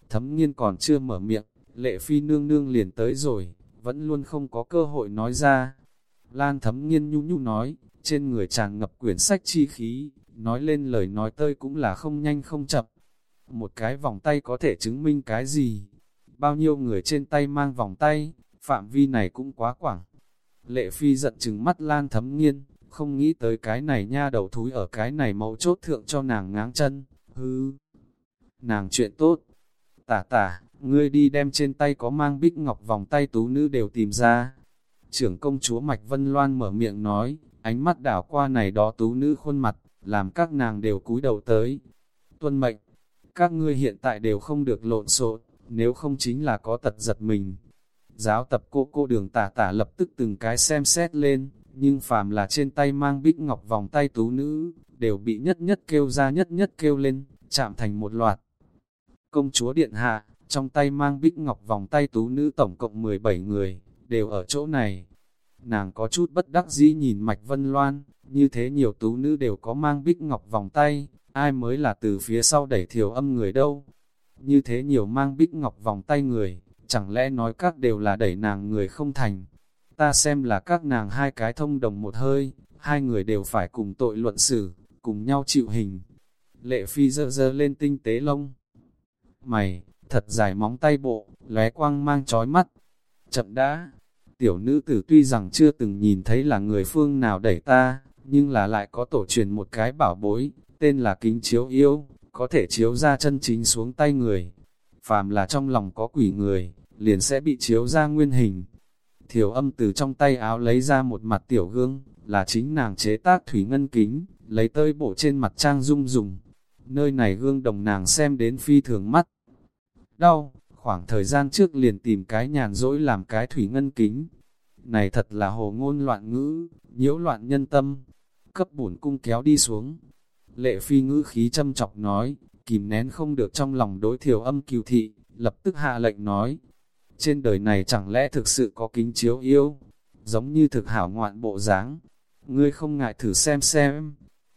Speaker 1: Thấm nghiên còn chưa mở miệng, lệ phi nương nương liền tới rồi, vẫn luôn không có cơ hội nói ra. Lan thấm nghiên nhu nhu nói, trên người tràn ngập quyển sách chi khí, nói lên lời nói tơi cũng là không nhanh không chậm. Một cái vòng tay có thể chứng minh cái gì? Bao nhiêu người trên tay mang vòng tay, phạm vi này cũng quá quảng. Lệ phi giận chừng mắt lan thấm nghiên, không nghĩ tới cái này nha đầu thúi ở cái này mẫu chốt thượng cho nàng ngáng chân, hư. Nàng chuyện tốt, tả tả, ngươi đi đem trên tay có mang bích ngọc vòng tay tú nữ đều tìm ra. Trưởng công chúa Mạch Vân Loan mở miệng nói, ánh mắt đảo qua này đó tú nữ khuôn mặt, làm các nàng đều cúi đầu tới. Tuân mệnh, các ngươi hiện tại đều không được lộn xộn, nếu không chính là có tật giật mình. Giáo tập cô cô đường tả tả lập tức từng cái xem xét lên, nhưng phàm là trên tay mang bích ngọc vòng tay tú nữ, đều bị nhất nhất kêu ra nhất nhất kêu lên, chạm thành một loạt. Công chúa Điện Hạ, trong tay mang bích ngọc vòng tay tú nữ tổng cộng 17 người, đều ở chỗ này. Nàng có chút bất đắc dĩ nhìn Mạch Vân Loan, như thế nhiều tú nữ đều có mang bích ngọc vòng tay, ai mới là từ phía sau đẩy thiểu âm người đâu. Như thế nhiều mang bích ngọc vòng tay người, chẳng lẽ nói các đều là đẩy nàng người không thành. Ta xem là các nàng hai cái thông đồng một hơi, hai người đều phải cùng tội luận xử, cùng nhau chịu hình. Lệ phi dơ dơ lên tinh tế lông. Mày, thật dài móng tay bộ, lóe quang mang chói mắt. Chậm đã, tiểu nữ tử tuy rằng chưa từng nhìn thấy là người phương nào đẩy ta, nhưng là lại có tổ truyền một cái bảo bối, tên là kính chiếu yêu, có thể chiếu ra chân chính xuống tay người. Phàm là trong lòng có quỷ người, liền sẽ bị chiếu ra nguyên hình. Thiểu âm từ trong tay áo lấy ra một mặt tiểu gương, là chính nàng chế tác thủy ngân kính, lấy tơi bộ trên mặt trang dung dùng. Nơi này gương đồng nàng xem đến phi thường mắt. Đau, khoảng thời gian trước liền tìm cái nhàn rỗi làm cái thủy ngân kính. Này thật là hồ ngôn loạn ngữ, nhiễu loạn nhân tâm. Cấp bổn cung kéo đi xuống. Lệ phi ngữ khí châm chọc nói, kìm nén không được trong lòng đối thiểu âm kiều thị, lập tức hạ lệnh nói. Trên đời này chẳng lẽ thực sự có kính chiếu yêu, giống như thực hảo ngoạn bộ dáng Ngươi không ngại thử xem xem,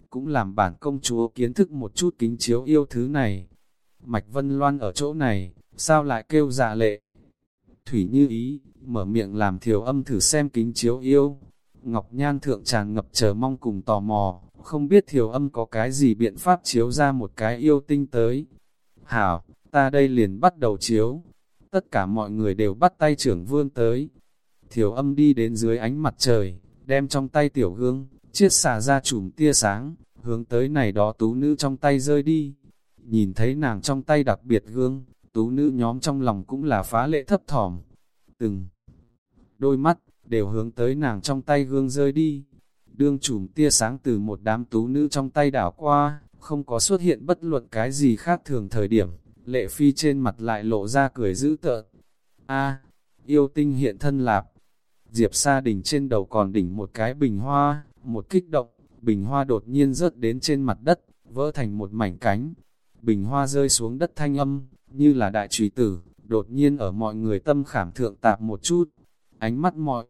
Speaker 1: cũng làm bản công chúa kiến thức một chút kính chiếu yêu thứ này. Mạch Vân Loan ở chỗ này, sao lại kêu dạ lệ? Thủy như ý, mở miệng làm thiểu âm thử xem kính chiếu yêu. Ngọc Nhan thượng tràn ngập chờ mong cùng tò mò, không biết thiểu âm có cái gì biện pháp chiếu ra một cái yêu tinh tới. Hảo, ta đây liền bắt đầu chiếu. Tất cả mọi người đều bắt tay trưởng vương tới. Thiểu âm đi đến dưới ánh mặt trời, đem trong tay tiểu gương, chiết xả ra chùm tia sáng, hướng tới này đó tú nữ trong tay rơi đi. Nhìn thấy nàng trong tay đặc biệt gương, tú nữ nhóm trong lòng cũng là phá lệ thấp thỏm. Từng đôi mắt, đều hướng tới nàng trong tay gương rơi đi. Đương chùm tia sáng từ một đám tú nữ trong tay đảo qua, không có xuất hiện bất luận cái gì khác thường thời điểm, lệ phi trên mặt lại lộ ra cười dữ tợn. A, yêu tinh hiện thân lạp. Diệp Sa đỉnh trên đầu còn đỉnh một cái bình hoa, một kích động, bình hoa đột nhiên rớt đến trên mặt đất, vỡ thành một mảnh cánh. Bình hoa rơi xuống đất thanh âm, như là đại trùy tử, đột nhiên ở mọi người tâm khảm thượng tạp một chút. Ánh mắt mọi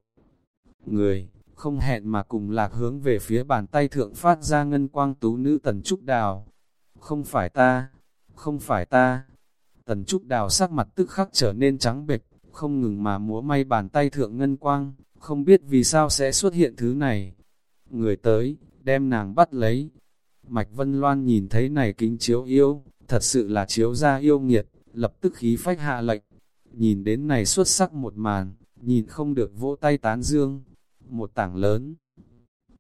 Speaker 1: người, không hẹn mà cùng lạc hướng về phía bàn tay thượng phát ra ngân quang tú nữ tần trúc đào. Không phải ta, không phải ta. Tần trúc đào sắc mặt tức khắc trở nên trắng bệch, không ngừng mà múa may bàn tay thượng ngân quang, không biết vì sao sẽ xuất hiện thứ này. Người tới, đem nàng bắt lấy. Mạch Vân Loan nhìn thấy này kính chiếu yêu, thật sự là chiếu ra yêu nghiệt, lập tức khí phách hạ lệnh. Nhìn đến này xuất sắc một màn, nhìn không được vỗ tay tán dương. Một tảng lớn.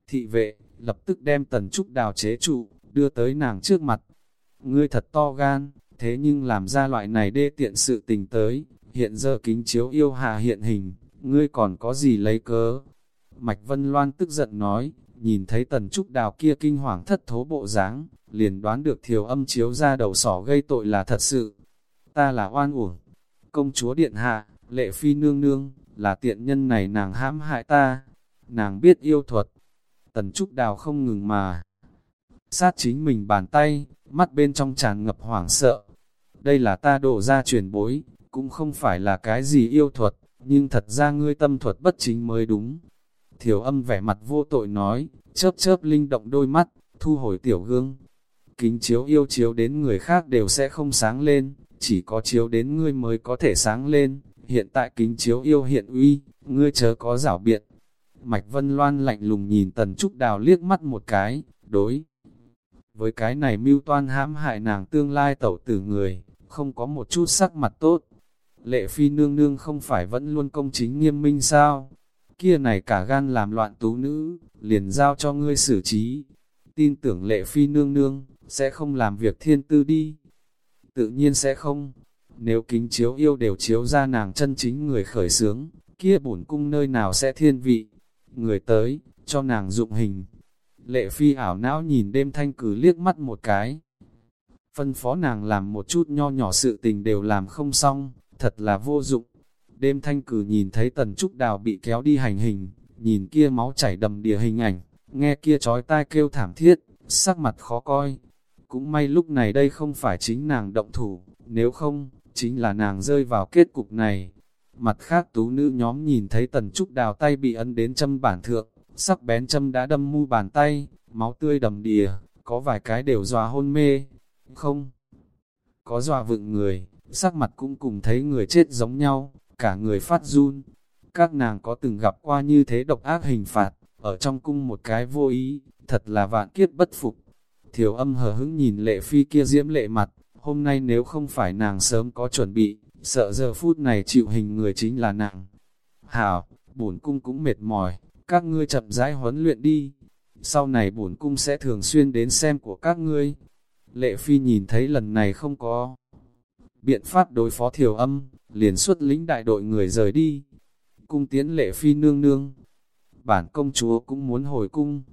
Speaker 1: Thị vệ, lập tức đem tần trúc đào chế trụ, đưa tới nàng trước mặt. Ngươi thật to gan, thế nhưng làm ra loại này đê tiện sự tình tới, hiện giờ kính chiếu yêu hạ hiện hình, ngươi còn có gì lấy cớ? Mạch Vân Loan tức giận nói, nhìn thấy tần trúc đào kia kinh hoàng thất thố bộ dáng, liền đoán được thiều âm chiếu ra đầu sỏ gây tội là thật sự. Ta là oan uổng, công chúa điện hạ, lệ phi nương nương, là tiện nhân này nàng hãm hại ta, nàng biết yêu thuật. Tần trúc đào không ngừng mà sát chính mình bàn tay, mắt bên trong tràn ngập hoảng sợ. Đây là ta đổ ra truyền bối, cũng không phải là cái gì yêu thuật, nhưng thật ra ngươi tâm thuật bất chính mới đúng. Thiểu âm vẻ mặt vô tội nói, chớp chớp linh động đôi mắt, thu hồi tiểu gương. Kính chiếu yêu chiếu đến người khác đều sẽ không sáng lên, chỉ có chiếu đến ngươi mới có thể sáng lên. Hiện tại kính chiếu yêu hiện uy, ngươi chớ có rảo biện. Mạch Vân Loan lạnh lùng nhìn Tần Trúc Đào liếc mắt một cái, đối. Với cái này mưu toan hãm hại nàng tương lai tẩu tử người, không có một chút sắc mặt tốt. Lệ phi nương nương không phải vẫn luôn công chính nghiêm minh sao? Kia này cả gan làm loạn tú nữ, liền giao cho ngươi xử trí. Tin tưởng lệ phi nương nương, sẽ không làm việc thiên tư đi. Tự nhiên sẽ không. Nếu kính chiếu yêu đều chiếu ra nàng chân chính người khởi sướng, kia bổn cung nơi nào sẽ thiên vị. Người tới, cho nàng dụng hình. Lệ phi ảo não nhìn đêm thanh cử liếc mắt một cái. Phân phó nàng làm một chút nho nhỏ sự tình đều làm không xong, thật là vô dụng. Đêm thanh cử nhìn thấy tần trúc đào bị kéo đi hành hình, nhìn kia máu chảy đầm đìa hình ảnh, nghe kia chói tai kêu thảm thiết, sắc mặt khó coi. Cũng may lúc này đây không phải chính nàng động thủ, nếu không, chính là nàng rơi vào kết cục này. Mặt khác tú nữ nhóm nhìn thấy tần trúc đào tay bị ấn đến châm bản thượng, sắc bén châm đã đâm mu bàn tay, máu tươi đầm đìa, có vài cái đều dòa hôn mê. Không, có dòa vựng người, sắc mặt cũng cùng thấy người chết giống nhau, cả người phát run. Các nàng có từng gặp qua như thế độc ác hình phạt, ở trong cung một cái vô ý, thật là vạn kiếp bất phục. Thiểu âm hờ hững nhìn lệ phi kia diễm lệ mặt, hôm nay nếu không phải nàng sớm có chuẩn bị, sợ giờ phút này chịu hình người chính là nàng. Hảo, bổn cung cũng mệt mỏi, các ngươi chậm rãi huấn luyện đi. Sau này bổn cung sẽ thường xuyên đến xem của các ngươi. Lệ phi nhìn thấy lần này không có biện pháp đối phó thiểu âm, liền xuất lĩnh đại đội người rời đi. Cung tiến lệ phi nương nương. Bản công chúa cũng muốn hồi cung.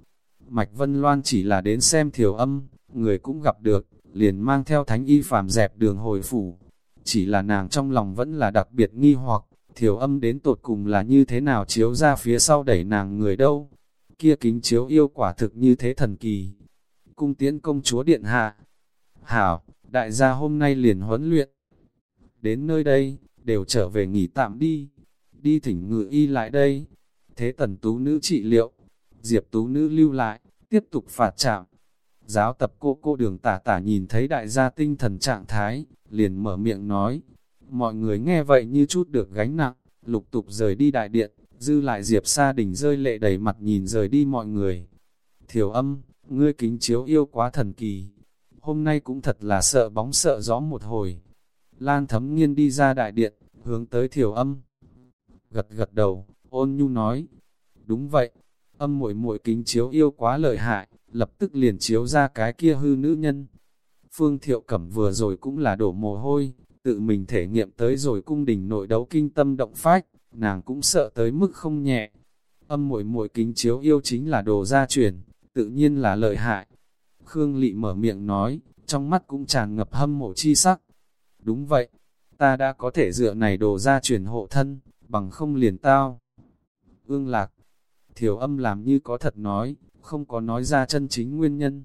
Speaker 1: Mạch Vân Loan chỉ là đến xem thiểu âm, người cũng gặp được, liền mang theo thánh y phàm dẹp đường hồi phủ. Chỉ là nàng trong lòng vẫn là đặc biệt nghi hoặc, thiểu âm đến tột cùng là như thế nào chiếu ra phía sau đẩy nàng người đâu. Kia kính chiếu yêu quả thực như thế thần kỳ. Cung tiến công chúa điện hạ. Hảo, đại gia hôm nay liền huấn luyện. Đến nơi đây, đều trở về nghỉ tạm đi. Đi thỉnh ngự y lại đây. Thế tần tú nữ trị liệu. Diệp tú nữ lưu lại, tiếp tục phạt trạm. Giáo tập cô cô đường tả tả nhìn thấy đại gia tinh thần trạng thái, liền mở miệng nói. Mọi người nghe vậy như chút được gánh nặng, lục tục rời đi đại điện, dư lại Diệp Sa Đình rơi lệ đầy mặt nhìn rời đi mọi người. Thiểu âm, ngươi kính chiếu yêu quá thần kỳ. Hôm nay cũng thật là sợ bóng sợ gió một hồi. Lan thấm nghiên đi ra đại điện, hướng tới thiểu âm. Gật gật đầu, ôn nhu nói. Đúng vậy, âm muội muội kính chiếu yêu quá lợi hại, lập tức liền chiếu ra cái kia hư nữ nhân. Phương Thiệu Cẩm vừa rồi cũng là đổ mồ hôi, tự mình thể nghiệm tới rồi cung đình nội đấu kinh tâm động phách, nàng cũng sợ tới mức không nhẹ. Âm muội muội kính chiếu yêu chính là đồ gia truyền, tự nhiên là lợi hại. Khương Lị mở miệng nói, trong mắt cũng tràn ngập hâm mộ chi sắc. Đúng vậy, ta đã có thể dựa này đồ ra truyền hộ thân, bằng không liền tao. Ương lạc, thiểu âm làm như có thật nói, không có nói ra chân chính nguyên nhân.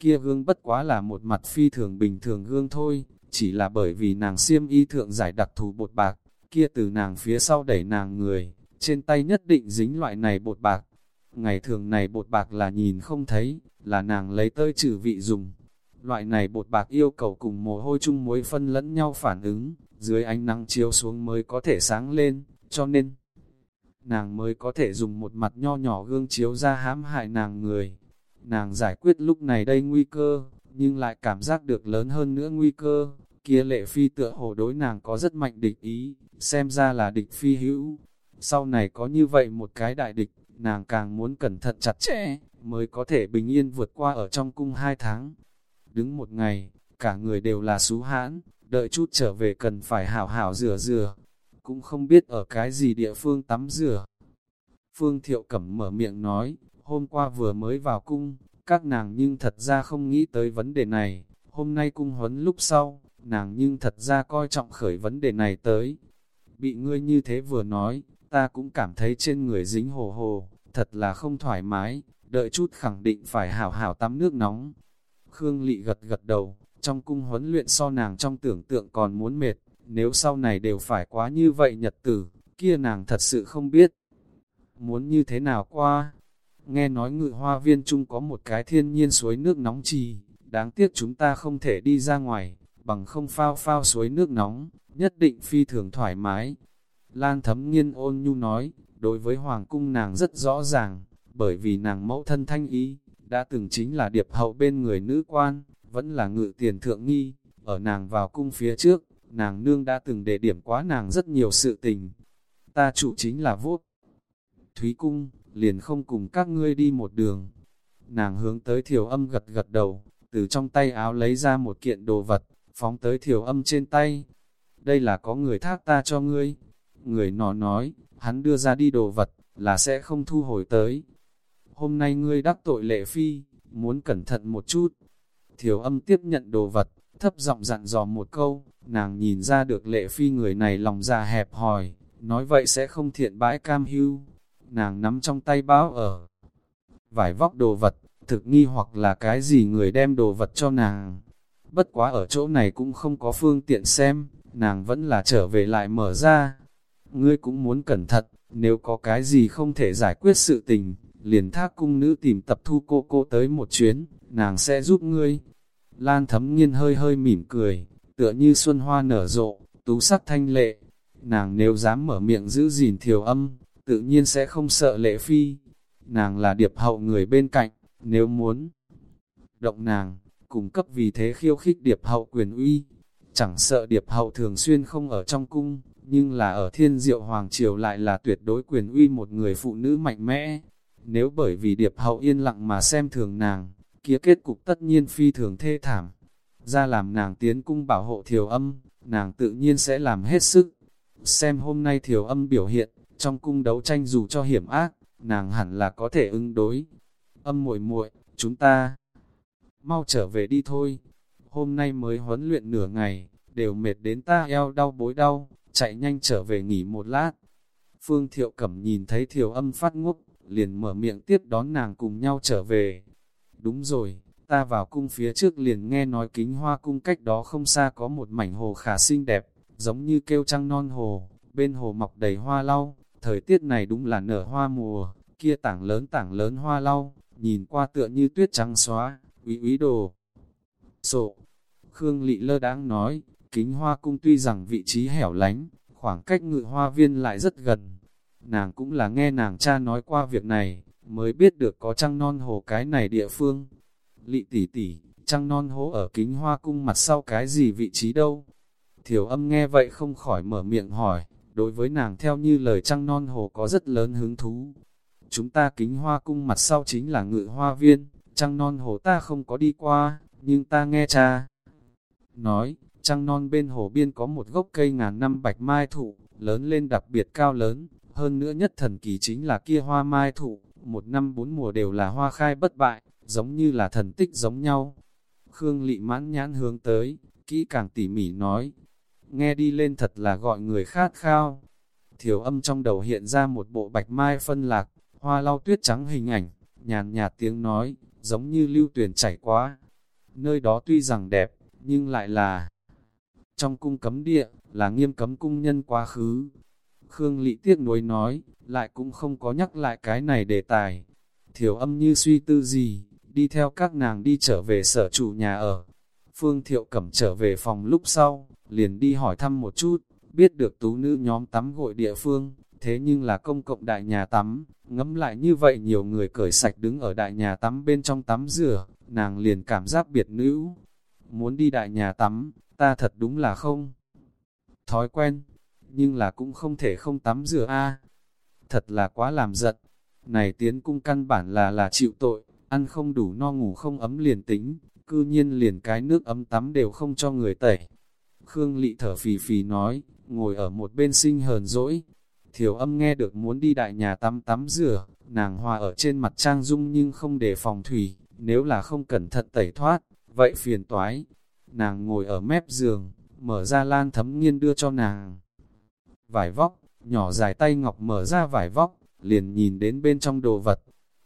Speaker 1: Kia gương bất quá là một mặt phi thường bình thường gương thôi, chỉ là bởi vì nàng siêm y thượng giải đặc thù bột bạc, kia từ nàng phía sau đẩy nàng người, trên tay nhất định dính loại này bột bạc. Ngày thường này bột bạc là nhìn không thấy, là nàng lấy tơi trừ vị dùng. Loại này bột bạc yêu cầu cùng mồ hôi chung muối phân lẫn nhau phản ứng, dưới ánh nắng chiếu xuống mới có thể sáng lên, cho nên nàng mới có thể dùng một mặt nho nhỏ gương chiếu ra hãm hại nàng người. Nàng giải quyết lúc này đây nguy cơ, nhưng lại cảm giác được lớn hơn nữa nguy cơ, kia lệ phi tựa hồ đối nàng có rất mạnh địch ý, xem ra là địch phi hữu. Sau này có như vậy một cái đại địch, nàng càng muốn cẩn thận chặt chẽ, mới có thể bình yên vượt qua ở trong cung hai tháng. Đứng một ngày, cả người đều là xú hãn, đợi chút trở về cần phải hảo hảo rửa rửa, cũng không biết ở cái gì địa phương tắm rửa. Phương Thiệu Cẩm mở miệng nói, hôm qua vừa mới vào cung, các nàng nhưng thật ra không nghĩ tới vấn đề này, hôm nay cung huấn lúc sau, nàng nhưng thật ra coi trọng khởi vấn đề này tới. Bị ngươi như thế vừa nói, ta cũng cảm thấy trên người dính hồ hồ, thật là không thoải mái, đợi chút khẳng định phải hảo hảo tắm nước nóng. Khương Lị gật gật đầu, trong cung huấn luyện so nàng trong tưởng tượng còn muốn mệt, nếu sau này đều phải quá như vậy nhật tử, kia nàng thật sự không biết. Muốn như thế nào qua? Nghe nói ngự hoa viên chung có một cái thiên nhiên suối nước nóng trì, đáng tiếc chúng ta không thể đi ra ngoài, bằng không phao phao suối nước nóng, nhất định phi thường thoải mái. Lan thấm nghiên ôn nhu nói, đối với hoàng cung nàng rất rõ ràng, bởi vì nàng mẫu thân thanh ý, đã từng chính là điệp hậu bên người nữ quan, vẫn là ngự tiền thượng nghi, ở nàng vào cung phía trước, nàng nương đã từng đề điểm quá nàng rất nhiều sự tình. Ta chủ chính là vốt. Thúy cung, liền không cùng các ngươi đi một đường. Nàng hướng tới thiểu âm gật gật đầu, từ trong tay áo lấy ra một kiện đồ vật, phóng tới thiểu âm trên tay. đây là có người thác ta cho ngươi. Người nọ nói, hắn đưa ra đi đồ vật, là sẽ không thu hồi tới. Hôm nay ngươi đắc tội lệ phi, muốn cẩn thận một chút. Thiểu âm tiếp nhận đồ vật, thấp giọng dặn dò một câu, nàng nhìn ra được lệ phi người này lòng già hẹp hòi, nói vậy sẽ không thiện bãi cam hưu. Nàng nắm trong tay báo ở, vải vóc đồ vật, thực nghi hoặc là cái gì người đem đồ vật cho nàng. Bất quá ở chỗ này cũng không có phương tiện xem, nàng vẫn là trở về lại mở ra. Ngươi cũng muốn cẩn thận, nếu có cái gì không thể giải quyết sự tình, liền thác cung nữ tìm tập thu cô cô tới một chuyến, nàng sẽ giúp ngươi. Lan thấm nghiên hơi hơi mỉm cười, tựa như xuân hoa nở rộ, tú sắc thanh lệ. Nàng nếu dám mở miệng giữ gìn thiểu âm, tự nhiên sẽ không sợ lệ phi. Nàng là điệp hậu người bên cạnh, nếu muốn động nàng, cung cấp vì thế khiêu khích điệp hậu quyền uy. Chẳng sợ điệp hậu thường xuyên không ở trong cung, nhưng là ở thiên diệu hoàng triều lại là tuyệt đối quyền uy một người phụ nữ mạnh mẽ. Nếu bởi vì điệp hậu yên lặng mà xem thường nàng, kia kết cục tất nhiên phi thường thê thảm. Ra làm nàng tiến cung bảo hộ thiểu âm, nàng tự nhiên sẽ làm hết sức. Xem hôm nay thiểu âm biểu hiện, trong cung đấu tranh dù cho hiểm ác, nàng hẳn là có thể ứng đối. Âm muội muội, chúng ta mau trở về đi thôi. Hôm nay mới huấn luyện nửa ngày, đều mệt đến ta eo đau bối đau, chạy nhanh trở về nghỉ một lát. Phương Thiệu Cẩm nhìn thấy Thiều Âm phát ngốc, liền mở miệng tiếp đón nàng cùng nhau trở về. Đúng rồi, ta vào cung phía trước liền nghe nói kính hoa cung cách đó không xa có một mảnh hồ khả xinh đẹp, giống như kêu trăng non hồ, bên hồ mọc đầy hoa lau, thời tiết này đúng là nở hoa mùa, kia tảng lớn tảng lớn hoa lau, nhìn qua tựa như tuyết trắng xóa, úy úy đồ. Sộ, Khương Lị lơ đáng nói, kính hoa cung tuy rằng vị trí hẻo lánh, khoảng cách ngự hoa viên lại rất gần. Nàng cũng là nghe nàng cha nói qua việc này, mới biết được có trăng non hồ cái này địa phương. Lị tỷ tỷ, trăng non hố ở kính hoa cung mặt sau cái gì vị trí đâu? Thiểu âm nghe vậy không khỏi mở miệng hỏi, đối với nàng theo như lời trăng non hồ có rất lớn hứng thú. Chúng ta kính hoa cung mặt sau chính là ngự hoa viên, trăng non hồ ta không có đi qua, nhưng ta nghe cha. Nói, trăng non bên hồ biên có một gốc cây ngàn năm bạch mai thụ, lớn lên đặc biệt cao lớn, hơn nữa nhất thần kỳ chính là kia hoa mai thụ, một năm bốn mùa đều là hoa khai bất bại, giống như là thần tích giống nhau. Khương Lị mãn nhãn hướng tới, kỹ càng tỉ mỉ nói, nghe đi lên thật là gọi người khát khao. Thiểu âm trong đầu hiện ra một bộ bạch mai phân lạc, hoa lau tuyết trắng hình ảnh, nhàn nhạt tiếng nói, giống như lưu tuyển chảy quá. Nơi đó tuy rằng đẹp, nhưng lại là trong cung cấm địa, là nghiêm cấm cung nhân quá khứ. Khương Lị tiếc nuối nói, lại cũng không có nhắc lại cái này đề tài. Thiểu âm như suy tư gì, đi theo các nàng đi trở về sở chủ nhà ở. Phương Thiệu Cẩm trở về phòng lúc sau, liền đi hỏi thăm một chút, biết được tú nữ nhóm tắm gội địa phương, thế nhưng là công cộng đại nhà tắm, ngấm lại như vậy nhiều người cởi sạch đứng ở đại nhà tắm bên trong tắm rửa, nàng liền cảm giác biệt nữ. Muốn đi đại nhà tắm, ta thật đúng là không. Thói quen, nhưng là cũng không thể không tắm rửa a Thật là quá làm giận. Này tiến cung căn bản là là chịu tội, ăn không đủ no ngủ không ấm liền tính, cư nhiên liền cái nước ấm tắm đều không cho người tẩy. Khương Lị thở phì phì nói, ngồi ở một bên sinh hờn dỗi. Thiểu âm nghe được muốn đi đại nhà tắm tắm rửa, nàng hòa ở trên mặt trang dung nhưng không để phòng thủy, nếu là không cẩn thận tẩy thoát, vậy phiền toái. Nàng ngồi ở mép giường, mở ra lan thấm nghiên đưa cho nàng. Vải vóc, nhỏ dài tay ngọc mở ra vải vóc, liền nhìn đến bên trong đồ vật.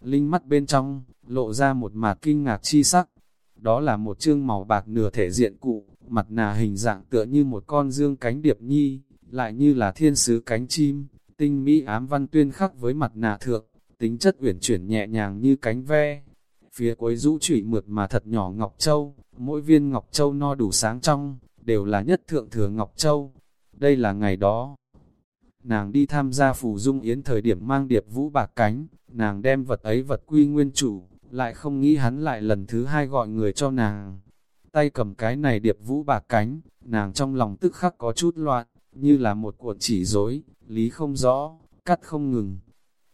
Speaker 1: Linh mắt bên trong, lộ ra một mặt kinh ngạc chi sắc. Đó là một chương màu bạc nửa thể diện cụ, mặt nà hình dạng tựa như một con dương cánh điệp nhi, lại như là thiên sứ cánh chim, tinh mỹ ám văn tuyên khắc với mặt nà thượng, tính chất uyển chuyển nhẹ nhàng như cánh ve. Phía cuối rũ trụy mượt mà thật nhỏ ngọc châu, mỗi viên ngọc châu no đủ sáng trong, đều là nhất thượng thừa ngọc châu. Đây là ngày đó. Nàng đi tham gia phù dung yến thời điểm mang điệp vũ bạc cánh, nàng đem vật ấy vật quy nguyên chủ, lại không nghĩ hắn lại lần thứ hai gọi người cho nàng. Tay cầm cái này điệp vũ bạc cánh, nàng trong lòng tức khắc có chút loạn, như là một cuộn chỉ dối, lý không rõ, cắt không ngừng.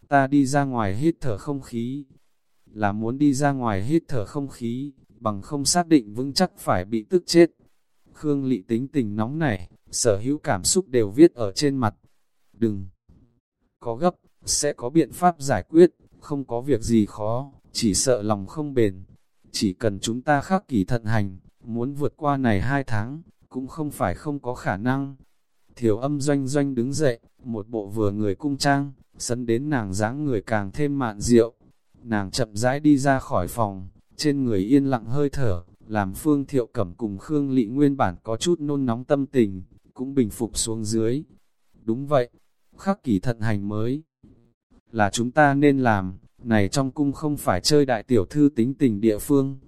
Speaker 1: Ta đi ra ngoài hít thở không khí, là muốn đi ra ngoài hít thở không khí, bằng không xác định vững chắc phải bị tức chết. Khương Lị tính tình nóng nảy, sở hữu cảm xúc đều viết ở trên mặt. Đừng có gấp, sẽ có biện pháp giải quyết, không có việc gì khó, chỉ sợ lòng không bền. Chỉ cần chúng ta khắc kỷ thận hành, muốn vượt qua này hai tháng, cũng không phải không có khả năng. Thiểu âm doanh doanh đứng dậy, một bộ vừa người cung trang, sấn đến nàng dáng người càng thêm mạn diệu. Nàng chậm rãi đi ra khỏi phòng, trên người yên lặng hơi thở, làm phương thiệu cẩm cùng Khương Lị nguyên bản có chút nôn nóng tâm tình, cũng bình phục xuống dưới. Đúng vậy, khắc kỳ thận hành mới là chúng ta nên làm, này trong cung không phải chơi đại tiểu thư tính tình địa phương.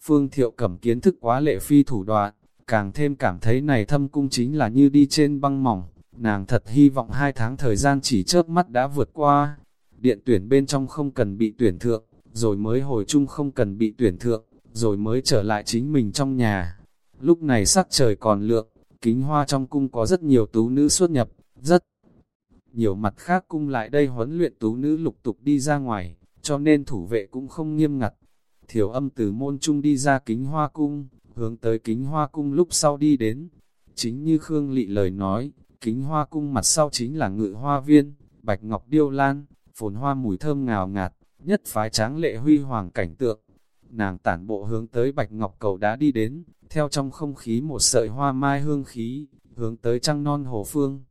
Speaker 1: Phương thiệu cẩm kiến thức quá lệ phi thủ đoạn, càng thêm cảm thấy này thâm cung chính là như đi trên băng mỏng, nàng thật hy vọng hai tháng thời gian chỉ chớp mắt đã vượt qua. Điện tuyển bên trong không cần bị tuyển thượng, rồi mới hồi chung không cần bị tuyển thượng, rồi mới trở lại chính mình trong nhà. Lúc này sắc trời còn lượng, kính hoa trong cung có rất nhiều tú nữ xuất nhập, rất nhiều mặt khác cung lại đây huấn luyện tú nữ lục tục đi ra ngoài, cho nên thủ vệ cũng không nghiêm ngặt. Thiểu âm từ môn trung đi ra kính hoa cung, hướng tới kính hoa cung lúc sau đi đến. Chính như Khương Lị lời nói, kính hoa cung mặt sau chính là ngự hoa viên, bạch ngọc điêu lan, phồn hoa mùi thơm ngào ngạt, nhất phái tráng lệ huy hoàng cảnh tượng. Nàng tản bộ hướng tới bạch ngọc cầu đá đi đến, theo trong không khí một sợi hoa mai hương khí, hướng tới trăng non hồ phương.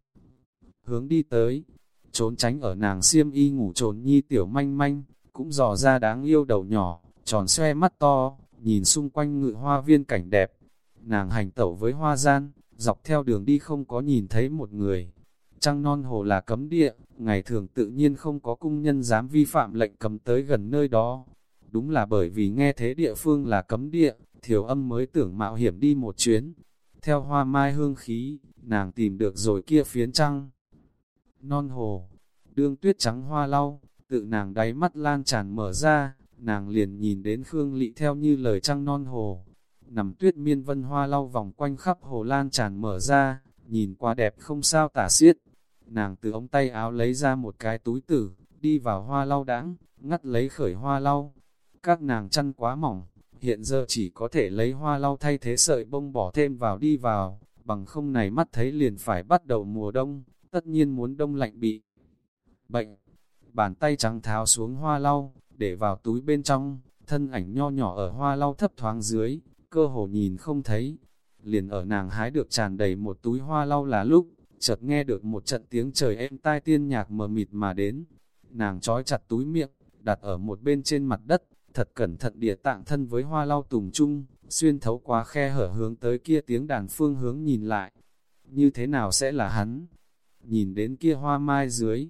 Speaker 1: Hướng đi tới, trốn tránh ở nàng xiêm y ngủ trồn nhi tiểu manh manh, cũng dò ra đáng yêu đầu nhỏ, tròn xoe mắt to, nhìn xung quanh ngự hoa viên cảnh đẹp. Nàng hành tẩu với hoa gian, dọc theo đường đi không có nhìn thấy một người. Trăng non hồ là cấm địa, ngày thường tự nhiên không có cung nhân dám vi phạm lệnh cấm tới gần nơi đó. Đúng là bởi vì nghe thế địa phương là cấm địa, thiểu âm mới tưởng mạo hiểm đi một chuyến. Theo hoa mai hương khí, nàng tìm được rồi kia phiến trăng. Non hồ, đương tuyết trắng hoa lau, tự nàng đáy mắt lan tràn mở ra, nàng liền nhìn đến Khương Lị theo như lời trăng non hồ. Nằm tuyết miên vân hoa lau vòng quanh khắp hồ lan tràn mở ra, nhìn qua đẹp không sao tả xiết. Nàng từ ống tay áo lấy ra một cái túi tử, đi vào hoa lau đãng, ngắt lấy khởi hoa lau. Các nàng chăn quá mỏng, hiện giờ chỉ có thể lấy hoa lau thay thế sợi bông bỏ thêm vào đi vào, bằng không này mắt thấy liền phải bắt đầu mùa đông, tất nhiên muốn đông lạnh bị bệnh. Bàn tay trắng tháo xuống hoa lau, để vào túi bên trong, thân ảnh nho nhỏ ở hoa lau thấp thoáng dưới, cơ hồ nhìn không thấy. Liền ở nàng hái được tràn đầy một túi hoa lau là lúc, chợt nghe được một trận tiếng trời êm tai tiên nhạc mờ mịt mà đến. Nàng trói chặt túi miệng, đặt ở một bên trên mặt đất, thật cẩn thận địa tạng thân với hoa lau tùng chung, xuyên thấu qua khe hở hướng tới kia tiếng đàn phương hướng nhìn lại. Như thế nào sẽ là hắn? Nhìn đến kia hoa mai dưới,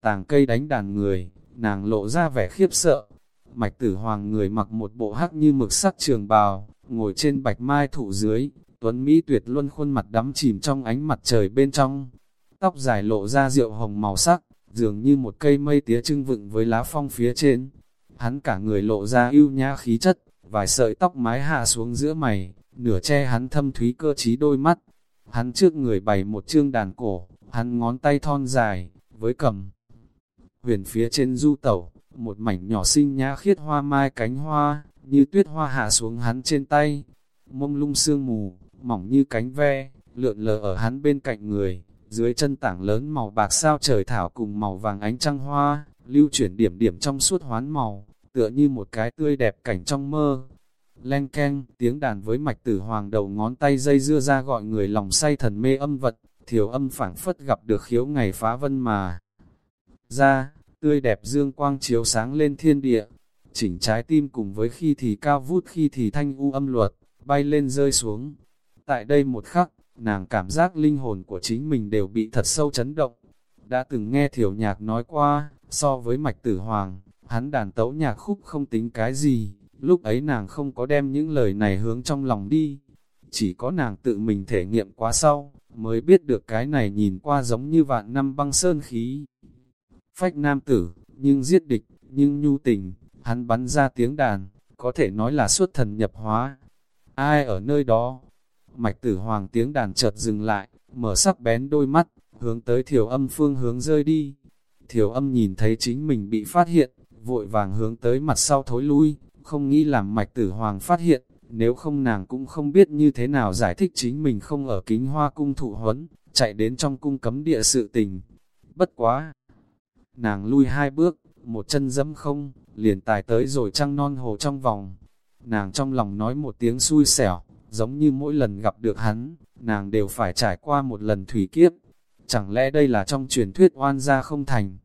Speaker 1: tàng cây đánh đàn người, nàng lộ ra vẻ khiếp sợ. Mạch tử hoàng người mặc một bộ hắc như mực sắc trường bào, ngồi trên bạch mai thụ dưới, tuấn Mỹ tuyệt luân khuôn mặt đắm chìm trong ánh mặt trời bên trong. Tóc dài lộ ra rượu hồng màu sắc, dường như một cây mây tía trưng vựng với lá phong phía trên. Hắn cả người lộ ra ưu nhã khí chất, vài sợi tóc mái hạ xuống giữa mày, nửa che hắn thâm thúy cơ trí đôi mắt. Hắn trước người bày một chương đàn cổ, hắn ngón tay thon dài, với cầm. Huyền phía trên du tẩu, một mảnh nhỏ xinh nhã khiết hoa mai cánh hoa, như tuyết hoa hạ xuống hắn trên tay, mông lung sương mù, mỏng như cánh ve, lượn lờ ở hắn bên cạnh người, dưới chân tảng lớn màu bạc sao trời thảo cùng màu vàng ánh trăng hoa, lưu chuyển điểm điểm trong suốt hoán màu, tựa như một cái tươi đẹp cảnh trong mơ. leng keng, tiếng đàn với mạch tử hoàng đầu ngón tay dây dưa ra gọi người lòng say thần mê âm vật, thiểu âm phảng phất gặp được khiếu ngày phá vân mà ra, tươi đẹp dương quang chiếu sáng lên thiên địa, chỉnh trái tim cùng với khi thì cao vút khi thì thanh u âm luật, bay lên rơi xuống. Tại đây một khắc, nàng cảm giác linh hồn của chính mình đều bị thật sâu chấn động. Đã từng nghe thiểu nhạc nói qua, so với mạch tử hoàng, hắn đàn tấu nhạc khúc không tính cái gì, lúc ấy nàng không có đem những lời này hướng trong lòng đi. Chỉ có nàng tự mình thể nghiệm quá sau, mới biết được cái này nhìn qua giống như vạn năm băng sơn khí phách nam tử, nhưng giết địch, nhưng nhu tình, hắn bắn ra tiếng đàn, có thể nói là xuất thần nhập hóa. Ai ở nơi đó? Mạch tử hoàng tiếng đàn chợt dừng lại, mở sắc bén đôi mắt, hướng tới thiểu âm phương hướng rơi đi. Thiểu âm nhìn thấy chính mình bị phát hiện, vội vàng hướng tới mặt sau thối lui, không nghĩ làm mạch tử hoàng phát hiện, nếu không nàng cũng không biết như thế nào giải thích chính mình không ở kính hoa cung thụ huấn, chạy đến trong cung cấm địa sự tình. Bất quá! Nàng lui hai bước, một chân dẫm không, liền tài tới rồi trăng non hồ trong vòng. Nàng trong lòng nói một tiếng xui xẻo, giống như mỗi lần gặp được hắn, nàng đều phải trải qua một lần thủy kiếp. Chẳng lẽ đây là trong truyền thuyết oan gia không thành?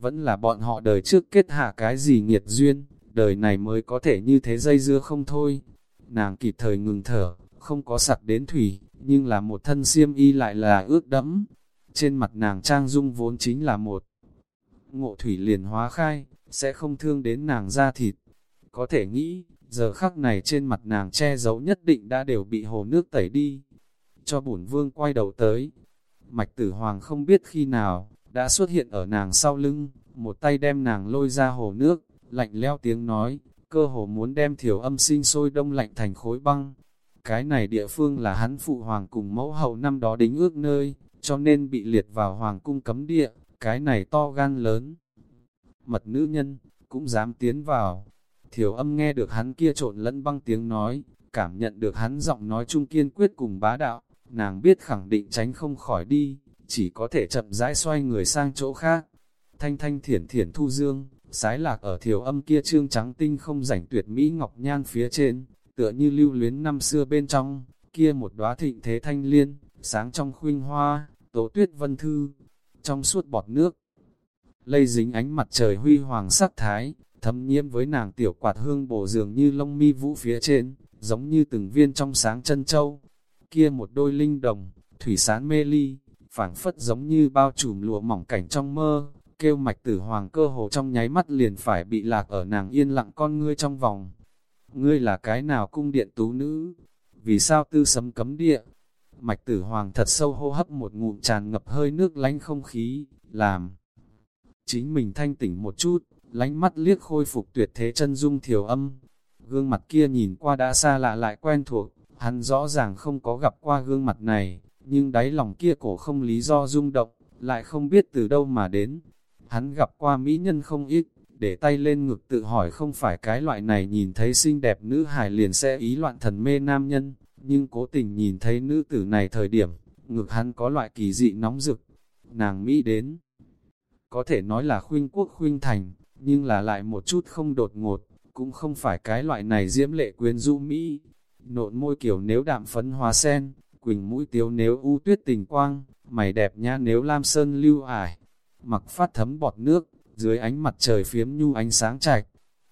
Speaker 1: Vẫn là bọn họ đời trước kết hạ cái gì nghiệt duyên, đời này mới có thể như thế dây dưa không thôi. Nàng kịp thời ngừng thở, không có sặc đến thủy, nhưng là một thân xiêm y lại là ướt đẫm. Trên mặt nàng trang dung vốn chính là một ngộ thủy liền hóa khai, sẽ không thương đến nàng da thịt. Có thể nghĩ, giờ khắc này trên mặt nàng che giấu nhất định đã đều bị hồ nước tẩy đi. Cho bổn vương quay đầu tới, mạch tử hoàng không biết khi nào, đã xuất hiện ở nàng sau lưng, một tay đem nàng lôi ra hồ nước, lạnh leo tiếng nói, cơ hồ muốn đem thiểu âm sinh sôi đông lạnh thành khối băng. Cái này địa phương là hắn phụ hoàng cùng mẫu hậu năm đó đính ước nơi, cho nên bị liệt vào hoàng cung cấm địa, cái này to gan lớn. Mật nữ nhân, cũng dám tiến vào. Thiểu âm nghe được hắn kia trộn lẫn băng tiếng nói, cảm nhận được hắn giọng nói trung kiên quyết cùng bá đạo, nàng biết khẳng định tránh không khỏi đi, chỉ có thể chậm rãi xoay người sang chỗ khác. Thanh thanh thiển thiển thu dương, sái lạc ở thiểu âm kia trương trắng tinh không rảnh tuyệt mỹ ngọc nhan phía trên, tựa như lưu luyến năm xưa bên trong, kia một đóa thịnh thế thanh liên, sáng trong khuynh hoa, tố tuyết vân thư, trong suốt bọt nước. Lây dính ánh mặt trời huy hoàng sắc thái, thấm nhiễm với nàng tiểu quạt hương bổ dường như lông mi vũ phía trên, giống như từng viên trong sáng chân châu. Kia một đôi linh đồng, thủy sán mê ly, phảng phất giống như bao trùm lụa mỏng cảnh trong mơ, kêu mạch tử hoàng cơ hồ trong nháy mắt liền phải bị lạc ở nàng yên lặng con ngươi trong vòng. Ngươi là cái nào cung điện tú nữ? Vì sao tư sấm cấm địa? Mạch tử hoàng thật sâu hô hấp một ngụm tràn ngập hơi nước lánh không khí, làm. Chính mình thanh tỉnh một chút, lánh mắt liếc khôi phục tuyệt thế chân dung thiểu âm. Gương mặt kia nhìn qua đã xa lạ lại quen thuộc, hắn rõ ràng không có gặp qua gương mặt này, nhưng đáy lòng kia cổ không lý do rung động, lại không biết từ đâu mà đến. Hắn gặp qua mỹ nhân không ít, để tay lên ngực tự hỏi không phải cái loại này nhìn thấy xinh đẹp nữ hài liền sẽ ý loạn thần mê nam nhân, nhưng cố tình nhìn thấy nữ tử này thời điểm, ngực hắn có loại kỳ dị nóng rực. Nàng Mỹ đến, có thể nói là khuynh quốc khuynh thành, nhưng là lại một chút không đột ngột, cũng không phải cái loại này diễm lệ quyến rũ Mỹ. Nộn môi kiểu nếu đạm phấn hóa sen, quỳnh mũi tiếu nếu u tuyết tình quang, mày đẹp nha nếu lam sơn lưu ải, mặc phát thấm bọt nước, dưới ánh mặt trời phiếm nhu ánh sáng trạch.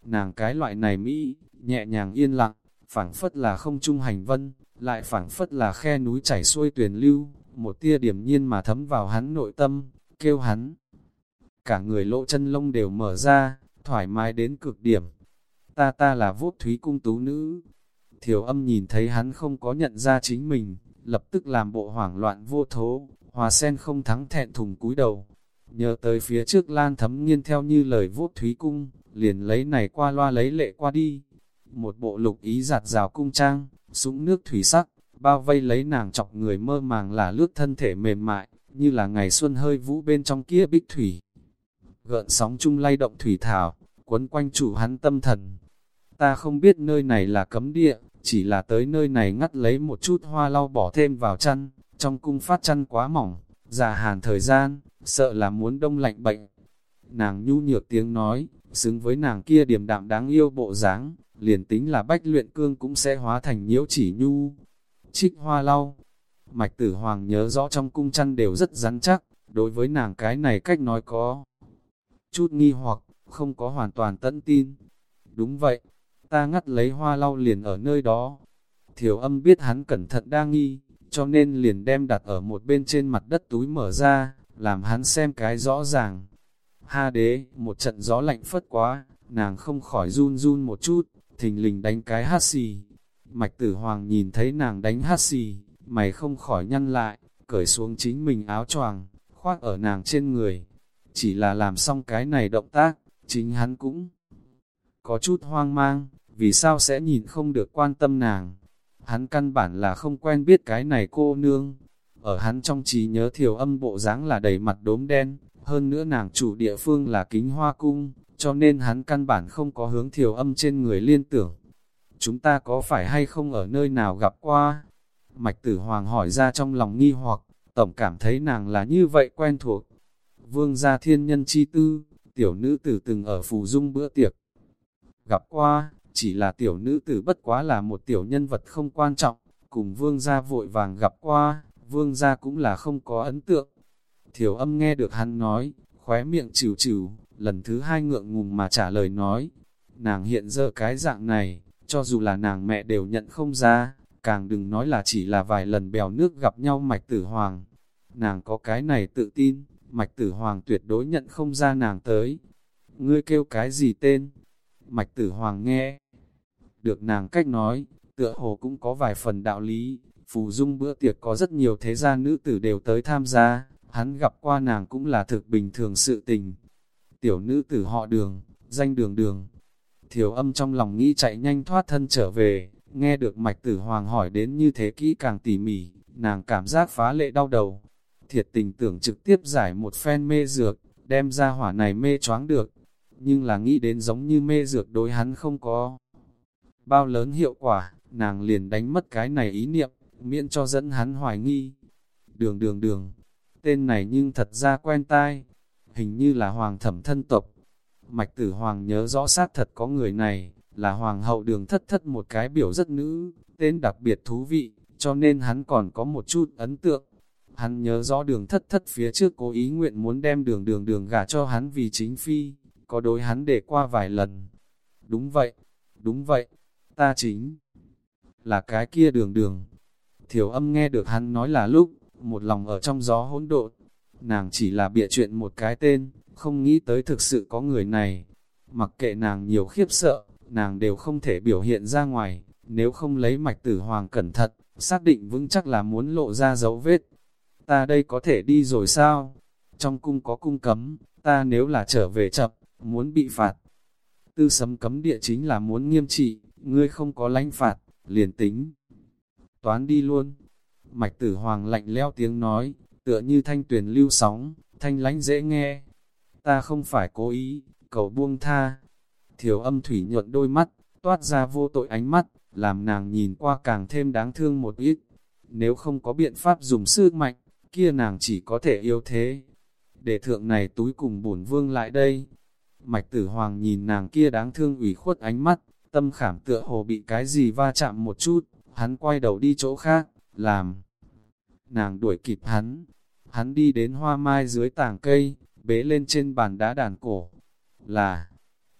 Speaker 1: Nàng cái loại này Mỹ, nhẹ nhàng yên lặng, phảng phất là không trung hành vân, lại phảng phất là khe núi chảy xuôi tuyền lưu, một tia điểm nhiên mà thấm vào hắn nội tâm, kêu hắn. Cả người lỗ chân lông đều mở ra, thoải mái đến cực điểm. Ta ta là vốt thúy cung tú nữ. Thiểu âm nhìn thấy hắn không có nhận ra chính mình, lập tức làm bộ hoảng loạn vô thố, hòa sen không thắng thẹn thùng cúi đầu. Nhớ tới phía trước lan thấm nghiên theo như lời vốt thúy cung, liền lấy này qua loa lấy lệ qua đi. Một bộ lục ý giặt rào cung trang, súng nước thủy sắc, bao vây lấy nàng chọc người mơ màng là lướt thân thể mềm mại, như là ngày xuân hơi vũ bên trong kia bích thủy. Gợn sóng chung lay động thủy thảo, quấn quanh chủ hắn tâm thần. Ta không biết nơi này là cấm địa, chỉ là tới nơi này ngắt lấy một chút hoa lau bỏ thêm vào chăn, trong cung phát chăn quá mỏng, già hàn thời gian, sợ là muốn đông lạnh bệnh. Nàng nhu nhược tiếng nói, xứng với nàng kia điềm đạm đáng yêu bộ dáng, liền tính là bách luyện cương cũng sẽ hóa thành nhiễu chỉ nhu. Trích hoa lau, mạch tử hoàng nhớ rõ trong cung chăn đều rất rắn chắc, đối với nàng cái này cách nói có chút nghi hoặc, không có hoàn toàn tận tin. Đúng vậy, ta ngắt lấy hoa lau liền ở nơi đó. Thiểu âm biết hắn cẩn thận đa nghi, cho nên liền đem đặt ở một bên trên mặt đất túi mở ra, làm hắn xem cái rõ ràng. Ha đế, một trận gió lạnh phất quá, nàng không khỏi run run một chút, thình lình đánh cái hát xì. Mạch tử hoàng nhìn thấy nàng đánh hát xì, mày không khỏi nhăn lại, cởi xuống chính mình áo choàng, khoác ở nàng trên người. Chỉ là làm xong cái này động tác, chính hắn cũng có chút hoang mang, vì sao sẽ nhìn không được quan tâm nàng. Hắn căn bản là không quen biết cái này cô nương. Ở hắn trong trí nhớ thiểu âm bộ dáng là đầy mặt đốm đen, hơn nữa nàng chủ địa phương là kính hoa cung, cho nên hắn căn bản không có hướng thiểu âm trên người liên tưởng. chúng ta có phải hay không ở nơi nào gặp qua? Mạch tử hoàng hỏi ra trong lòng nghi hoặc, tổng cảm thấy nàng là như vậy quen thuộc. Vương gia thiên nhân chi tư, tiểu nữ tử từng ở phù dung bữa tiệc. Gặp qua, chỉ là tiểu nữ tử bất quá là một tiểu nhân vật không quan trọng, cùng vương gia vội vàng gặp qua, vương gia cũng là không có ấn tượng. Thiểu âm nghe được hắn nói, khóe miệng chịu chịu, lần thứ hai ngượng ngùng mà trả lời nói, nàng hiện giờ cái dạng này, cho dù là nàng mẹ đều nhận không ra, càng đừng nói là chỉ là vài lần bèo nước gặp nhau mạch tử hoàng. Nàng có cái này tự tin, mạch tử hoàng tuyệt đối nhận không ra nàng tới. Ngươi kêu cái gì tên? Mạch tử hoàng nghe. Được nàng cách nói, tựa hồ cũng có vài phần đạo lý, phù dung bữa tiệc có rất nhiều thế gia nữ tử đều tới tham gia, hắn gặp qua nàng cũng là thực bình thường sự tình. Tiểu nữ tử họ đường, danh đường đường. Thiểu âm trong lòng nghĩ chạy nhanh thoát thân trở về, nghe được mạch tử hoàng hỏi đến như thế kỹ càng tỉ mỉ, nàng cảm giác phá lệ đau đầu. Thiệt tình tưởng trực tiếp giải một phen mê dược, đem ra hỏa này mê choáng được, nhưng là nghĩ đến giống như mê dược đối hắn không có. Bao lớn hiệu quả, nàng liền đánh mất cái này ý niệm, miễn cho dẫn hắn hoài nghi. Đường đường đường, tên này nhưng thật ra quen tai, hình như là hoàng thẩm thân tộc. Mạch tử hoàng nhớ rõ sát thật có người này, là hoàng hậu đường thất thất một cái biểu rất nữ, tên đặc biệt thú vị, cho nên hắn còn có một chút ấn tượng. Hắn nhớ rõ đường thất thất phía trước cố ý nguyện muốn đem đường đường đường gả cho hắn vì chính phi, có đối hắn để qua vài lần. Đúng vậy, đúng vậy, ta chính là cái kia đường đường. Thiểu âm nghe được hắn nói là lúc, một lòng ở trong gió hỗn độn, nàng chỉ là bịa chuyện một cái tên, không nghĩ tới thực sự có người này. Mặc kệ nàng nhiều khiếp sợ, nàng đều không thể biểu hiện ra ngoài, nếu không lấy mạch tử hoàng cẩn thận, xác định vững chắc là muốn lộ ra dấu vết. Ta đây có thể đi rồi sao? Trong cung có cung cấm, ta nếu là trở về chậm, muốn bị phạt. Tư sấm cấm địa chính là muốn nghiêm trị, ngươi không có lãnh phạt, liền tính. Toán đi luôn. Mạch tử hoàng lạnh leo tiếng nói, tựa như thanh tuyển lưu sóng, thanh lánh dễ nghe. Ta không phải cố ý, cầu buông tha. Thiểu âm thủy nhuận đôi mắt, toát ra vô tội ánh mắt, làm nàng nhìn qua càng thêm đáng thương một ít. Nếu không có biện pháp dùng sức mạnh, kia nàng chỉ có thể yêu thế. Để thượng này túi cùng bổn vương lại đây. Mạch tử hoàng nhìn nàng kia đáng thương ủy khuất ánh mắt, tâm khảm tựa hồ bị cái gì va chạm một chút, hắn quay đầu đi chỗ khác, làm. Nàng đuổi kịp hắn, hắn đi đến hoa mai dưới tảng cây, bế lên trên bàn đá đàn cổ. Là,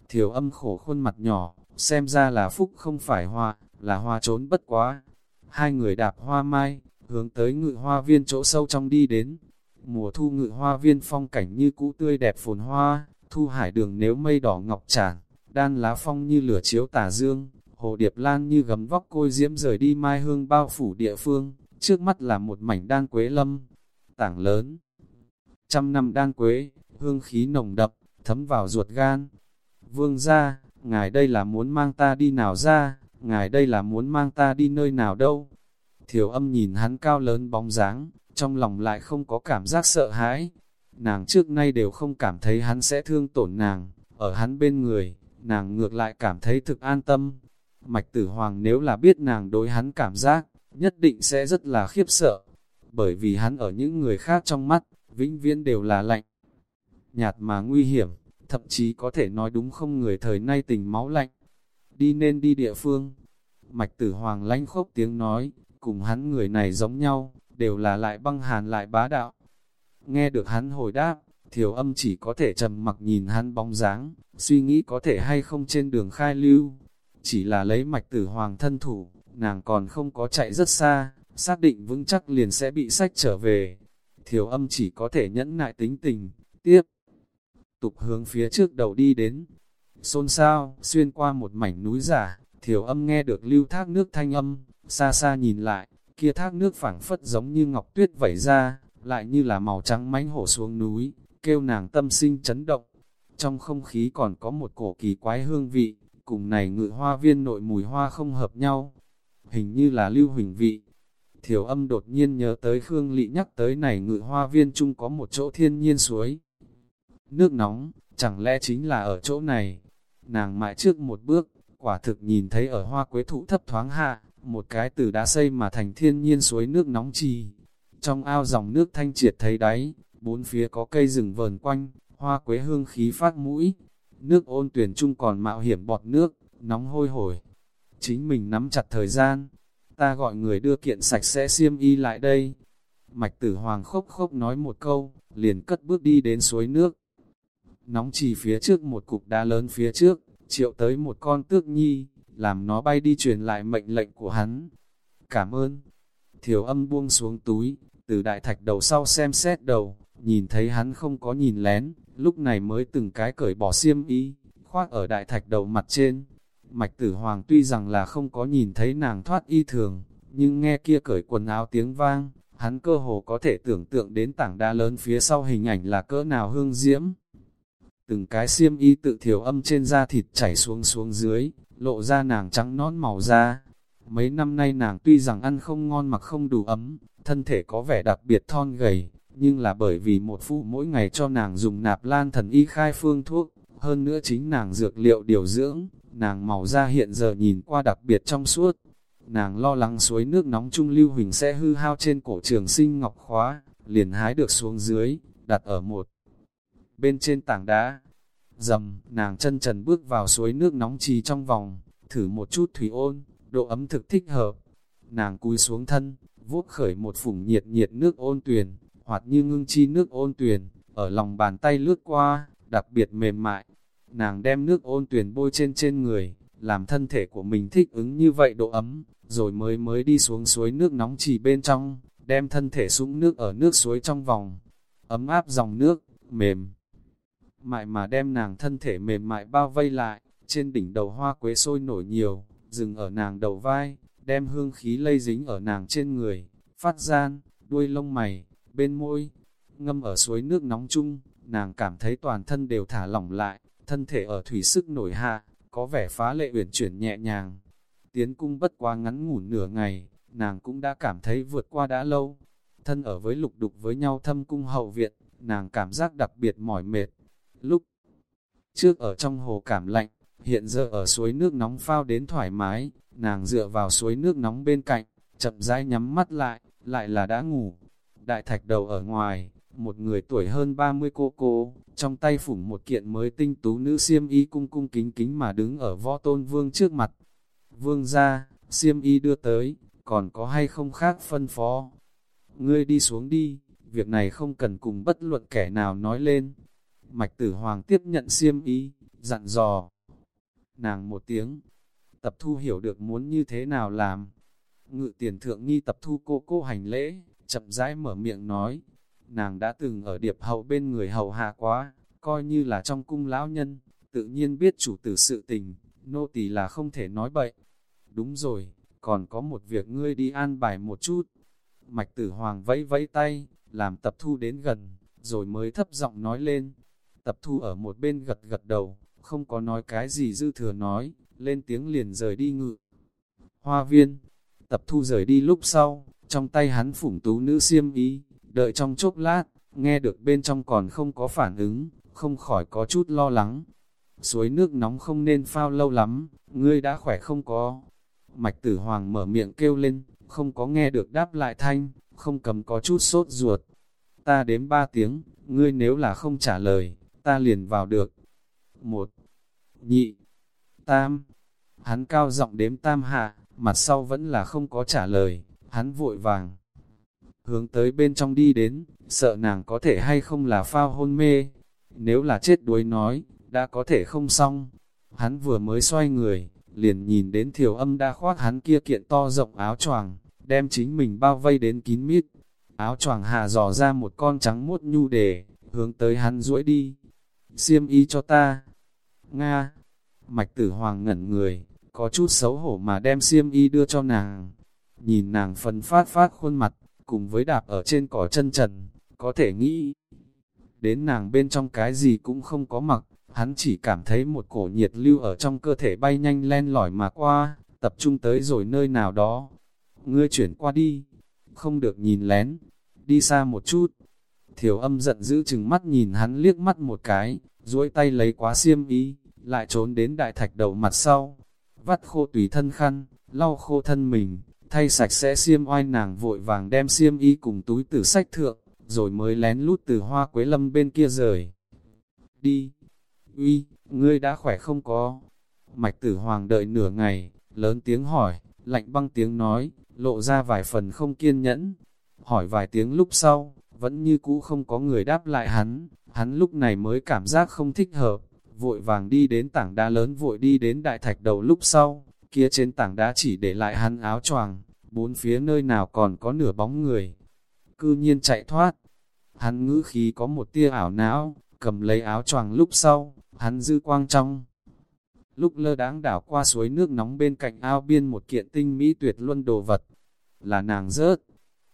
Speaker 1: thiểu âm khổ khuôn mặt nhỏ, xem ra là phúc không phải hoa, là hoa trốn bất quá. Hai người đạp hoa mai, hướng tới ngự hoa viên chỗ sâu trong đi đến. Mùa thu ngự hoa viên phong cảnh như cũ tươi đẹp phồn hoa, thu hải đường nếu mây đỏ ngọc tràn, đan lá phong như lửa chiếu tà dương, hồ điệp lan như gấm vóc côi diễm rời đi mai hương bao phủ địa phương, trước mắt là một mảnh đan quế lâm, tảng lớn. Trăm năm đan quế, hương khí nồng đậm, thấm vào ruột gan. Vương ra, ngài đây là muốn mang ta đi nào ra, ngài đây là muốn mang ta đi nơi nào đâu. Thiểu âm nhìn hắn cao lớn bóng dáng, trong lòng lại không có cảm giác sợ hãi. Nàng trước nay đều không cảm thấy hắn sẽ thương tổn nàng, ở hắn bên người, nàng ngược lại cảm thấy thực an tâm. Mạch tử hoàng nếu là biết nàng đối hắn cảm giác, nhất định sẽ rất là khiếp sợ, bởi vì hắn ở những người khác trong mắt, vĩnh viễn đều là lạnh, nhạt mà nguy hiểm, thậm chí có thể nói đúng không người thời nay tình máu lạnh. Đi nên đi địa phương. Mạch tử hoàng lanh khốc tiếng nói, cùng hắn người này giống nhau, đều là lại băng hàn lại bá đạo. Nghe được hắn hồi đáp, thiểu âm chỉ có thể trầm mặc nhìn hắn bóng dáng, suy nghĩ có thể hay không trên đường khai lưu. Chỉ là lấy mạch tử hoàng thân thủ, nàng còn không có chạy rất xa, xác định vững chắc liền sẽ bị sách trở về. Thiểu âm chỉ có thể nhẫn nại tính tình, tiếp. Tục hướng phía trước đầu đi đến. Xôn xao, xuyên qua một mảnh núi giả, thiểu âm nghe được lưu thác nước thanh âm, xa xa nhìn lại, kia thác nước phảng phất giống như ngọc tuyết vẩy ra, lại như là màu trắng mánh hổ xuống núi, kêu nàng tâm sinh chấn động. Trong không khí còn có một cổ kỳ quái hương vị, cùng này ngự hoa viên nội mùi hoa không hợp nhau, hình như là lưu huỳnh vị. Thiểu âm đột nhiên nhớ tới Khương Lị nhắc tới này ngự hoa viên chung có một chỗ thiên nhiên suối. Nước nóng, chẳng lẽ chính là ở chỗ này? Nàng mãi trước một bước, quả thực nhìn thấy ở hoa quế thụ thấp thoáng hạ, một cái từ đá xây mà thành thiên nhiên suối nước nóng trì. Trong ao dòng nước thanh triệt thấy đáy, bốn phía có cây rừng vờn quanh, hoa quế hương khí phát mũi. Nước ôn tuyển chung còn mạo hiểm bọt nước, nóng hôi hổi. Chính mình nắm chặt thời gian, ta gọi người đưa kiện sạch sẽ xiêm y lại đây. Mạch tử hoàng khốc khốc nói một câu, liền cất bước đi đến suối nước. Nóng chỉ phía trước một cục đá lớn phía trước, triệu tới một con tước nhi, làm nó bay đi truyền lại mệnh lệnh của hắn. Cảm ơn. Thiểu âm buông xuống túi, từ đại thạch đầu sau xem xét đầu, nhìn thấy hắn không có nhìn lén, lúc này mới từng cái cởi bỏ xiêm y, khoác ở đại thạch đầu mặt trên. Mạch tử hoàng tuy rằng là không có nhìn thấy nàng thoát y thường, nhưng nghe kia cởi quần áo tiếng vang, hắn cơ hồ có thể tưởng tượng đến tảng đa lớn phía sau hình ảnh là cỡ nào hương diễm. Từng cái xiêm y tự thiểu âm trên da thịt chảy xuống xuống dưới, lộ ra nàng trắng nón màu da. Mấy năm nay nàng tuy rằng ăn không ngon mặc không đủ ấm, thân thể có vẻ đặc biệt thon gầy, nhưng là bởi vì một phụ mỗi ngày cho nàng dùng nạp lan thần y khai phương thuốc, hơn nữa chính nàng dược liệu điều dưỡng, nàng màu da hiện giờ nhìn qua đặc biệt trong suốt. Nàng lo lắng suối nước nóng trung lưu huỳnh sẽ hư hao trên cổ trường sinh ngọc khóa, liền hái được xuống dưới, đặt ở một bên trên tảng đá. Dầm, nàng chân trần bước vào suối nước nóng trì trong vòng, thử một chút thủy ôn, độ ấm thực thích hợp. Nàng cúi xuống thân, vuốt khởi một phủng nhiệt nhiệt nước ôn tuyền, hoặc như ngưng chi nước ôn tuyền, ở lòng bàn tay lướt qua, đặc biệt mềm mại. Nàng đem nước ôn tuyền bôi trên trên người, làm thân thể của mình thích ứng như vậy độ ấm, rồi mới mới đi xuống suối nước nóng chỉ bên trong, đem thân thể súng nước ở nước suối trong vòng. Ấm áp dòng nước, mềm. Mại mà đem nàng thân thể mềm mại bao vây lại, trên đỉnh đầu hoa quế sôi nổi nhiều, dừng ở nàng đầu vai, đem hương khí lây dính ở nàng trên người, phát gian, đuôi lông mày, bên môi, ngâm ở suối nước nóng chung, nàng cảm thấy toàn thân đều thả lỏng lại, thân thể ở thủy sức nổi hạ, có vẻ phá lệ uyển chuyển nhẹ nhàng. Tiến cung bất quá ngắn ngủn nửa ngày, nàng cũng đã cảm thấy vượt qua đã lâu. Thân ở với lục đục với nhau thâm cung hậu viện, nàng cảm giác đặc biệt mỏi mệt. Lúc trước ở trong hồ cảm lạnh, hiện giờ ở suối nước nóng phao đến thoải mái, nàng dựa vào suối nước nóng bên cạnh, chậm rãi nhắm mắt lại, lại là đã ngủ. Đại thạch đầu ở ngoài, một người tuổi hơn 30 cô cô, trong tay phủng một kiện mới tinh tú nữ siêm y cung cung kính kính mà đứng ở võ tôn vương trước mặt. Vương ra, siêm y đưa tới, còn có hay không khác phân phó. Ngươi đi xuống đi, việc này không cần cùng bất luận kẻ nào nói lên. Mạch tử hoàng tiếp nhận siêm y, dặn dò. Nàng một tiếng, tập thu hiểu được muốn như thế nào làm. Ngự tiền thượng nghi tập thu cô cô hành lễ, chậm rãi mở miệng nói, nàng đã từng ở điệp hậu bên người hầu hạ quá, coi như là trong cung lão nhân, tự nhiên biết chủ tử sự tình, nô tỳ là không thể nói bậy. Đúng rồi, còn có một việc ngươi đi an bài một chút. Mạch tử hoàng vẫy vẫy tay, làm tập thu đến gần, rồi mới thấp giọng nói lên. Tập thu ở một bên gật gật đầu, không có nói cái gì dư thừa nói, lên tiếng liền rời đi ngự. Hoa viên, tập thu rời đi lúc sau, trong tay hắn phủng tú nữ siêm ý, đợi trong chốc lát, nghe được bên trong còn không có phản ứng, không khỏi có chút lo lắng. Suối nước nóng không nên phao lâu lắm, ngươi đã khỏe không có. Mạch tử hoàng mở miệng kêu lên, không có nghe được đáp lại thanh, không cầm có chút sốt ruột. Ta đếm ba tiếng, ngươi nếu là không trả lời, ta liền vào được. Một, nhị, tam. Hắn cao giọng đếm tam hạ, mặt sau vẫn là không có trả lời, hắn vội vàng hướng tới bên trong đi đến, sợ nàng có thể hay không là phao hôn mê. Nếu là chết đuối nói, đã có thể không xong. Hắn vừa mới xoay người, liền nhìn đến thiểu âm đã khoác hắn kia kiện to rộng áo choàng, đem chính mình bao vây đến kín mít. Áo choàng hạ dò ra một con trắng muốt nhu đề, hướng tới hắn duỗi đi. Xiêm y cho ta. Nga. Mạch tử hoàng ngẩn người, có chút xấu hổ mà đem xiêm y đưa cho nàng. Nhìn nàng phân phát phát khuôn mặt, cùng với đạp ở trên cỏ chân trần, có thể nghĩ. Đến nàng bên trong cái gì cũng không có mặc, hắn chỉ cảm thấy một cổ nhiệt lưu ở trong cơ thể bay nhanh len lỏi mà qua, tập trung tới rồi nơi nào đó. Ngươi chuyển qua đi, không được nhìn lén, đi xa một chút. Thiểu âm giận dữ chừng mắt nhìn hắn liếc mắt một cái, duỗi tay lấy quá xiêm ý, lại trốn đến đại thạch đầu mặt sau. vắt khô tùy thân khăn, lau khô thân mình, thay sạch sẽ xiêm oai nàng vội vàng đem xiêm y cùng túi tử sách thượng, rồi mới lén lút từ hoa quế lâm bên kia rời. Đi! Uy, ngươi đã khỏe không có? Mạch tử hoàng đợi nửa ngày, lớn tiếng hỏi, lạnh băng tiếng nói, lộ ra vài phần không kiên nhẫn. Hỏi vài tiếng lúc sau, vẫn như cũ không có người đáp lại hắn, hắn lúc này mới cảm giác không thích hợp, vội vàng đi đến tảng đá lớn vội đi đến đại thạch đầu lúc sau, kia trên tảng đá chỉ để lại hắn áo choàng, bốn phía nơi nào còn có nửa bóng người. Cư nhiên chạy thoát, hắn ngữ khí có một tia ảo não, cầm lấy áo choàng lúc sau, hắn dư quang trong. Lúc lơ đáng đảo qua suối nước nóng bên cạnh ao biên một kiện tinh mỹ tuyệt luân đồ vật, là nàng rớt.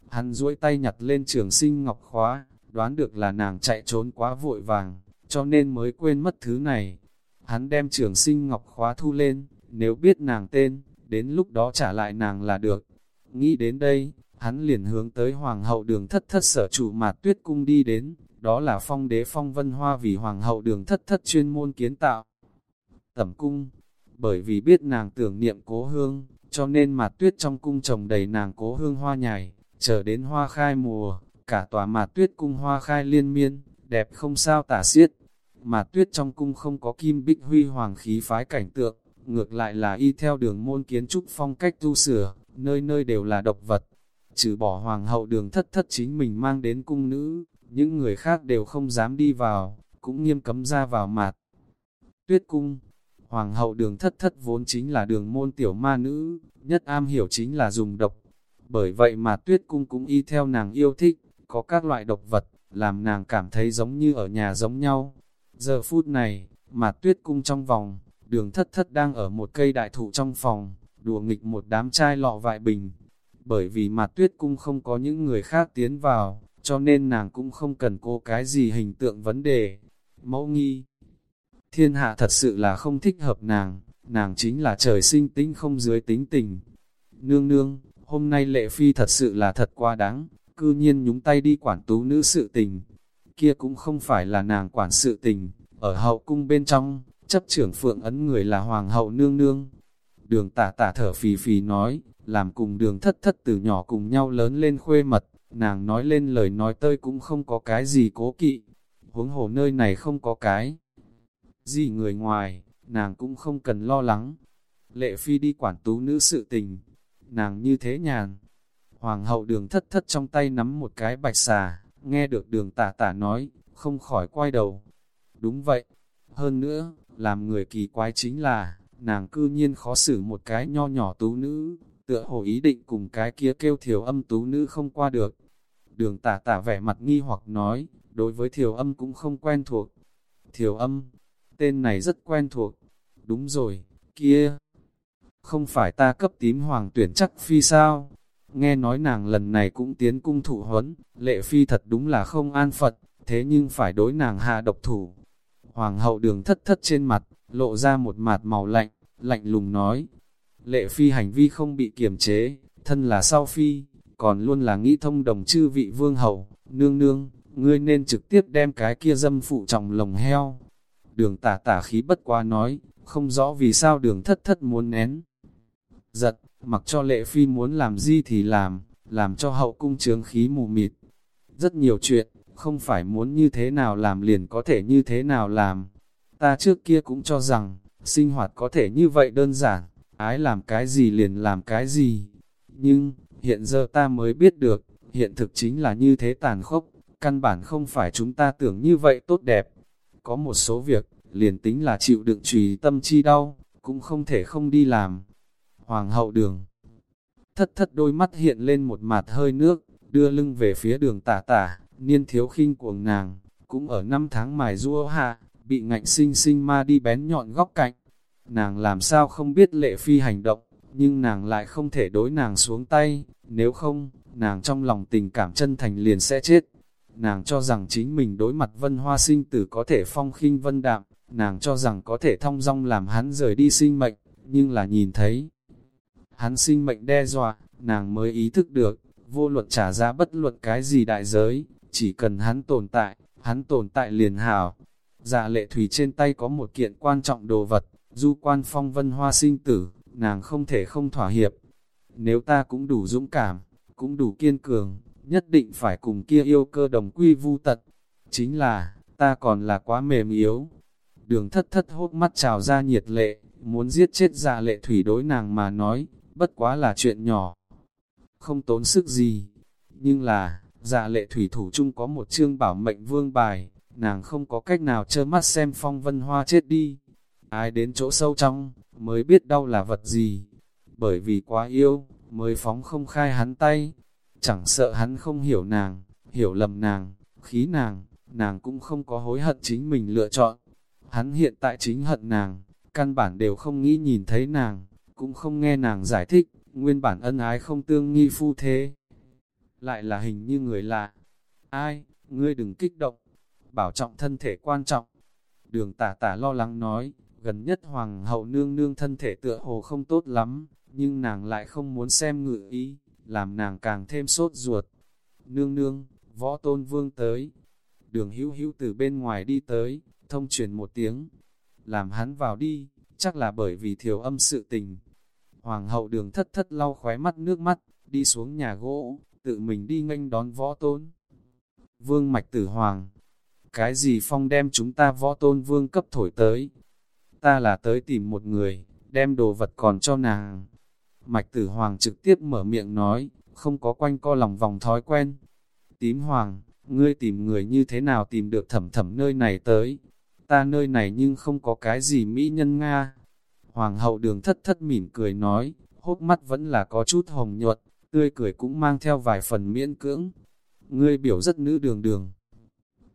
Speaker 1: Hắn duỗi tay nhặt lên trường sinh ngọc khóa, đoán được là nàng chạy trốn quá vội vàng, cho nên mới quên mất thứ này. Hắn đem trường sinh ngọc khóa thu lên, nếu biết nàng tên, đến lúc đó trả lại nàng là được. Nghĩ đến đây, hắn liền hướng tới hoàng hậu đường thất thất sở chủ mạt tuyết cung đi đến, đó là phong đế phong vân hoa vì hoàng hậu đường thất thất chuyên môn kiến tạo. Tẩm cung, bởi vì biết nàng tưởng niệm cố hương, cho nên mạt tuyết trong cung trồng đầy nàng cố hương hoa nhài, chờ đến hoa khai mùa, cả tòa mạt tuyết cung hoa khai liên miên, đẹp không sao tả xiết. Mạt tuyết trong cung không có kim bích huy hoàng khí phái cảnh tượng, ngược lại là y theo đường môn kiến trúc phong cách tu sửa, nơi nơi đều là độc vật. Trừ bỏ hoàng hậu đường thất thất chính mình mang đến cung nữ, những người khác đều không dám đi vào, cũng nghiêm cấm ra vào mạt. Tuyết cung, hoàng hậu đường thất thất vốn chính là đường môn tiểu ma nữ, nhất am hiểu chính là dùng độc. Bởi vậy mà tuyết cung cũng y theo nàng yêu thích, có các loại độc vật, làm nàng cảm thấy giống như ở nhà giống nhau. Giờ phút này, mà tuyết cung trong vòng, đường thất thất đang ở một cây đại thụ trong phòng, đùa nghịch một đám chai lọ vại bình. Bởi vì mà tuyết cung không có những người khác tiến vào, cho nên nàng cũng không cần cố cái gì hình tượng vấn đề. Mẫu nghi, thiên hạ thật sự là không thích hợp nàng, nàng chính là trời sinh tính không dưới tính tình. Nương nương, hôm nay lệ phi thật sự là thật quá đáng, cư nhiên nhúng tay đi quản tú nữ sự tình. Kia cũng không phải là nàng quản sự tình, ở hậu cung bên trong, chấp trưởng phượng ấn người là hoàng hậu nương nương. Đường tả tả thở phì phì nói, làm cùng đường thất thất từ nhỏ cùng nhau lớn lên khuê mật, nàng nói lên lời nói tơi cũng không có cái gì cố kỵ. Huống hồ nơi này không có cái gì người ngoài, nàng cũng không cần lo lắng. Lệ phi đi quản tú nữ sự tình, nàng như thế nhàn. Hoàng hậu đường thất thất trong tay nắm một cái bạch xà, nghe được đường tả tả nói, không khỏi quay đầu. Đúng vậy, hơn nữa, làm người kỳ quái chính là, nàng cư nhiên khó xử một cái nho nhỏ tú nữ, tựa hồ ý định cùng cái kia kêu thiểu âm tú nữ không qua được. Đường tả tả vẻ mặt nghi hoặc nói, đối với thiểu âm cũng không quen thuộc. Thiểu âm, tên này rất quen thuộc. Đúng rồi, kia, không phải ta cấp tím hoàng tuyển chắc phi sao? Nghe nói nàng lần này cũng tiến cung thủ huấn, lệ phi thật đúng là không an Phật, thế nhưng phải đối nàng hạ độc thủ. Hoàng hậu đường thất thất trên mặt, lộ ra một mặt màu lạnh, lạnh lùng nói. Lệ phi hành vi không bị kiềm chế, thân là sau phi, còn luôn là nghĩ thông đồng chư vị vương hậu, nương nương, ngươi nên trực tiếp đem cái kia dâm phụ trọng lồng heo. Đường tả tả khí bất quá nói, không rõ vì sao đường thất thất muốn nén. Giật, mặc cho lệ phi muốn làm gì thì làm, làm cho hậu cung trướng khí mù mịt. Rất nhiều chuyện, không phải muốn như thế nào làm liền có thể như thế nào làm. Ta trước kia cũng cho rằng, sinh hoạt có thể như vậy đơn giản, ái làm cái gì liền làm cái gì. Nhưng, hiện giờ ta mới biết được, hiện thực chính là như thế tàn khốc, căn bản không phải chúng ta tưởng như vậy tốt đẹp. Có một số việc, liền tính là chịu đựng trùy tâm chi đau, cũng không thể không đi làm. Hoàng hậu đường Thất thất đôi mắt hiện lên một mặt hơi nước, đưa lưng về phía đường tả tả, niên thiếu khinh cuồng nàng, cũng ở năm tháng mài rua hạ, bị ngạnh sinh sinh ma đi bén nhọn góc cạnh. Nàng làm sao không biết lệ phi hành động, nhưng nàng lại không thể đối nàng xuống tay, nếu không, nàng trong lòng tình cảm chân thành liền sẽ chết. Nàng cho rằng chính mình đối mặt vân hoa sinh tử có thể phong khinh vân đạm, nàng cho rằng có thể thông dong làm hắn rời đi sinh mệnh, nhưng là nhìn thấy. Hắn sinh mệnh đe dọa, nàng mới ý thức được, vô luật trả giá bất luận cái gì đại giới, chỉ cần hắn tồn tại, hắn tồn tại liền hảo. Dạ lệ thủy trên tay có một kiện quan trọng đồ vật, du quan phong vân hoa sinh tử, nàng không thể không thỏa hiệp. Nếu ta cũng đủ dũng cảm, cũng đủ kiên cường, nhất định phải cùng kia yêu cơ đồng quy vu tật. Chính là, ta còn là quá mềm yếu. Đường thất thất hốt mắt trào ra nhiệt lệ, muốn giết chết dạ lệ thủy đối nàng mà nói, bất quá là chuyện nhỏ. Không tốn sức gì, nhưng là, dạ lệ thủy thủ chung có một chương bảo mệnh vương bài, nàng không có cách nào trơ mắt xem phong vân hoa chết đi. Ai đến chỗ sâu trong, mới biết đau là vật gì. Bởi vì quá yêu, mới phóng không khai hắn tay. Chẳng sợ hắn không hiểu nàng, hiểu lầm nàng, khí nàng, nàng cũng không có hối hận chính mình lựa chọn. Hắn hiện tại chính hận nàng, căn bản đều không nghĩ nhìn thấy nàng, cũng không nghe nàng giải thích, nguyên bản ân ái không tương nghi phu thế. Lại là hình như người lạ. Ai, ngươi đừng kích động, bảo trọng thân thể quan trọng. Đường tả tả lo lắng nói, gần nhất hoàng hậu nương nương thân thể tựa hồ không tốt lắm, nhưng nàng lại không muốn xem ngự ý, làm nàng càng thêm sốt ruột. Nương nương, võ tôn vương tới. Đường hữu hữu từ bên ngoài đi tới, thông truyền một tiếng. Làm hắn vào đi, chắc là bởi vì thiếu âm sự tình. Hoàng hậu đường thất thất lau khóe mắt nước mắt, đi xuống nhà gỗ, tự mình đi nghênh đón võ tôn. Vương mạch tử hoàng, cái gì phong đem chúng ta võ tôn vương cấp thổi tới? Ta là tới tìm một người, đem đồ vật còn cho nàng. Mạch tử hoàng trực tiếp mở miệng nói, không có quanh co lòng vòng thói quen. Tím hoàng, ngươi tìm người như thế nào tìm được thẩm thẩm nơi này tới? Ta nơi này nhưng không có cái gì mỹ nhân Nga. Hoàng hậu đường thất thất mỉm cười nói, hốt mắt vẫn là có chút hồng nhuận, tươi cười cũng mang theo vài phần miễn cưỡng. Ngươi biểu rất nữ đường đường.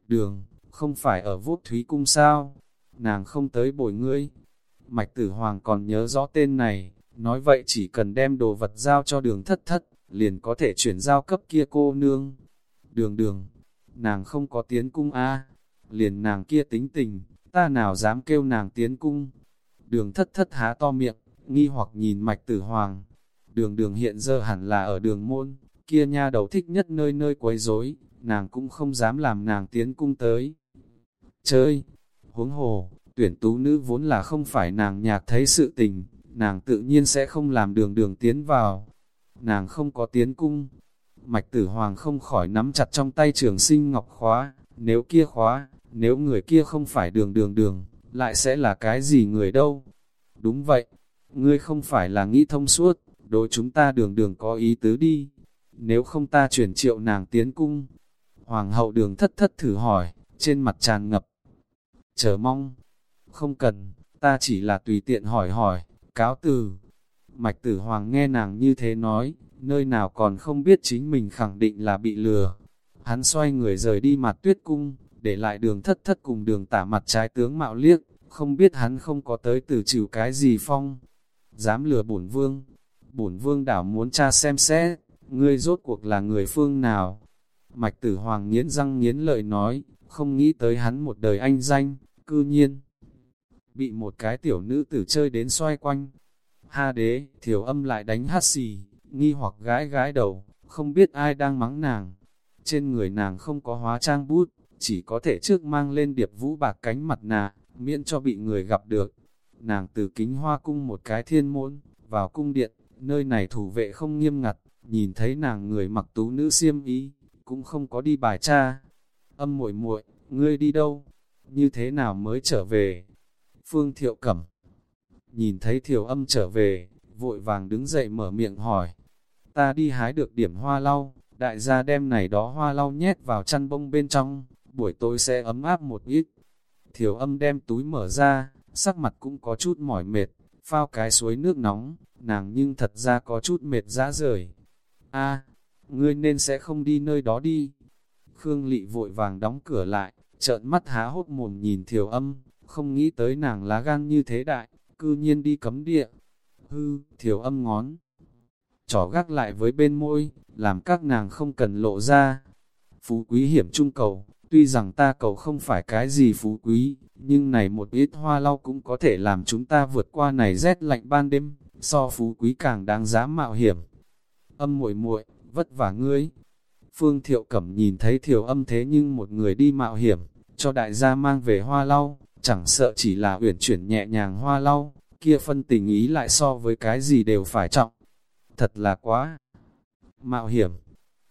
Speaker 1: Đường, không phải ở vốt thúy cung sao? Nàng không tới bồi ngươi. Mạch tử hoàng còn nhớ rõ tên này, nói vậy chỉ cần đem đồ vật giao cho đường thất thất, liền có thể chuyển giao cấp kia cô nương. Đường đường, nàng không có tiến cung a liền nàng kia tính tình, ta nào dám kêu nàng tiến cung. Đường thất thất há to miệng, nghi hoặc nhìn mạch tử hoàng. Đường đường hiện giờ hẳn là ở đường môn, kia nha đầu thích nhất nơi nơi quấy rối, nàng cũng không dám làm nàng tiến cung tới. Chơi, huống hồ, tuyển tú nữ vốn là không phải nàng nhạc thấy sự tình, nàng tự nhiên sẽ không làm đường đường tiến vào. Nàng không có tiến cung. Mạch tử hoàng không khỏi nắm chặt trong tay trường sinh ngọc khóa, nếu kia khóa, nếu người kia không phải đường đường đường, lại sẽ là cái gì người đâu? Đúng vậy, ngươi không phải là nghĩ thông suốt, đối chúng ta đường đường có ý tứ đi. Nếu không ta chuyển triệu nàng tiến cung. Hoàng hậu đường thất thất thử hỏi, trên mặt tràn ngập. Chờ mong, không cần, ta chỉ là tùy tiện hỏi hỏi, cáo từ. Mạch tử hoàng nghe nàng như thế nói, nơi nào còn không biết chính mình khẳng định là bị lừa. Hắn xoay người rời đi mặt tuyết cung, để lại đường thất thất cùng đường tả mặt trái tướng mạo liếc, không biết hắn không có tới từ chịu cái gì phong. Dám lừa bổn vương, bổn vương đảo muốn cha xem xét, ngươi rốt cuộc là người phương nào. Mạch tử hoàng nghiến răng nghiến lợi nói, không nghĩ tới hắn một đời anh danh, cư nhiên. Bị một cái tiểu nữ tử chơi đến xoay quanh. Ha đế, thiểu âm lại đánh hát xì, nghi hoặc gái gái đầu, không biết ai đang mắng nàng. Trên người nàng không có hóa trang bút, chỉ có thể trước mang lên điệp vũ bạc cánh mặt nạ, miễn cho bị người gặp được. Nàng từ kính hoa cung một cái thiên môn, vào cung điện, nơi này thủ vệ không nghiêm ngặt, nhìn thấy nàng người mặc tú nữ xiêm ý, cũng không có đi bài cha Âm muội muội, ngươi đi đâu? Như thế nào mới trở về? Phương Thiệu Cẩm Nhìn thấy Thiệu âm trở về, vội vàng đứng dậy mở miệng hỏi. Ta đi hái được điểm hoa lau, đại gia đem này đó hoa lau nhét vào chăn bông bên trong, buổi tối sẽ ấm áp một ít. Thiểu âm đem túi mở ra, sắc mặt cũng có chút mỏi mệt, phao cái suối nước nóng, nàng nhưng thật ra có chút mệt ra rời. a ngươi nên sẽ không đi nơi đó đi. Khương Lị vội vàng đóng cửa lại, trợn mắt há hốt mồm nhìn thiểu âm, không nghĩ tới nàng lá gan như thế đại, cư nhiên đi cấm địa. Hư, thiểu âm ngón. Chỏ gác lại với bên môi, làm các nàng không cần lộ ra. Phú quý hiểm trung cầu, Tuy rằng ta cầu không phải cái gì phú quý, nhưng này một ít hoa lau cũng có thể làm chúng ta vượt qua này rét lạnh ban đêm, so phú quý càng đáng giá mạo hiểm. Âm muội muội vất vả ngươi. Phương Thiệu Cẩm nhìn thấy Thiệu âm thế nhưng một người đi mạo hiểm, cho đại gia mang về hoa lau, chẳng sợ chỉ là uyển chuyển nhẹ nhàng hoa lau, kia phân tình ý lại so với cái gì đều phải trọng. Thật là quá mạo hiểm.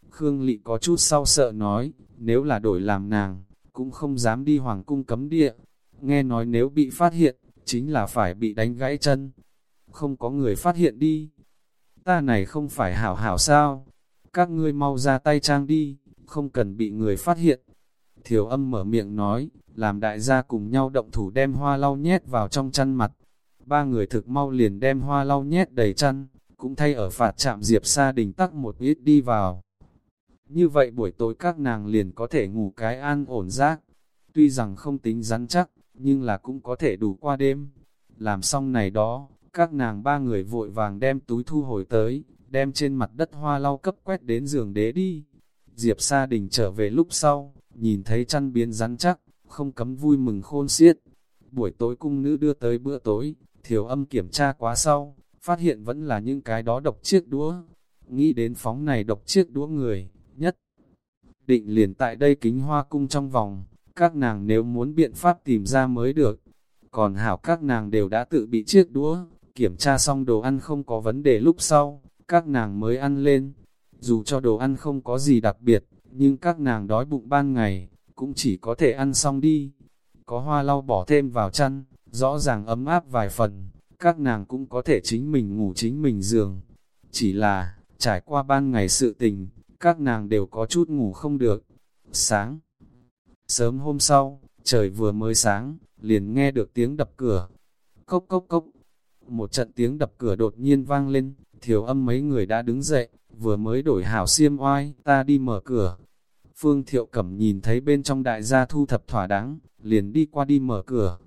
Speaker 1: Khương Lị có chút sau sợ nói, nếu là đổi làm nàng, cũng không dám đi hoàng cung cấm địa. Nghe nói nếu bị phát hiện, chính là phải bị đánh gãy chân. Không có người phát hiện đi. Ta này không phải hảo hảo sao? Các ngươi mau ra tay trang đi, không cần bị người phát hiện. Thiểu âm mở miệng nói, làm đại gia cùng nhau động thủ đem hoa lau nhét vào trong chăn mặt. Ba người thực mau liền đem hoa lau nhét đầy chăn, cũng thay ở phạt chạm diệp sa đình tắc một ít đi vào. Như vậy buổi tối các nàng liền có thể ngủ cái an ổn giác Tuy rằng không tính rắn chắc, nhưng là cũng có thể đủ qua đêm. Làm xong này đó, các nàng ba người vội vàng đem túi thu hồi tới, đem trên mặt đất hoa lau cấp quét đến giường đế đi. Diệp Sa Đình trở về lúc sau, nhìn thấy chăn biến rắn chắc, không cấm vui mừng khôn xiết. Buổi tối cung nữ đưa tới bữa tối, thiểu âm kiểm tra quá sau, phát hiện vẫn là những cái đó độc chiếc đũa. Nghĩ đến phóng này độc chiếc đũa người, nhất định liền tại đây kính hoa cung trong vòng, các nàng nếu muốn biện pháp tìm ra mới được. Còn hảo các nàng đều đã tự bị chiếc đũa, kiểm tra xong đồ ăn không có vấn đề lúc sau, các nàng mới ăn lên. Dù cho đồ ăn không có gì đặc biệt, nhưng các nàng đói bụng ban ngày, cũng chỉ có thể ăn xong đi. Có hoa lau bỏ thêm vào chăn, rõ ràng ấm áp vài phần, các nàng cũng có thể chính mình ngủ chính mình giường. Chỉ là, trải qua ban ngày sự tình, các nàng đều có chút ngủ không được. Sáng, sớm hôm sau, trời vừa mới sáng, liền nghe được tiếng đập cửa. Cốc cốc cốc, một trận tiếng đập cửa đột nhiên vang lên, thiểu âm mấy người đã đứng dậy, vừa mới đổi hảo xiêm oai, ta đi mở cửa. Phương Thiệu Cẩm nhìn thấy bên trong đại gia thu thập thỏa đáng, liền đi qua đi mở cửa.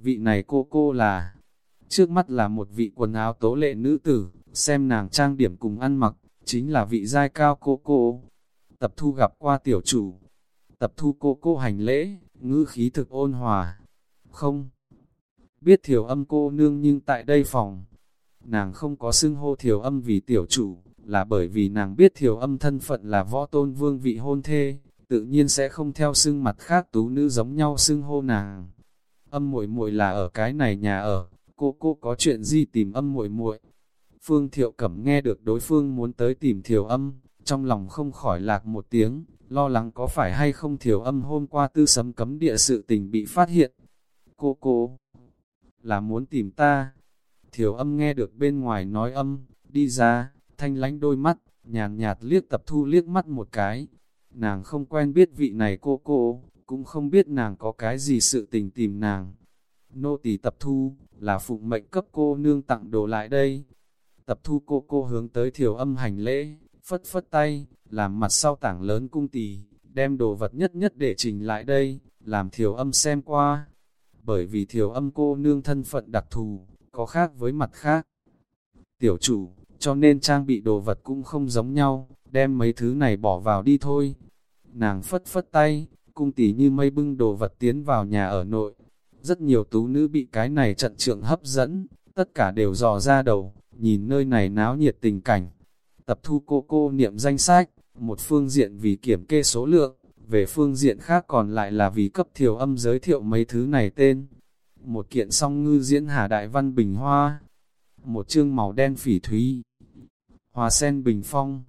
Speaker 1: Vị này cô cô là, trước mắt là một vị quần áo tố lệ nữ tử, xem nàng trang điểm cùng ăn mặc, chính là vị giai cao cô cô. Tập thu gặp qua tiểu chủ, tập thu cô cô hành lễ, ngữ khí thực ôn hòa. Không, biết thiểu âm cô nương nhưng tại đây phòng, nàng không có xưng hô thiểu âm vì tiểu chủ, là bởi vì nàng biết thiểu âm thân phận là võ tôn vương vị hôn thê, tự nhiên sẽ không theo xưng mặt khác tú nữ giống nhau xưng hô nàng. Âm muội muội là ở cái này nhà ở, cô cô có chuyện gì tìm âm muội muội. Phương Thiệu Cẩm nghe được đối phương muốn tới tìm Thiều Âm, trong lòng không khỏi lạc một tiếng, lo lắng có phải hay không Thiều Âm hôm qua tư sấm cấm địa sự tình bị phát hiện. Cô cô, là muốn tìm ta. Thiều Âm nghe được bên ngoài nói âm, đi ra, thanh lánh đôi mắt, nhàn nhạt liếc tập thu liếc mắt một cái. Nàng không quen biết vị này cô cô, cũng không biết nàng có cái gì sự tình tìm nàng. Nô tỳ tập thu, là phụng mệnh cấp cô nương tặng đồ lại đây. Tập thu cô cô hướng tới thiểu âm hành lễ, phất phất tay, làm mặt sau tảng lớn cung tỳ đem đồ vật nhất nhất để trình lại đây, làm thiểu âm xem qua. Bởi vì thiểu âm cô nương thân phận đặc thù, có khác với mặt khác. Tiểu chủ, cho nên trang bị đồ vật cũng không giống nhau, đem mấy thứ này bỏ vào đi thôi. Nàng phất phất tay, cung tỷ như mây bưng đồ vật tiến vào nhà ở nội. Rất nhiều tú nữ bị cái này trận trượng hấp dẫn, tất cả đều dò ra đầu, nhìn nơi này náo nhiệt tình cảnh. Tập thu cô cô niệm danh sách, một phương diện vì kiểm kê số lượng, về phương diện khác còn lại là vì cấp thiểu âm giới thiệu mấy thứ này tên. Một kiện song ngư diễn Hà Đại Văn Bình Hoa, một chương màu đen phỉ thúy, hòa sen bình phong,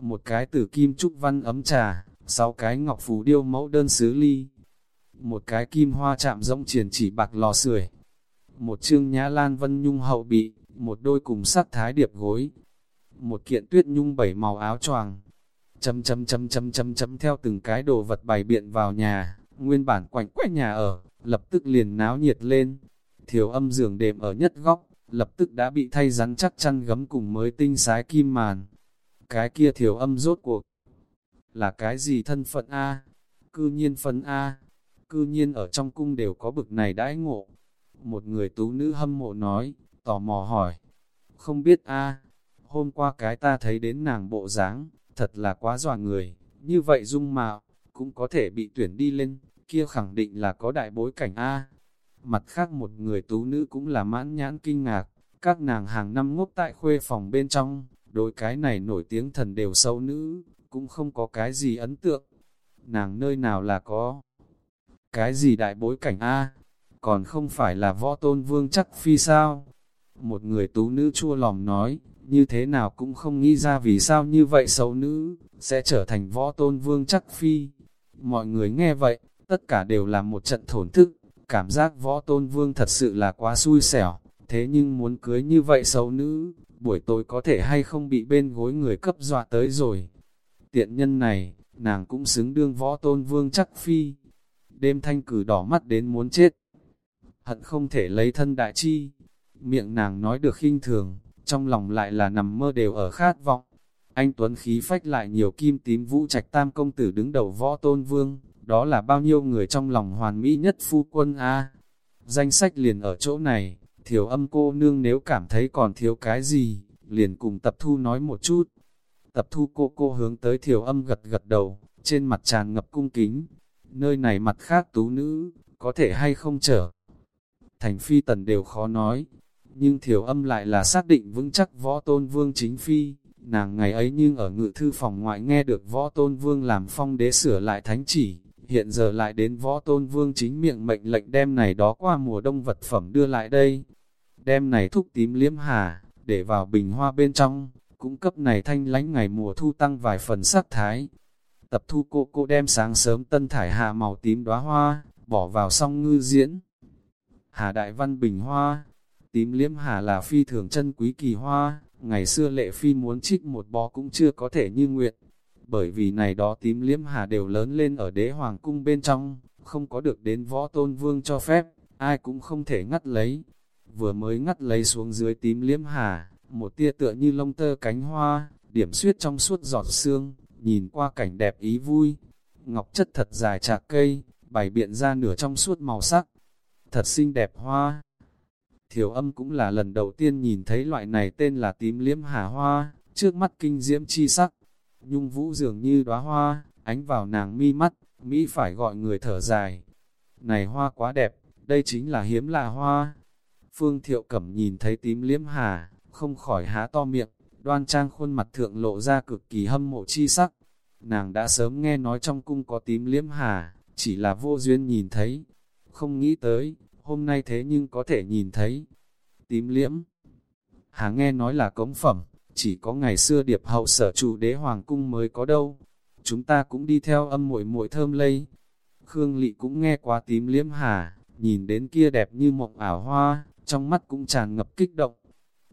Speaker 1: một cái tử kim trúc văn ấm trà, sáu cái ngọc phù điêu mẫu đơn sứ ly, một cái kim hoa chạm rỗng triển chỉ bạc lò sưởi, một chương nhã lan vân nhung hậu bị, một đôi cùng sắc thái điệp gối, một kiện tuyết nhung bảy màu áo choàng, chấm chấm chấm chấm chấm chấm theo từng cái đồ vật bày biện vào nhà, nguyên bản quạnh quẽ nhà ở, lập tức liền náo nhiệt lên, thiếu âm giường đệm ở nhất góc, lập tức đã bị thay rắn chắc chăn gấm cùng mới tinh sái kim màn. Cái kia thiểu âm rốt cuộc, là cái gì thân phận A? Cư nhiên phân A, cư nhiên ở trong cung đều có bực này đãi ngộ. Một người tú nữ hâm mộ nói, tò mò hỏi, không biết A, hôm qua cái ta thấy đến nàng bộ dáng thật là quá dọa người, như vậy dung mạo, cũng có thể bị tuyển đi lên, kia khẳng định là có đại bối cảnh A. Mặt khác một người tú nữ cũng là mãn nhãn kinh ngạc, các nàng hàng năm ngốc tại khuê phòng bên trong, đối cái này nổi tiếng thần đều sâu nữ, cũng không có cái gì ấn tượng. Nàng nơi nào là có cái gì đại bối cảnh A, còn không phải là võ tôn vương chắc phi sao, Một người tú nữ chua lòng nói, như thế nào cũng không nghĩ ra vì sao như vậy xấu nữ, sẽ trở thành võ tôn vương chắc phi. Mọi người nghe vậy, tất cả đều là một trận thổn thức, cảm giác võ tôn vương thật sự là quá xui xẻo, thế nhưng muốn cưới như vậy xấu nữ, buổi tối có thể hay không bị bên gối người cấp dọa tới rồi. Tiện nhân này, nàng cũng xứng đương võ tôn vương chắc phi. Đêm thanh cử đỏ mắt đến muốn chết. Hận không thể lấy thân đại chi. Miệng nàng nói được khinh thường, trong lòng lại là nằm mơ đều ở khát vọng. Anh Tuấn khí phách lại nhiều kim tím vũ trạch tam công tử đứng đầu võ tôn vương, đó là bao nhiêu người trong lòng hoàn mỹ nhất phu quân A. Danh sách liền ở chỗ này, thiểu âm cô nương nếu cảm thấy còn thiếu cái gì, liền cùng tập thu nói một chút. Tập thu cô cô hướng tới thiểu âm gật gật đầu, trên mặt tràn ngập cung kính. Nơi này mặt khác tú nữ, có thể hay không trở. Thành phi tần đều khó nói, nhưng thiểu âm lại là xác định vững chắc võ tôn vương chính phi. Nàng ngày ấy nhưng ở ngự thư phòng ngoại nghe được võ tôn vương làm phong đế sửa lại thánh chỉ, hiện giờ lại đến võ tôn vương chính miệng mệnh lệnh đem này đó qua mùa đông vật phẩm đưa lại đây. Đem này thúc tím liếm hà, để vào bình hoa bên trong, cũng cấp này thanh lánh ngày mùa thu tăng vài phần sắc thái. Tập thu cô cô đem sáng sớm tân thải hạ màu tím đóa hoa, bỏ vào song ngư diễn. Hà đại văn bình hoa, tím liếm hà là phi thường chân quý kỳ hoa, ngày xưa lệ phi muốn trích một bó cũng chưa có thể như nguyện. Bởi vì này đó tím liếm hà đều lớn lên ở đế hoàng cung bên trong, không có được đến võ tôn vương cho phép, ai cũng không thể ngắt lấy. Vừa mới ngắt lấy xuống dưới tím liếm hà, một tia tựa như lông tơ cánh hoa, điểm suyết trong suốt giọt xương, nhìn qua cảnh đẹp ý vui. Ngọc chất thật dài chạc cây, bày biện ra nửa trong suốt màu sắc. Thật xinh đẹp hoa. Thiểu âm cũng là lần đầu tiên nhìn thấy loại này tên là tím liếm hà hoa, trước mắt kinh diễm chi sắc. Nhung vũ dường như đóa hoa, ánh vào nàng mi mắt, Mỹ phải gọi người thở dài. Này hoa quá đẹp, đây chính là hiếm là hoa. Phương Thiệu Cẩm nhìn thấy tím liếm hà, không khỏi há to miệng, đoan trang khuôn mặt thượng lộ ra cực kỳ hâm mộ chi sắc. Nàng đã sớm nghe nói trong cung có tím liếm hà, chỉ là vô duyên nhìn thấy. Không nghĩ tới, hôm nay thế nhưng có thể nhìn thấy. Tím liễm. Hà nghe nói là cống phẩm, chỉ có ngày xưa điệp hậu sở chủ đế hoàng cung mới có đâu. Chúng ta cũng đi theo âm muội muội thơm lây. Khương Lị cũng nghe qua tím liễm hà, nhìn đến kia đẹp như mộng ảo hoa, trong mắt cũng tràn ngập kích động.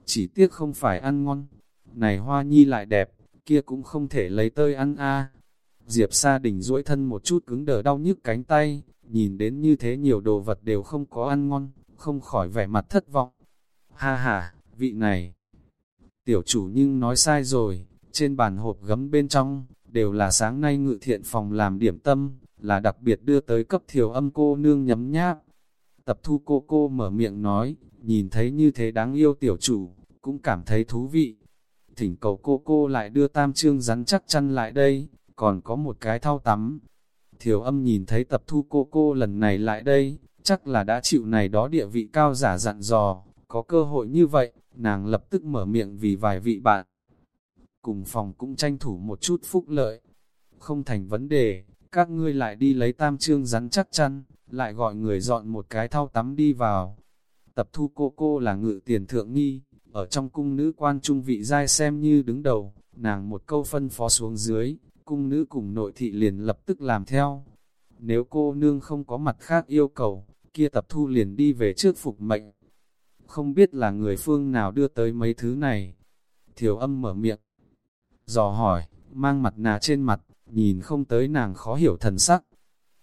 Speaker 1: Chỉ tiếc không phải ăn ngon. Này hoa nhi lại đẹp, kia cũng không thể lấy tơi ăn a. Diệp Sa Đình duỗi thân một chút cứng đờ đau nhức cánh tay, nhìn đến như thế nhiều đồ vật đều không có ăn ngon, không khỏi vẻ mặt thất vọng. Ha ha, vị này. Tiểu chủ nhưng nói sai rồi, trên bàn hộp gấm bên trong, đều là sáng nay ngự thiện phòng làm điểm tâm, là đặc biệt đưa tới cấp thiểu âm cô nương nhấm nháp. Tập thu cô cô mở miệng nói, nhìn thấy như thế đáng yêu tiểu chủ, cũng cảm thấy thú vị. Thỉnh cầu cô cô lại đưa tam trương rắn chắc chăn lại đây, còn có một cái thao tắm thiếu âm nhìn thấy tập thu cô cô lần này lại đây, chắc là đã chịu này đó địa vị cao giả dặn dò, có cơ hội như vậy, nàng lập tức mở miệng vì vài vị bạn. Cùng phòng cũng tranh thủ một chút phúc lợi. Không thành vấn đề, các ngươi lại đi lấy tam trương rắn chắc chăn, lại gọi người dọn một cái thau tắm đi vào. Tập thu cô cô là ngự tiền thượng nghi, ở trong cung nữ quan trung vị giai xem như đứng đầu, nàng một câu phân phó xuống dưới, cung nữ cùng nội thị liền lập tức làm theo. Nếu cô nương không có mặt khác yêu cầu, kia tập thu liền đi về trước phục mệnh. Không biết là người phương nào đưa tới mấy thứ này. Thiểu âm mở miệng, dò hỏi, mang mặt nà trên mặt, nhìn không tới nàng khó hiểu thần sắc.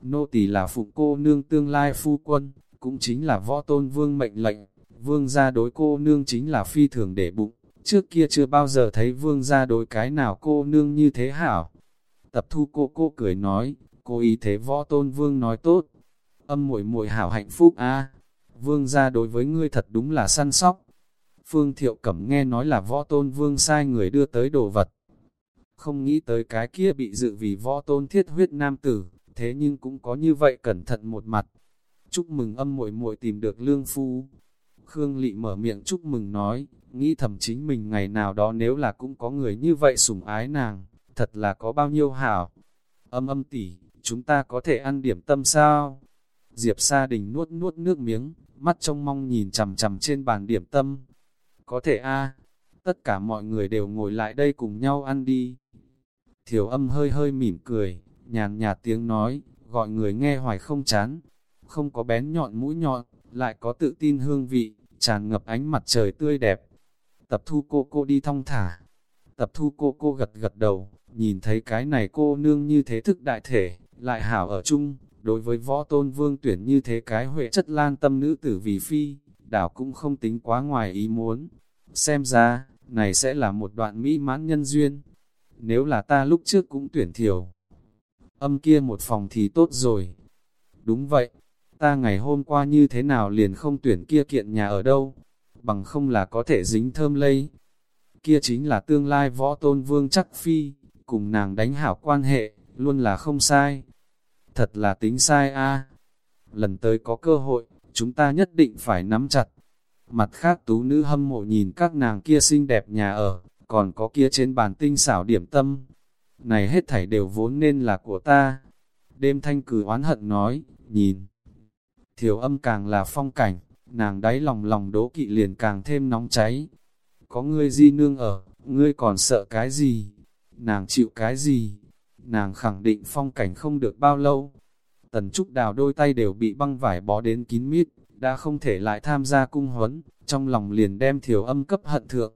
Speaker 1: Nô tỳ là phụ cô nương tương lai phu quân, cũng chính là võ tôn vương mệnh lệnh, vương gia đối cô nương chính là phi thường để bụng, trước kia chưa bao giờ thấy vương gia đối cái nào cô nương như thế hảo. Tập thu cô cô cười nói, cô ý thế võ tôn vương nói tốt, âm muội muội hảo hạnh phúc a vương gia đối với ngươi thật đúng là săn sóc. Phương Thiệu Cẩm nghe nói là võ tôn vương sai người đưa tới đồ vật. Không nghĩ tới cái kia bị dự vì võ tôn thiết huyết nam tử, thế nhưng cũng có như vậy cẩn thận một mặt. Chúc mừng âm muội muội tìm được lương phu. Khương Lị mở miệng chúc mừng nói, nghĩ thầm chính mình ngày nào đó nếu là cũng có người như vậy sủng ái nàng, thật là có bao nhiêu hảo. Âm âm tỉ, chúng ta có thể ăn điểm tâm sao? Diệp Sa Đình nuốt nuốt nước miếng, mắt trông mong nhìn chằm chằm trên bàn điểm tâm. có thể a tất cả mọi người đều ngồi lại đây cùng nhau ăn đi. Thiểu âm hơi hơi mỉm cười, nhàn nhạt tiếng nói, gọi người nghe hoài không chán, không có bén nhọn mũi nhọn, lại có tự tin hương vị, tràn ngập ánh mặt trời tươi đẹp. Tập thu cô cô đi thong thả, tập thu cô cô gật gật đầu, nhìn thấy cái này cô nương như thế thức đại thể, lại hảo ở chung, đối với võ tôn vương tuyển như thế cái huệ chất lan tâm nữ tử vì phi, đảo cũng không tính quá ngoài ý muốn. Xem ra, này sẽ là một đoạn mỹ mãn nhân duyên. Nếu là ta lúc trước cũng tuyển thiểu, âm kia một phòng thì tốt rồi. Đúng vậy, ta ngày hôm qua như thế nào liền không tuyển kia kiện nhà ở đâu, bằng không là có thể dính thơm lây. Kia chính là tương lai võ tôn vương chắc phi, cùng nàng đánh hảo quan hệ, luôn là không sai. Thật là tính sai a Lần tới có cơ hội, chúng ta nhất định phải nắm chặt. Mặt khác tú nữ hâm mộ nhìn các nàng kia xinh đẹp nhà ở, còn có kia trên bàn tinh xảo điểm tâm. Này hết thảy đều vốn nên là của ta. Đêm thanh cử oán hận nói, nhìn. Thiểu âm càng là phong cảnh, nàng đáy lòng lòng đố kỵ liền càng thêm nóng cháy. Có ngươi di nương ở, ngươi còn sợ cái gì? Nàng chịu cái gì? Nàng khẳng định phong cảnh không được bao lâu. Tần Trúc Đào đôi tay đều bị băng vải bó đến kín mít, đã không thể lại tham gia cung huấn, trong lòng liền đem thiểu âm cấp hận thượng.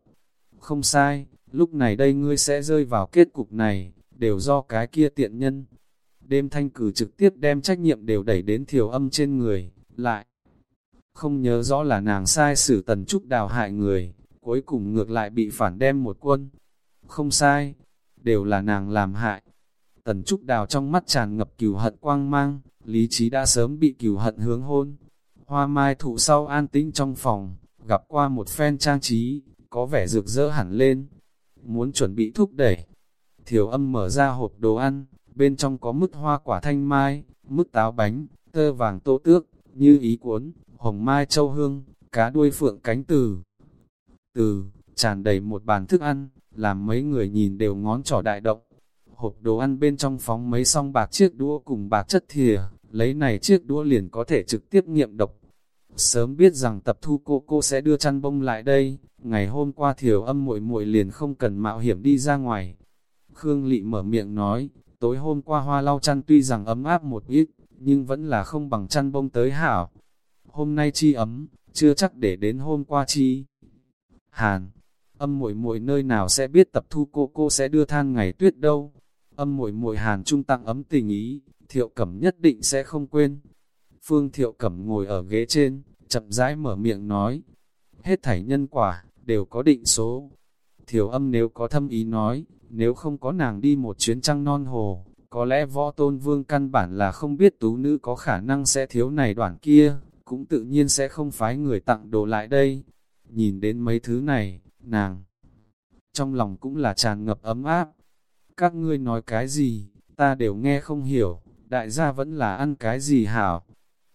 Speaker 1: Không sai, lúc này đây ngươi sẽ rơi vào kết cục này, đều do cái kia tiện nhân. Đêm thanh cử trực tiếp đem trách nhiệm đều đẩy đến thiểu âm trên người, lại. Không nhớ rõ là nàng sai xử tần trúc đào hại người, cuối cùng ngược lại bị phản đem một quân. Không sai, đều là nàng làm hại. Tần trúc đào trong mắt tràn ngập cừu hận quang mang, lý trí đã sớm bị cừu hận hướng hôn. Hoa mai thụ sau an tĩnh trong phòng, gặp qua một phen trang trí, có vẻ rực rỡ hẳn lên. Muốn chuẩn bị thúc đẩy. Thiểu âm mở ra hộp đồ ăn, bên trong có mứt hoa quả thanh mai, mứt táo bánh, tơ vàng tô tước, như ý cuốn, hồng mai châu hương, cá đuôi phượng cánh từ. Từ, tràn đầy một bàn thức ăn, làm mấy người nhìn đều ngón trỏ đại động. Hộp đồ ăn bên trong phóng mấy song bạc chiếc đũa cùng bạc chất thìa, lấy này chiếc đũa liền có thể trực tiếp nghiệm độc. Sớm biết rằng tập thu cô cô sẽ đưa chăn bông lại đây, ngày hôm qua thiểu âm muội muội liền không cần mạo hiểm đi ra ngoài. Khương Lị mở miệng nói, tối hôm qua hoa lau chăn tuy rằng ấm áp một ít, nhưng vẫn là không bằng chăn bông tới hảo. Hôm nay chi ấm, chưa chắc để đến hôm qua chi. Hàn, âm muội muội nơi nào sẽ biết tập thu cô cô sẽ đưa than ngày tuyết đâu. Âm muội muội Hàn trung tặng ấm tình ý, thiệu cẩm nhất định sẽ không quên. Phương thiệu cẩm ngồi ở ghế trên, chậm rãi mở miệng nói. Hết thảy nhân quả, đều có định số. Thiểu âm nếu có thâm ý nói, nếu không có nàng đi một chuyến trăng non hồ, có lẽ võ tôn vương căn bản là không biết tú nữ có khả năng sẽ thiếu này đoạn kia, cũng tự nhiên sẽ không phái người tặng đồ lại đây. Nhìn đến mấy thứ này, nàng trong lòng cũng là tràn ngập ấm áp. Các ngươi nói cái gì, ta đều nghe không hiểu, đại gia vẫn là ăn cái gì hảo.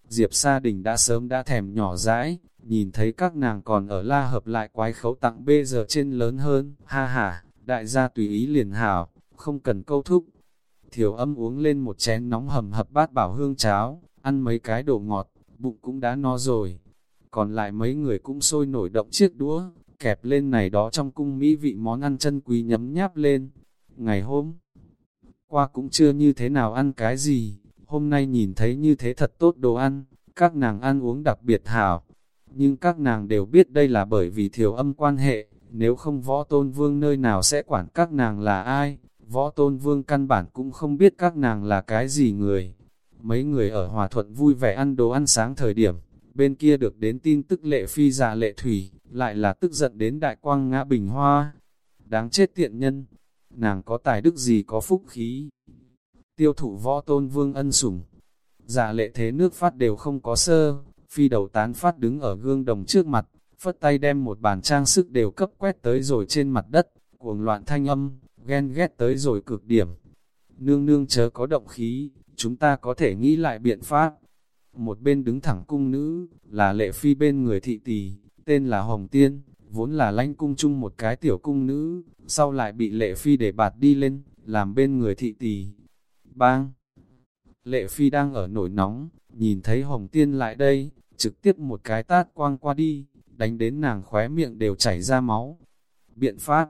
Speaker 1: Diệp Sa Đình đã sớm đã thèm nhỏ dãi, nhìn thấy các nàng còn ở la hợp lại quái khấu tặng bê giờ trên lớn hơn, ha ha, đại gia tùy ý liền hảo, không cần câu thúc. Thiểu âm uống lên một chén nóng hầm hập bát bảo hương cháo, ăn mấy cái đồ ngọt, bụng cũng đã no rồi. Còn lại mấy người cũng sôi nổi động chiếc đũa, kẹp lên này đó trong cung mỹ vị món ăn chân quý nhấm nháp lên. Ngày hôm qua cũng chưa như thế nào ăn cái gì, hôm nay nhìn thấy như thế thật tốt đồ ăn, các nàng ăn uống đặc biệt hảo. Nhưng các nàng đều biết đây là bởi vì thiểu âm quan hệ, nếu không võ tôn vương nơi nào sẽ quản các nàng là ai, võ tôn vương căn bản cũng không biết các nàng là cái gì người. Mấy người ở hòa thuận vui vẻ ăn đồ ăn sáng thời điểm, bên kia được đến tin tức lệ phi giả lệ thủy, lại là tức giận đến đại quang ngã bình hoa. Đáng chết tiện nhân, nàng có tài đức gì có phúc khí. Tiêu thụ võ tôn vương ân sủng, giả lệ thế nước phát đều không có sơ, phi đầu tán phát đứng ở gương đồng trước mặt, phất tay đem một bàn trang sức đều cấp quét tới rồi trên mặt đất, cuồng loạn thanh âm, ghen ghét tới rồi cực điểm. Nương nương chớ có động khí, chúng ta có thể nghĩ lại biện pháp. Một bên đứng thẳng cung nữ, là lệ phi bên người thị tỷ, tên là Hồng Tiên, vốn là lanh cung chung một cái tiểu cung nữ, sau lại bị lệ phi để bạt đi lên, làm bên người thị tỷ. Bang! Lệ phi đang ở nổi nóng, nhìn thấy Hồng Tiên lại đây, trực tiếp một cái tát quang qua đi, đánh đến nàng khóe miệng đều chảy ra máu. Biện pháp,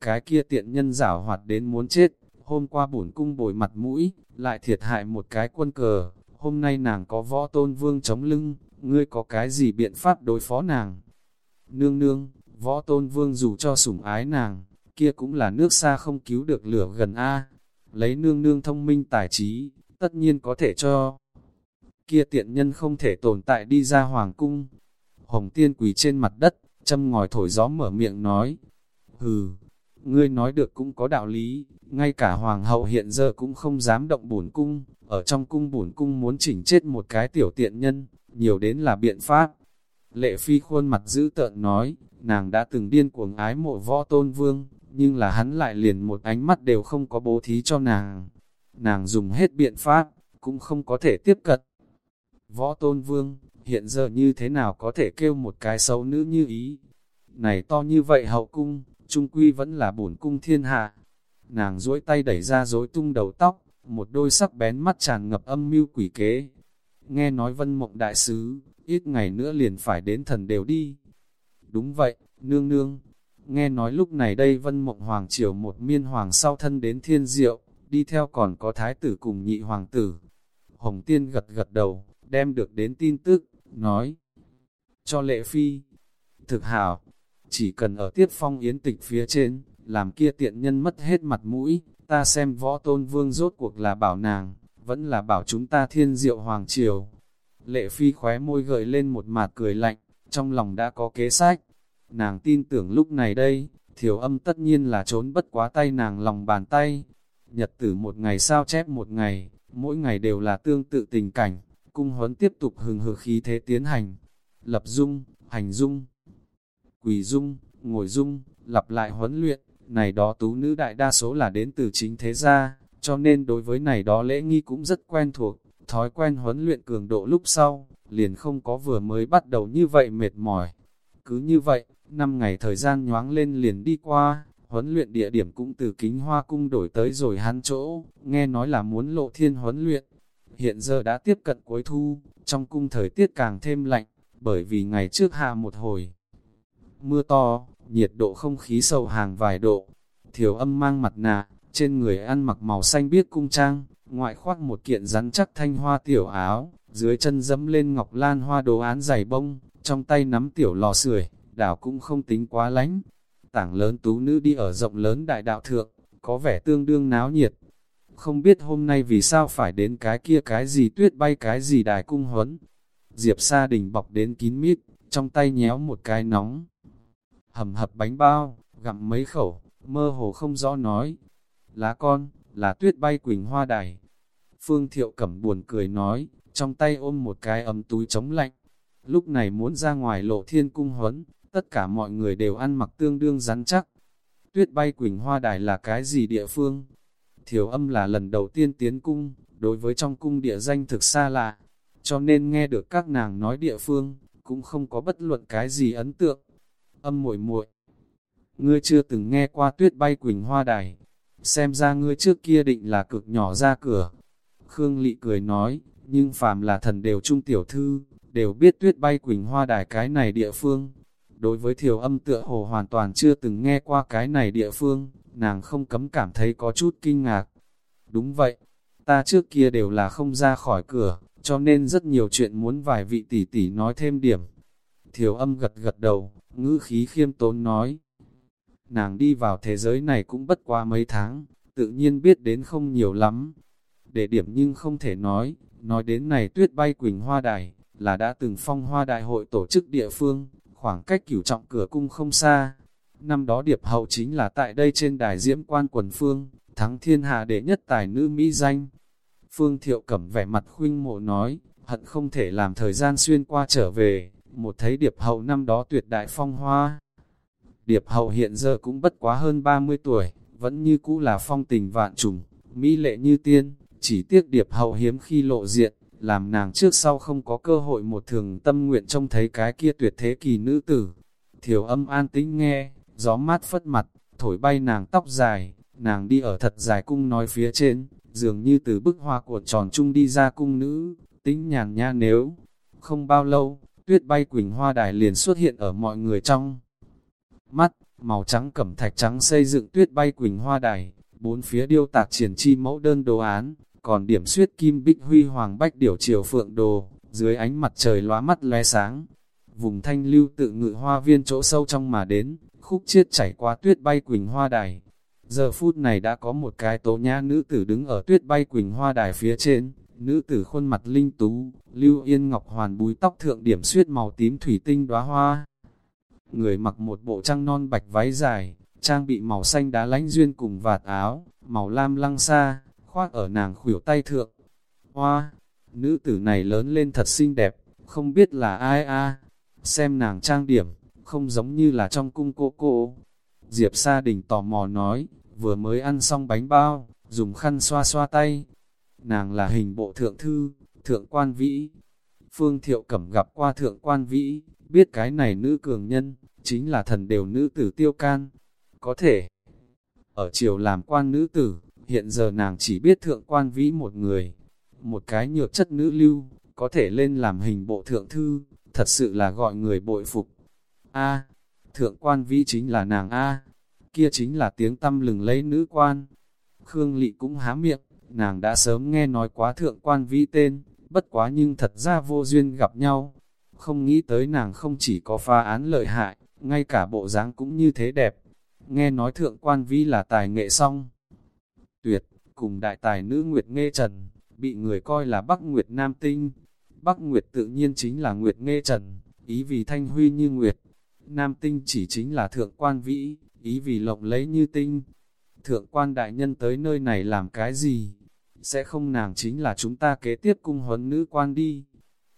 Speaker 1: cái kia tiện nhân giảo hoạt đến muốn chết, hôm qua bổn cung bồi mặt mũi, lại thiệt hại một cái quân cờ, hôm nay nàng có võ tôn vương chống lưng, ngươi có cái gì biện pháp đối phó nàng? Nương nương, võ tôn vương dù cho sủng ái nàng, kia cũng là nước xa không cứu được lửa gần A. Lấy nương nương thông minh tài trí, tất nhiên có thể cho. Kia tiện nhân không thể tồn tại đi ra hoàng cung. Hồng tiên quỳ trên mặt đất, châm ngòi thổi gió mở miệng nói. Hừ, ngươi nói được cũng có đạo lý, ngay cả hoàng hậu hiện giờ cũng không dám động bổn cung, ở trong cung bổn cung muốn chỉnh chết một cái tiểu tiện nhân, nhiều đến là biện pháp. Lệ phi khuôn mặt giữ tợn nói, nàng đã từng điên cuồng ái mộ võ tôn vương, nhưng là hắn lại liền một ánh mắt đều không có bố thí cho nàng. Nàng dùng hết biện pháp, cũng không có thể tiếp cận. Võ tôn vương, hiện giờ như thế nào có thể kêu một cái xấu nữ như ý? Này to như vậy hậu cung, trung quy vẫn là bổn cung thiên hạ. Nàng duỗi tay đẩy ra rối tung đầu tóc, một đôi sắc bén mắt tràn ngập âm mưu quỷ kế. Nghe nói vân mộng đại sứ, ít ngày nữa liền phải đến thần đều đi. Đúng vậy, nương nương. Nghe nói lúc này đây vân mộng hoàng triều một miên hoàng sau thân đến thiên diệu, đi theo còn có thái tử cùng nhị hoàng tử. Hồng tiên gật gật đầu, đem được đến tin tức, nói. Cho lệ phi, thực hảo, chỉ cần ở tiết phong yến tịch phía trên, làm kia tiện nhân mất hết mặt mũi, ta xem võ tôn vương rốt cuộc là bảo nàng, vẫn là bảo chúng ta thiên diệu hoàng triều. Lệ phi khóe môi gợi lên một mạt cười lạnh, trong lòng đã có kế sách. Nàng tin tưởng lúc này đây, thiểu âm tất nhiên là trốn bất quá tay nàng lòng bàn tay. Nhật tử một ngày sao chép một ngày, mỗi ngày đều là tương tự tình cảnh, cung huấn tiếp tục hừng hực khí thế tiến hành. Lập dung, hành dung, quỳ dung, ngồi dung, lặp lại huấn luyện, này đó tú nữ đại đa số là đến từ chính thế gia, cho nên đối với này đó lễ nghi cũng rất quen thuộc, thói quen huấn luyện cường độ lúc sau, liền không có vừa mới bắt đầu như vậy mệt mỏi. Cứ như vậy, năm ngày thời gian nhoáng lên liền đi qua, huấn luyện địa điểm cũng từ kính hoa cung đổi tới rồi hắn chỗ, nghe nói là muốn lộ thiên huấn luyện. Hiện giờ đã tiếp cận cuối thu, trong cung thời tiết càng thêm lạnh, bởi vì ngày trước hạ một hồi. Mưa to, nhiệt độ không khí sầu hàng vài độ. Thiểu âm mang mặt nạ, trên người ăn mặc màu xanh biếc cung trang, ngoại khoác một kiện rắn chắc thanh hoa tiểu áo, dưới chân dẫm lên ngọc lan hoa đồ án dày bông, trong tay nắm tiểu lò sưởi, đảo cũng không tính quá lánh. Tảng lớn tú nữ đi ở rộng lớn đại đạo thượng, có vẻ tương đương náo nhiệt. Không biết hôm nay vì sao phải đến cái kia cái gì tuyết bay cái gì đài cung huấn. Diệp sa đình bọc đến kín mít, trong tay nhéo một cái nóng hầm hập bánh bao, gặm mấy khẩu, mơ hồ không rõ nói. Lá con, là tuyết bay quỳnh hoa đài. Phương Thiệu Cẩm buồn cười nói, trong tay ôm một cái ấm túi chống lạnh. Lúc này muốn ra ngoài lộ thiên cung huấn, tất cả mọi người đều ăn mặc tương đương rắn chắc. Tuyết bay quỳnh hoa đài là cái gì địa phương? Thiểu âm là lần đầu tiên tiến cung, đối với trong cung địa danh thực xa lạ, cho nên nghe được các nàng nói địa phương, cũng không có bất luận cái gì ấn tượng âm muội muội Ngươi chưa từng nghe qua tuyết bay quỳnh hoa đài, xem ra ngươi trước kia định là cực nhỏ ra cửa. Khương Lị cười nói, nhưng phàm là thần đều trung tiểu thư, đều biết tuyết bay quỳnh hoa đài cái này địa phương. Đối với thiểu âm tựa hồ hoàn toàn chưa từng nghe qua cái này địa phương, nàng không cấm cảm thấy có chút kinh ngạc. Đúng vậy, ta trước kia đều là không ra khỏi cửa, cho nên rất nhiều chuyện muốn vài vị tỷ tỷ nói thêm điểm. Thiểu âm gật gật đầu, ngữ khí khiêm tốn nói. Nàng đi vào thế giới này cũng bất qua mấy tháng, tự nhiên biết đến không nhiều lắm. Để điểm nhưng không thể nói, nói đến này tuyết bay quỳnh hoa đài, là đã từng phong hoa đại hội tổ chức địa phương, khoảng cách cửu trọng cửa cung không xa. Năm đó điệp hậu chính là tại đây trên đài diễm quan quần phương, thắng thiên hạ đệ nhất tài nữ Mỹ danh. Phương Thiệu Cẩm vẻ mặt khuynh mộ nói, hận không thể làm thời gian xuyên qua trở về, một thấy điệp hậu năm đó tuyệt đại phong hoa. Điệp hậu hiện giờ cũng bất quá hơn 30 tuổi, vẫn như cũ là phong tình vạn trùng, mỹ lệ như tiên, chỉ tiếc điệp hậu hiếm khi lộ diện, làm nàng trước sau không có cơ hội một thường tâm nguyện trông thấy cái kia tuyệt thế kỳ nữ tử. Thiểu âm an tĩnh nghe, gió mát phất mặt, thổi bay nàng tóc dài, nàng đi ở thật dài cung nói phía trên, dường như từ bức hoa của tròn trung đi ra cung nữ, tính nhàn nha nếu. Không bao lâu, tuyết bay quỳnh hoa đài liền xuất hiện ở mọi người trong. Mắt, màu trắng cẩm thạch trắng xây dựng tuyết bay quỳnh hoa đài, bốn phía điêu tạc triển chi mẫu đơn đồ án, còn điểm suyết kim bích huy hoàng bách điểu chiều phượng đồ, dưới ánh mặt trời lóa mắt lóe sáng. Vùng thanh lưu tự ngự hoa viên chỗ sâu trong mà đến, khúc chiết chảy qua tuyết bay quỳnh hoa đài. Giờ phút này đã có một cái tố nhã nữ tử đứng ở tuyết bay quỳnh hoa đài phía trên, nữ tử khuôn mặt linh tú, lưu yên ngọc hoàn búi tóc thượng điểm suyết màu tím thủy tinh đóa hoa. Người mặc một bộ trăng non bạch váy dài, trang bị màu xanh đá lánh duyên cùng vạt áo, màu lam lăng xa, khoác ở nàng khuỷu tay thượng. Hoa, nữ tử này lớn lên thật xinh đẹp, không biết là ai a xem nàng trang điểm, không giống như là trong cung cô cô. Diệp Sa Đình tò mò nói, vừa mới ăn xong bánh bao, dùng khăn xoa xoa tay. Nàng là hình bộ thượng thư, thượng quan vĩ. Phương Thiệu Cẩm gặp qua thượng quan vĩ, biết cái này nữ cường nhân, chính là thần đều nữ tử tiêu can. Có thể, ở triều làm quan nữ tử, hiện giờ nàng chỉ biết thượng quan vĩ một người. Một cái nhược chất nữ lưu, có thể lên làm hình bộ thượng thư, thật sự là gọi người bội phục. A, thượng quan vĩ chính là nàng A, kia chính là tiếng tâm lừng lấy nữ quan. Khương Lị cũng há miệng, nàng đã sớm nghe nói quá thượng quan vĩ tên, bất quá nhưng thật ra vô duyên gặp nhau. Không nghĩ tới nàng không chỉ có pha án lợi hại, ngay cả bộ dáng cũng như thế đẹp. Nghe nói thượng quan vĩ là tài nghệ song. Tuyệt, cùng đại tài nữ Nguyệt Nghê Trần, bị người coi là Bắc Nguyệt Nam Tinh. Bắc Nguyệt tự nhiên chính là Nguyệt Nghê Trần, ý vì thanh huy như Nguyệt. Nam Tinh chỉ chính là thượng quan vĩ, ý vì lộng lấy như tinh. Thượng quan đại nhân tới nơi này làm cái gì? Sẽ không nàng chính là chúng ta kế tiếp cung huấn nữ quan đi.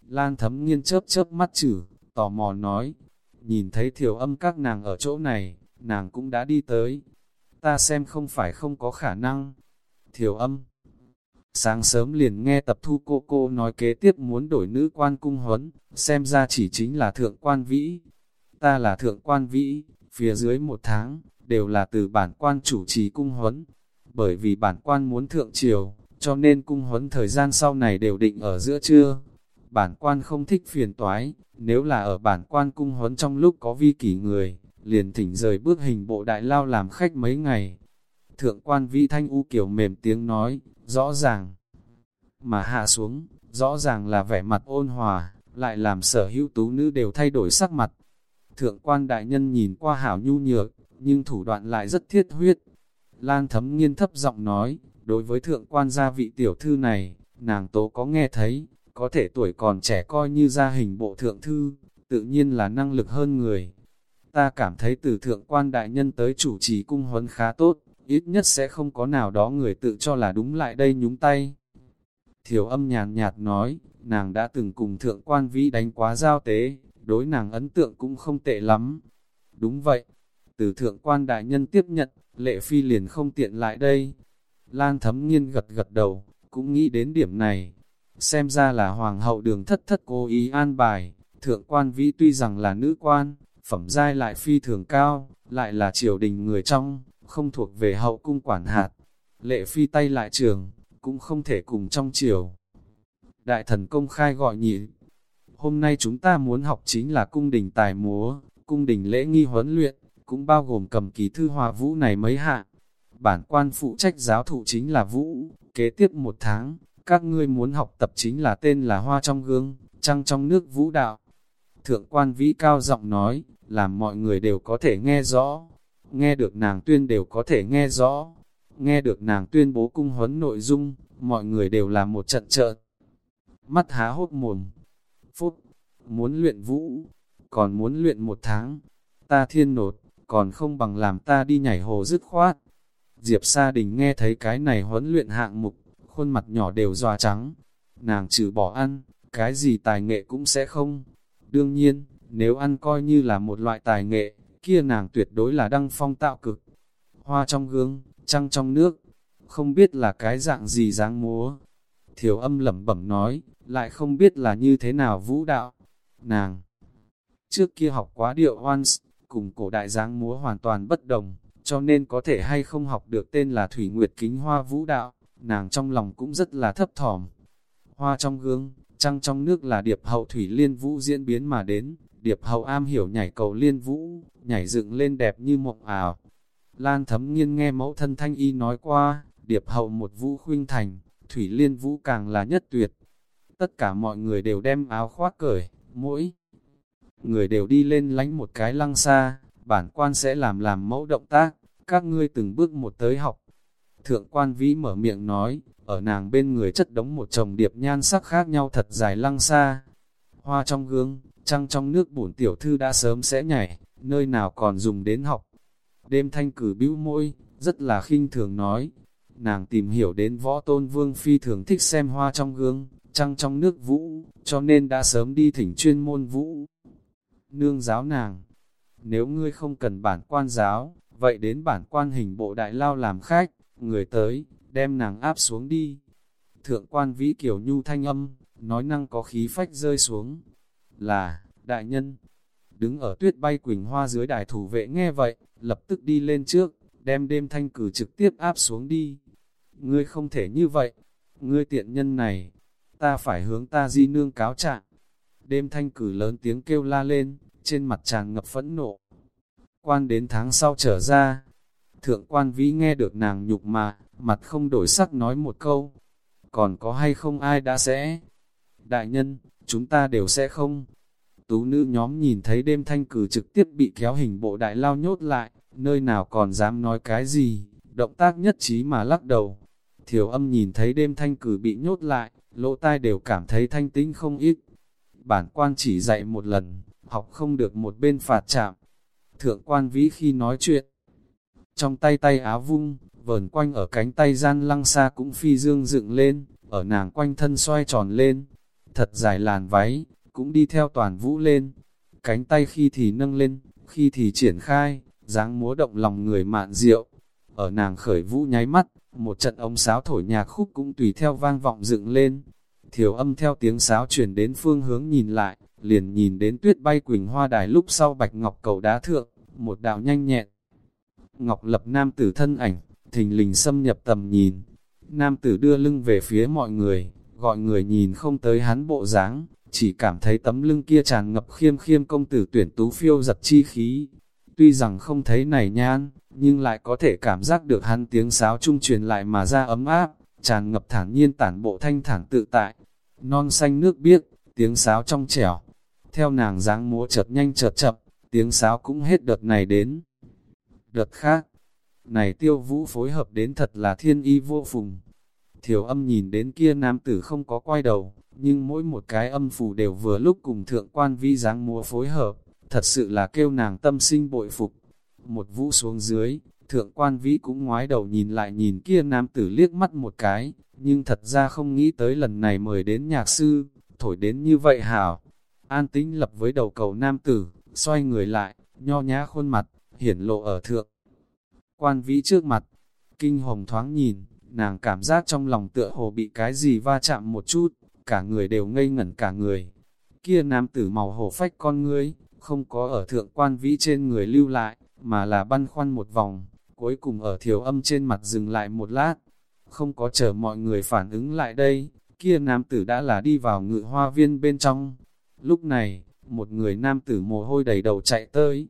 Speaker 1: Lan thấm nghiên chớp chớp mắt chử, tò mò nói. Nhìn thấy thiểu âm các nàng ở chỗ này, nàng cũng đã đi tới. Ta xem không phải không có khả năng. Thiểu âm. Sáng sớm liền nghe tập thu cô cô nói kế tiếp muốn đổi nữ quan cung huấn, xem ra chỉ chính là thượng quan vĩ. Ta là thượng quan vĩ, phía dưới một tháng, đều là từ bản quan chủ trì cung huấn. Bởi vì bản quan muốn thượng triều, cho nên cung huấn thời gian sau này đều định ở giữa trưa. Bản quan không thích phiền toái, nếu là ở bản quan cung huấn trong lúc có vi kỷ người, liền thỉnh rời bước hình bộ đại lao làm khách mấy ngày. Thượng quan vị thanh u kiểu mềm tiếng nói, rõ ràng, mà hạ xuống, rõ ràng là vẻ mặt ôn hòa, lại làm sở hữu tú nữ đều thay đổi sắc mặt. Thượng quan đại nhân nhìn qua hảo nhu nhược, nhưng thủ đoạn lại rất thiết huyết. Lan thấm nghiên thấp giọng nói, đối với thượng quan gia vị tiểu thư này, nàng tố có nghe thấy, có thể tuổi còn trẻ coi như gia hình bộ thượng thư, tự nhiên là năng lực hơn người. Ta cảm thấy từ thượng quan đại nhân tới chủ trì cung huấn khá tốt, ít nhất sẽ không có nào đó người tự cho là đúng lại đây nhúng tay. Thiểu âm nhàn nhạt nói, nàng đã từng cùng thượng quan vĩ đánh quá giao tế, đối nàng ấn tượng cũng không tệ lắm. Đúng vậy, từ thượng quan đại nhân tiếp nhận, lệ phi liền không tiện lại đây. Lan thấm nghiên gật gật đầu, cũng nghĩ đến điểm này. Xem ra là hoàng hậu đường thất thất cố ý an bài, thượng quan vĩ tuy rằng là nữ quan, phẩm giai lại phi thường cao, lại là triều đình người trong, không thuộc về hậu cung quản hạt. Lệ phi tay lại trường, cũng không thể cùng trong triều. Đại thần công khai gọi nhị. Hôm nay chúng ta muốn học chính là cung đình tài múa, cung đình lễ nghi huấn luyện, cũng bao gồm cầm kỳ thư hòa vũ này mấy hạ. Bản quan phụ trách giáo thụ chính là vũ, kế tiếp một tháng, các ngươi muốn học tập chính là tên là hoa trong gương, trăng trong nước vũ đạo. Thượng quan vĩ cao giọng nói, làm mọi người đều có thể nghe rõ, nghe được nàng tuyên đều có thể nghe rõ, nghe được nàng tuyên bố cung huấn nội dung, mọi người đều là một trận trợn. Mắt há hốt mồm, phút, muốn luyện vũ, còn muốn luyện một tháng, ta thiên nột, còn không bằng làm ta đi nhảy hồ dứt khoát. Diệp Sa Đình nghe thấy cái này huấn luyện hạng mục, khuôn mặt nhỏ đều dòa trắng. Nàng trừ bỏ ăn, cái gì tài nghệ cũng sẽ không. Đương nhiên, nếu ăn coi như là một loại tài nghệ, kia nàng tuyệt đối là đăng phong tạo cực. Hoa trong gương, trăng trong nước, không biết là cái dạng gì dáng múa. Thiểu âm lẩm bẩm nói, lại không biết là như thế nào vũ đạo. Nàng, trước kia học quá điệu once, cùng cổ đại dáng múa hoàn toàn bất đồng, cho nên có thể hay không học được tên là Thủy Nguyệt Kính Hoa Vũ Đạo, nàng trong lòng cũng rất là thấp thỏm. Hoa trong gương, trăng trong nước là điệp hậu thủy liên vũ diễn biến mà đến, điệp hậu am hiểu nhảy cầu liên vũ, nhảy dựng lên đẹp như mộng ảo. Lan thấm nghiên nghe mẫu thân thanh y nói qua, điệp hậu một vũ khuynh thành, thủy liên vũ càng là nhất tuyệt. Tất cả mọi người đều đem áo khoác cởi, mỗi người đều đi lên lánh một cái lăng xa, bản quan sẽ làm làm mẫu động tác, các ngươi từng bước một tới học. Thượng quan vĩ mở miệng nói, ở nàng bên người chất đống một chồng điệp nhan sắc khác nhau thật dài lăng xa. Hoa trong gương, trăng trong nước bổn tiểu thư đã sớm sẽ nhảy, nơi nào còn dùng đến học. Đêm thanh cử bĩu môi, rất là khinh thường nói. Nàng tìm hiểu đến võ tôn vương phi thường thích xem hoa trong gương, trăng trong nước vũ, cho nên đã sớm đi thỉnh chuyên môn vũ. Nương giáo nàng, nếu ngươi không cần bản quan giáo, vậy đến bản quan hình bộ đại lao làm khách, người tới, đem nàng áp xuống đi. Thượng quan vĩ kiểu nhu thanh âm, nói năng có khí phách rơi xuống. Là, đại nhân, đứng ở tuyết bay quỳnh hoa dưới đài thủ vệ nghe vậy, lập tức đi lên trước, đem đêm thanh cử trực tiếp áp xuống đi. Ngươi không thể như vậy, ngươi tiện nhân này, ta phải hướng ta di nương cáo trạng. Đêm thanh cử lớn tiếng kêu la lên, trên mặt tràn ngập phẫn nộ. Quan đến tháng sau trở ra, thượng quan vĩ nghe được nàng nhục mà, mặt không đổi sắc nói một câu. Còn có hay không ai đã sẽ? Đại nhân, chúng ta đều sẽ không. Tú nữ nhóm nhìn thấy đêm thanh cử trực tiếp bị kéo hình bộ đại lao nhốt lại, nơi nào còn dám nói cái gì, động tác nhất trí mà lắc đầu. Thiểu âm nhìn thấy đêm thanh cử bị nhốt lại, lỗ tai đều cảm thấy thanh tĩnh không ít. Bản quan chỉ dạy một lần, học không được một bên phạt chạm. Thượng quan vĩ khi nói chuyện, trong tay tay áo vung, vờn quanh ở cánh tay gian lăng xa cũng phi dương dựng lên, ở nàng quanh thân xoay tròn lên. Thật dài làn váy, cũng đi theo toàn vũ lên. Cánh tay khi thì nâng lên, khi thì triển khai, dáng múa động lòng người mạn diệu. Ở nàng khởi vũ nháy mắt, một trận ống sáo thổi nhạc khúc cũng tùy theo vang vọng dựng lên. Thiểu âm theo tiếng sáo chuyển đến phương hướng nhìn lại, liền nhìn đến tuyết bay quỳnh hoa đài lúc sau bạch ngọc cầu đá thượng, một đạo nhanh nhẹn. Ngọc lập nam tử thân ảnh, thình lình xâm nhập tầm nhìn. Nam tử đưa lưng về phía mọi người, gọi người nhìn không tới hắn bộ dáng, chỉ cảm thấy tấm lưng kia tràn ngập khiêm khiêm công tử tuyển tú phiêu giật chi khí. Tuy rằng không thấy này nhan, nhưng lại có thể cảm giác được hắn tiếng sáo trung truyền lại mà ra ấm áp, tràn ngập thản nhiên tản bộ thanh thản tự tại. Non xanh nước biếc, tiếng sáo trong trẻo. Theo nàng dáng múa chợt nhanh chợt chậm, tiếng sáo cũng hết đợt này đến. Đợt khác, này tiêu vũ phối hợp đến thật là thiên y vô phùng. Thiểu âm nhìn đến kia nam tử không có quay đầu, nhưng mỗi một cái âm phù đều vừa lúc cùng thượng quan vi dáng múa phối hợp, thật sự là kêu nàng tâm sinh bội phục. Một vũ xuống dưới, thượng quan vĩ cũng ngoái đầu nhìn lại nhìn kia nam tử liếc mắt một cái, nhưng thật ra không nghĩ tới lần này mời đến nhạc sư, thổi đến như vậy hảo. An tĩnh lập với đầu cầu nam tử, xoay người lại, nho nhã khuôn mặt, hiển lộ ở thượng. Quan vĩ trước mặt, kinh hồng thoáng nhìn, nàng cảm giác trong lòng tựa hồ bị cái gì va chạm một chút, cả người đều ngây ngẩn cả người. Kia nam tử màu hổ phách con ngươi, không có ở thượng quan vĩ trên người lưu lại, mà là băn khoăn một vòng, cuối cùng ở thiểu âm trên mặt dừng lại một lát. Không có chờ mọi người phản ứng lại đây, kia nam tử đã là đi vào ngự hoa viên bên trong. Lúc này, một người nam tử mồ hôi đầy đầu chạy tới.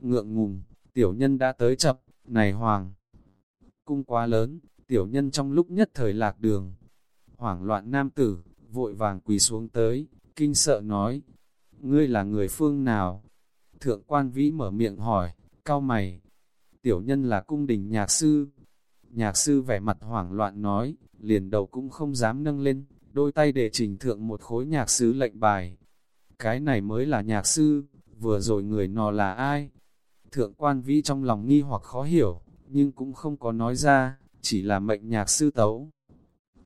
Speaker 1: Ngượng ngùng, tiểu nhân đã tới chập, này hoàng. Cung quá lớn, tiểu nhân trong lúc nhất thời lạc đường. Hoảng loạn nam tử, vội vàng quỳ xuống tới, kinh sợ nói, ngươi là người phương nào? Thượng quan vĩ mở miệng hỏi, cao mày, tiểu nhân là cung đình nhạc sư. Nhạc sư vẻ mặt hoảng loạn nói, liền đầu cũng không dám nâng lên, đôi tay để trình thượng một khối nhạc sư lệnh bài. Cái này mới là nhạc sư, vừa rồi người nọ là ai? Thượng quan vĩ trong lòng nghi hoặc khó hiểu, nhưng cũng không có nói ra, chỉ là mệnh nhạc sư tấu.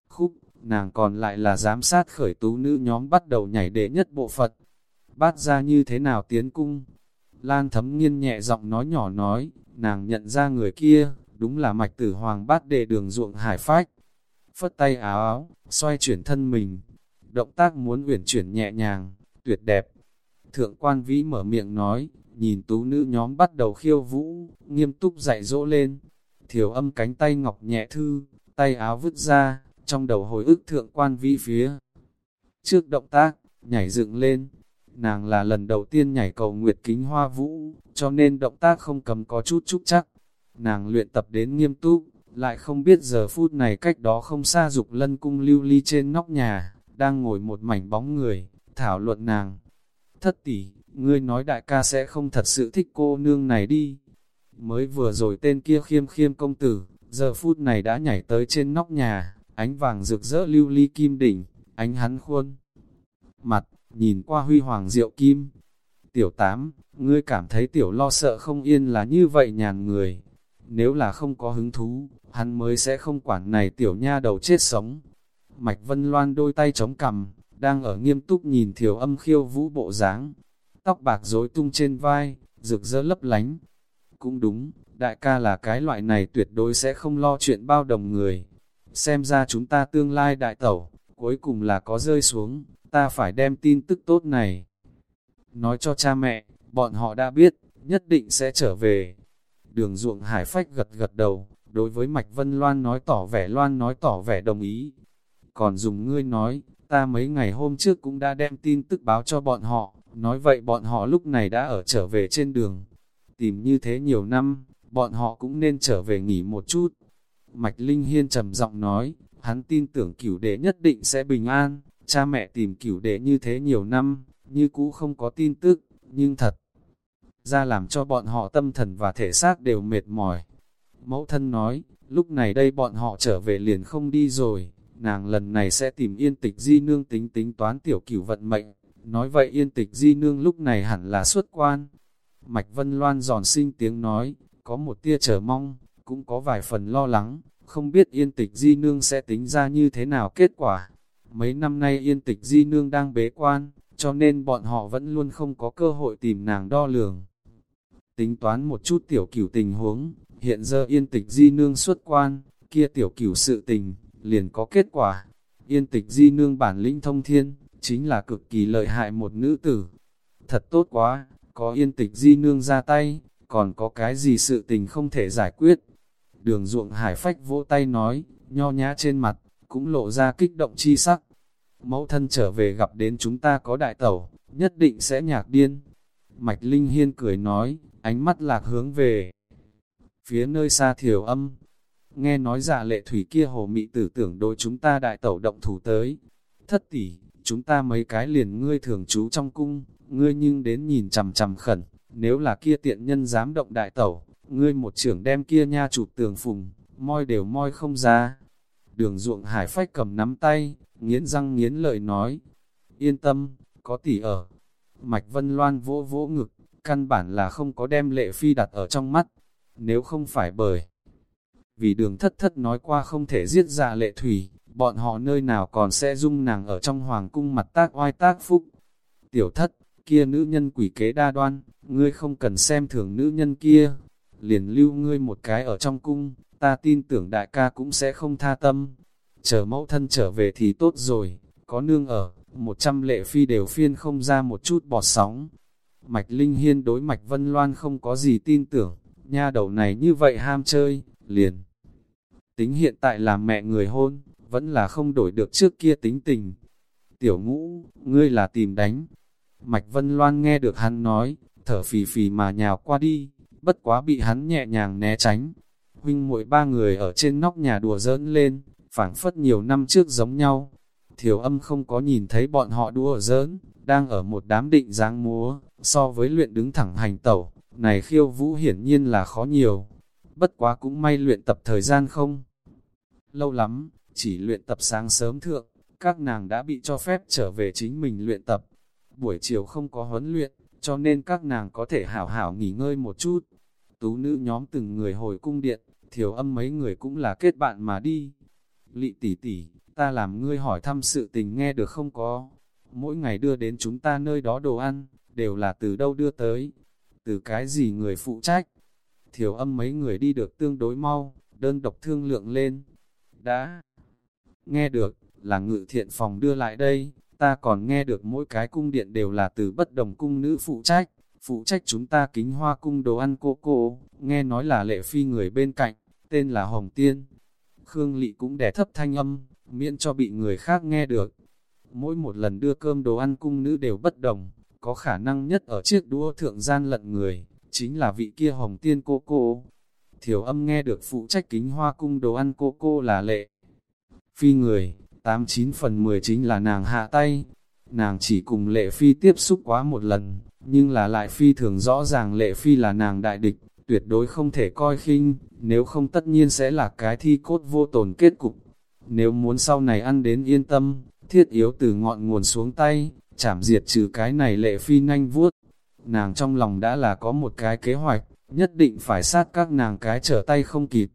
Speaker 1: Khúc, nàng còn lại là giám sát khởi tú nữ nhóm bắt đầu nhảy đệ nhất bộ Phật. Bát ra như thế nào tiến cung? Lan thấm nghiên nhẹ giọng nói nhỏ nói, nàng nhận ra người kia, đúng là mạch tử hoàng bát đệ đường ruộng hải phách. Phất tay áo áo, xoay chuyển thân mình. Động tác muốn uyển chuyển nhẹ nhàng, tuyệt đẹp. Thượng quan vĩ mở miệng nói, nhìn tú nữ nhóm bắt đầu khiêu vũ, nghiêm túc dạy dỗ lên. Thiểu âm cánh tay ngọc nhẹ thư, tay áo vứt ra, trong đầu hồi ức thượng quan vi phía. trước động tác, nhảy dựng lên. Nàng là lần đầu tiên nhảy cầu nguyệt kính hoa vũ, cho nên động tác không cầm có chút chút chắc. Nàng luyện tập đến nghiêm túc, lại không biết giờ phút này cách đó không xa dục lân cung lưu ly trên nóc nhà, đang ngồi một mảnh bóng người, thảo luận nàng. Thất tỷ, ngươi nói đại ca sẽ không thật sự thích cô nương này đi. Mới vừa rồi tên kia khiêm khiêm công tử, giờ phút này đã nhảy tới trên nóc nhà, ánh vàng rực rỡ lưu ly kim đỉnh, ánh hắn khuôn. Mặt, nhìn qua huy hoàng diệu kim. Tiểu tám, ngươi cảm thấy tiểu lo sợ không yên là như vậy nhàn người. Nếu là không có hứng thú, hắn mới sẽ không quản này tiểu nha đầu chết sống. Mạch Vân Loan đôi tay chống cằm, đang ở nghiêm túc nhìn thiểu âm khiêu vũ bộ dáng Tóc bạc rối tung trên vai, rực rỡ lấp lánh. Cũng đúng, đại ca là cái loại này tuyệt đối sẽ không lo chuyện bao đồng người. Xem ra chúng ta tương lai đại tẩu, cuối cùng là có rơi xuống, ta phải đem tin tức tốt này. Nói cho cha mẹ, bọn họ đã biết, nhất định sẽ trở về. Đường ruộng hải phách gật gật đầu, đối với Mạch Vân Loan nói tỏ vẻ Loan nói tỏ vẻ đồng ý. Còn dùng ngươi nói, ta mấy ngày hôm trước cũng đã đem tin tức báo cho bọn họ, nói vậy bọn họ lúc này đã ở trở về trên đường. Tìm như thế nhiều năm, bọn họ cũng nên trở về nghỉ một chút. Mạch Linh Hiên trầm giọng nói, hắn tin tưởng cửu đệ nhất định sẽ bình an, cha mẹ tìm cửu đệ như thế nhiều năm, như cũ không có tin tức, nhưng thật ra làm cho bọn họ tâm thần và thể xác đều mệt mỏi. Mẫu thân nói, lúc này đây bọn họ trở về liền không đi rồi, nàng lần này sẽ tìm yên tịch di nương tính tính toán tiểu cửu vận mệnh. Nói vậy yên tịch di nương lúc này hẳn là xuất quan. Mạch Vân Loan giòn sinh tiếng nói, có một tia chờ mong, cũng có vài phần lo lắng, không biết yên tịch di nương sẽ tính ra như thế nào kết quả. Mấy năm nay yên tịch di nương đang bế quan, cho nên bọn họ vẫn luôn không có cơ hội tìm nàng đo lường. Tính toán một chút tiểu cửu tình huống, hiện giờ yên tịch di nương xuất quan, kia tiểu cửu sự tình, liền có kết quả. Yên tịch di nương bản lĩnh thông thiên, chính là cực kỳ lợi hại một nữ tử. Thật tốt quá, có yên tịch di nương ra tay, còn có cái gì sự tình không thể giải quyết. Đường ruộng hải phách vỗ tay nói, nho nhã trên mặt, cũng lộ ra kích động chi sắc. Mẫu thân trở về gặp đến chúng ta có đại tẩu, nhất định sẽ nhạc điên. Mạch Linh Hiên cười nói, ánh mắt lạc hướng về. Phía nơi xa thiểu âm, nghe nói dạ lệ thủy kia hồ mị tử tưởng đối chúng ta đại tẩu động thủ tới. Thất tỷ, chúng ta mấy cái liền ngươi thường trú trong cung, ngươi nhưng đến nhìn chằm chằm khẩn, nếu là kia tiện nhân dám động đại tẩu, ngươi một trưởng đem kia nha chụp tường phùng, moi đều moi không ra. Đường ruộng hải phách cầm nắm tay, nghiến răng nghiến lợi nói, yên tâm, có tỷ ở. Mạch Vân Loan vỗ vỗ ngực, căn bản là không có đem lệ phi đặt ở trong mắt, nếu không phải bởi. Vì đường thất thất nói qua không thể giết dạ lệ thủy, bọn họ nơi nào còn sẽ dung nàng ở trong hoàng cung mặt tác oai tác phúc. Tiểu thất, kia nữ nhân quỷ kế đa đoan, ngươi không cần xem thường nữ nhân kia, liền lưu ngươi một cái ở trong cung, ta tin tưởng đại ca cũng sẽ không tha tâm. Chờ mẫu thân trở về thì tốt rồi, có nương ở, một trăm lệ phi đều phiên không ra một chút bọt sóng. Mạch Linh Hiên đối Mạch Vân Loan không có gì tin tưởng, nha đầu này như vậy ham chơi, liền. Tính hiện tại là mẹ người hôn, vẫn là không đổi được trước kia tính tình. Tiểu ngũ, ngươi là tìm đánh. Mạch Vân Loan nghe được hắn nói, thở phì phì mà nhào qua đi, bất quá bị hắn nhẹ nhàng né tránh. Huynh muội ba người ở trên nóc nhà đùa giỡn lên, phảng phất nhiều năm trước giống nhau. Thiểu âm không có nhìn thấy bọn họ đùa giỡn, đang ở một đám định dáng múa, so với luyện đứng thẳng hành tẩu, này khiêu vũ hiển nhiên là khó nhiều. Bất quá cũng may luyện tập thời gian không. Lâu lắm, chỉ luyện tập sáng sớm thượng, các nàng đã bị cho phép trở về chính mình luyện tập. Buổi chiều không có huấn luyện, cho nên các nàng có thể hảo hảo nghỉ ngơi một chút. Tú nữ nhóm từng người hồi cung điện, thiểu âm mấy người cũng là kết bạn mà đi. Lị tỷ tỷ, ta làm ngươi hỏi thăm sự tình nghe được không có. Mỗi ngày đưa đến chúng ta nơi đó đồ ăn, đều là từ đâu đưa tới. Từ cái gì người phụ trách. Thiểu âm mấy người đi được tương đối mau, đơn độc thương lượng lên. Đã nghe được, là ngự thiện phòng đưa lại đây, ta còn nghe được mỗi cái cung điện đều là từ bất đồng cung nữ phụ trách, phụ trách chúng ta kính hoa cung đồ ăn cô cô, nghe nói là lệ phi người bên cạnh, tên là Hồng Tiên. Khương Lị cũng đẻ thấp thanh âm, miễn cho bị người khác nghe được. Mỗi một lần đưa cơm đồ ăn cung nữ đều bất đồng, có khả năng nhất ở chiếc đũa thượng gian lận người, chính là vị kia hồng tiên cô cô. Thiểu âm nghe được phụ trách kính hoa cung đồ ăn cô cô là lệ. Phi người, 89 phần 10 chính là nàng hạ tay. Nàng chỉ cùng lệ phi tiếp xúc quá một lần, nhưng là lại phi thường rõ ràng lệ phi là nàng đại địch, tuyệt đối không thể coi khinh, nếu không tất nhiên sẽ là cái thi cốt vô tồn kết cục. Nếu muốn sau này ăn đến yên tâm, thiết yếu từ ngọn nguồn xuống tay, chảm diệt trừ cái này lệ phi nhanh vuốt. Nàng trong lòng đã là có một cái kế hoạch, nhất định phải sát các nàng cái trở tay không kịp.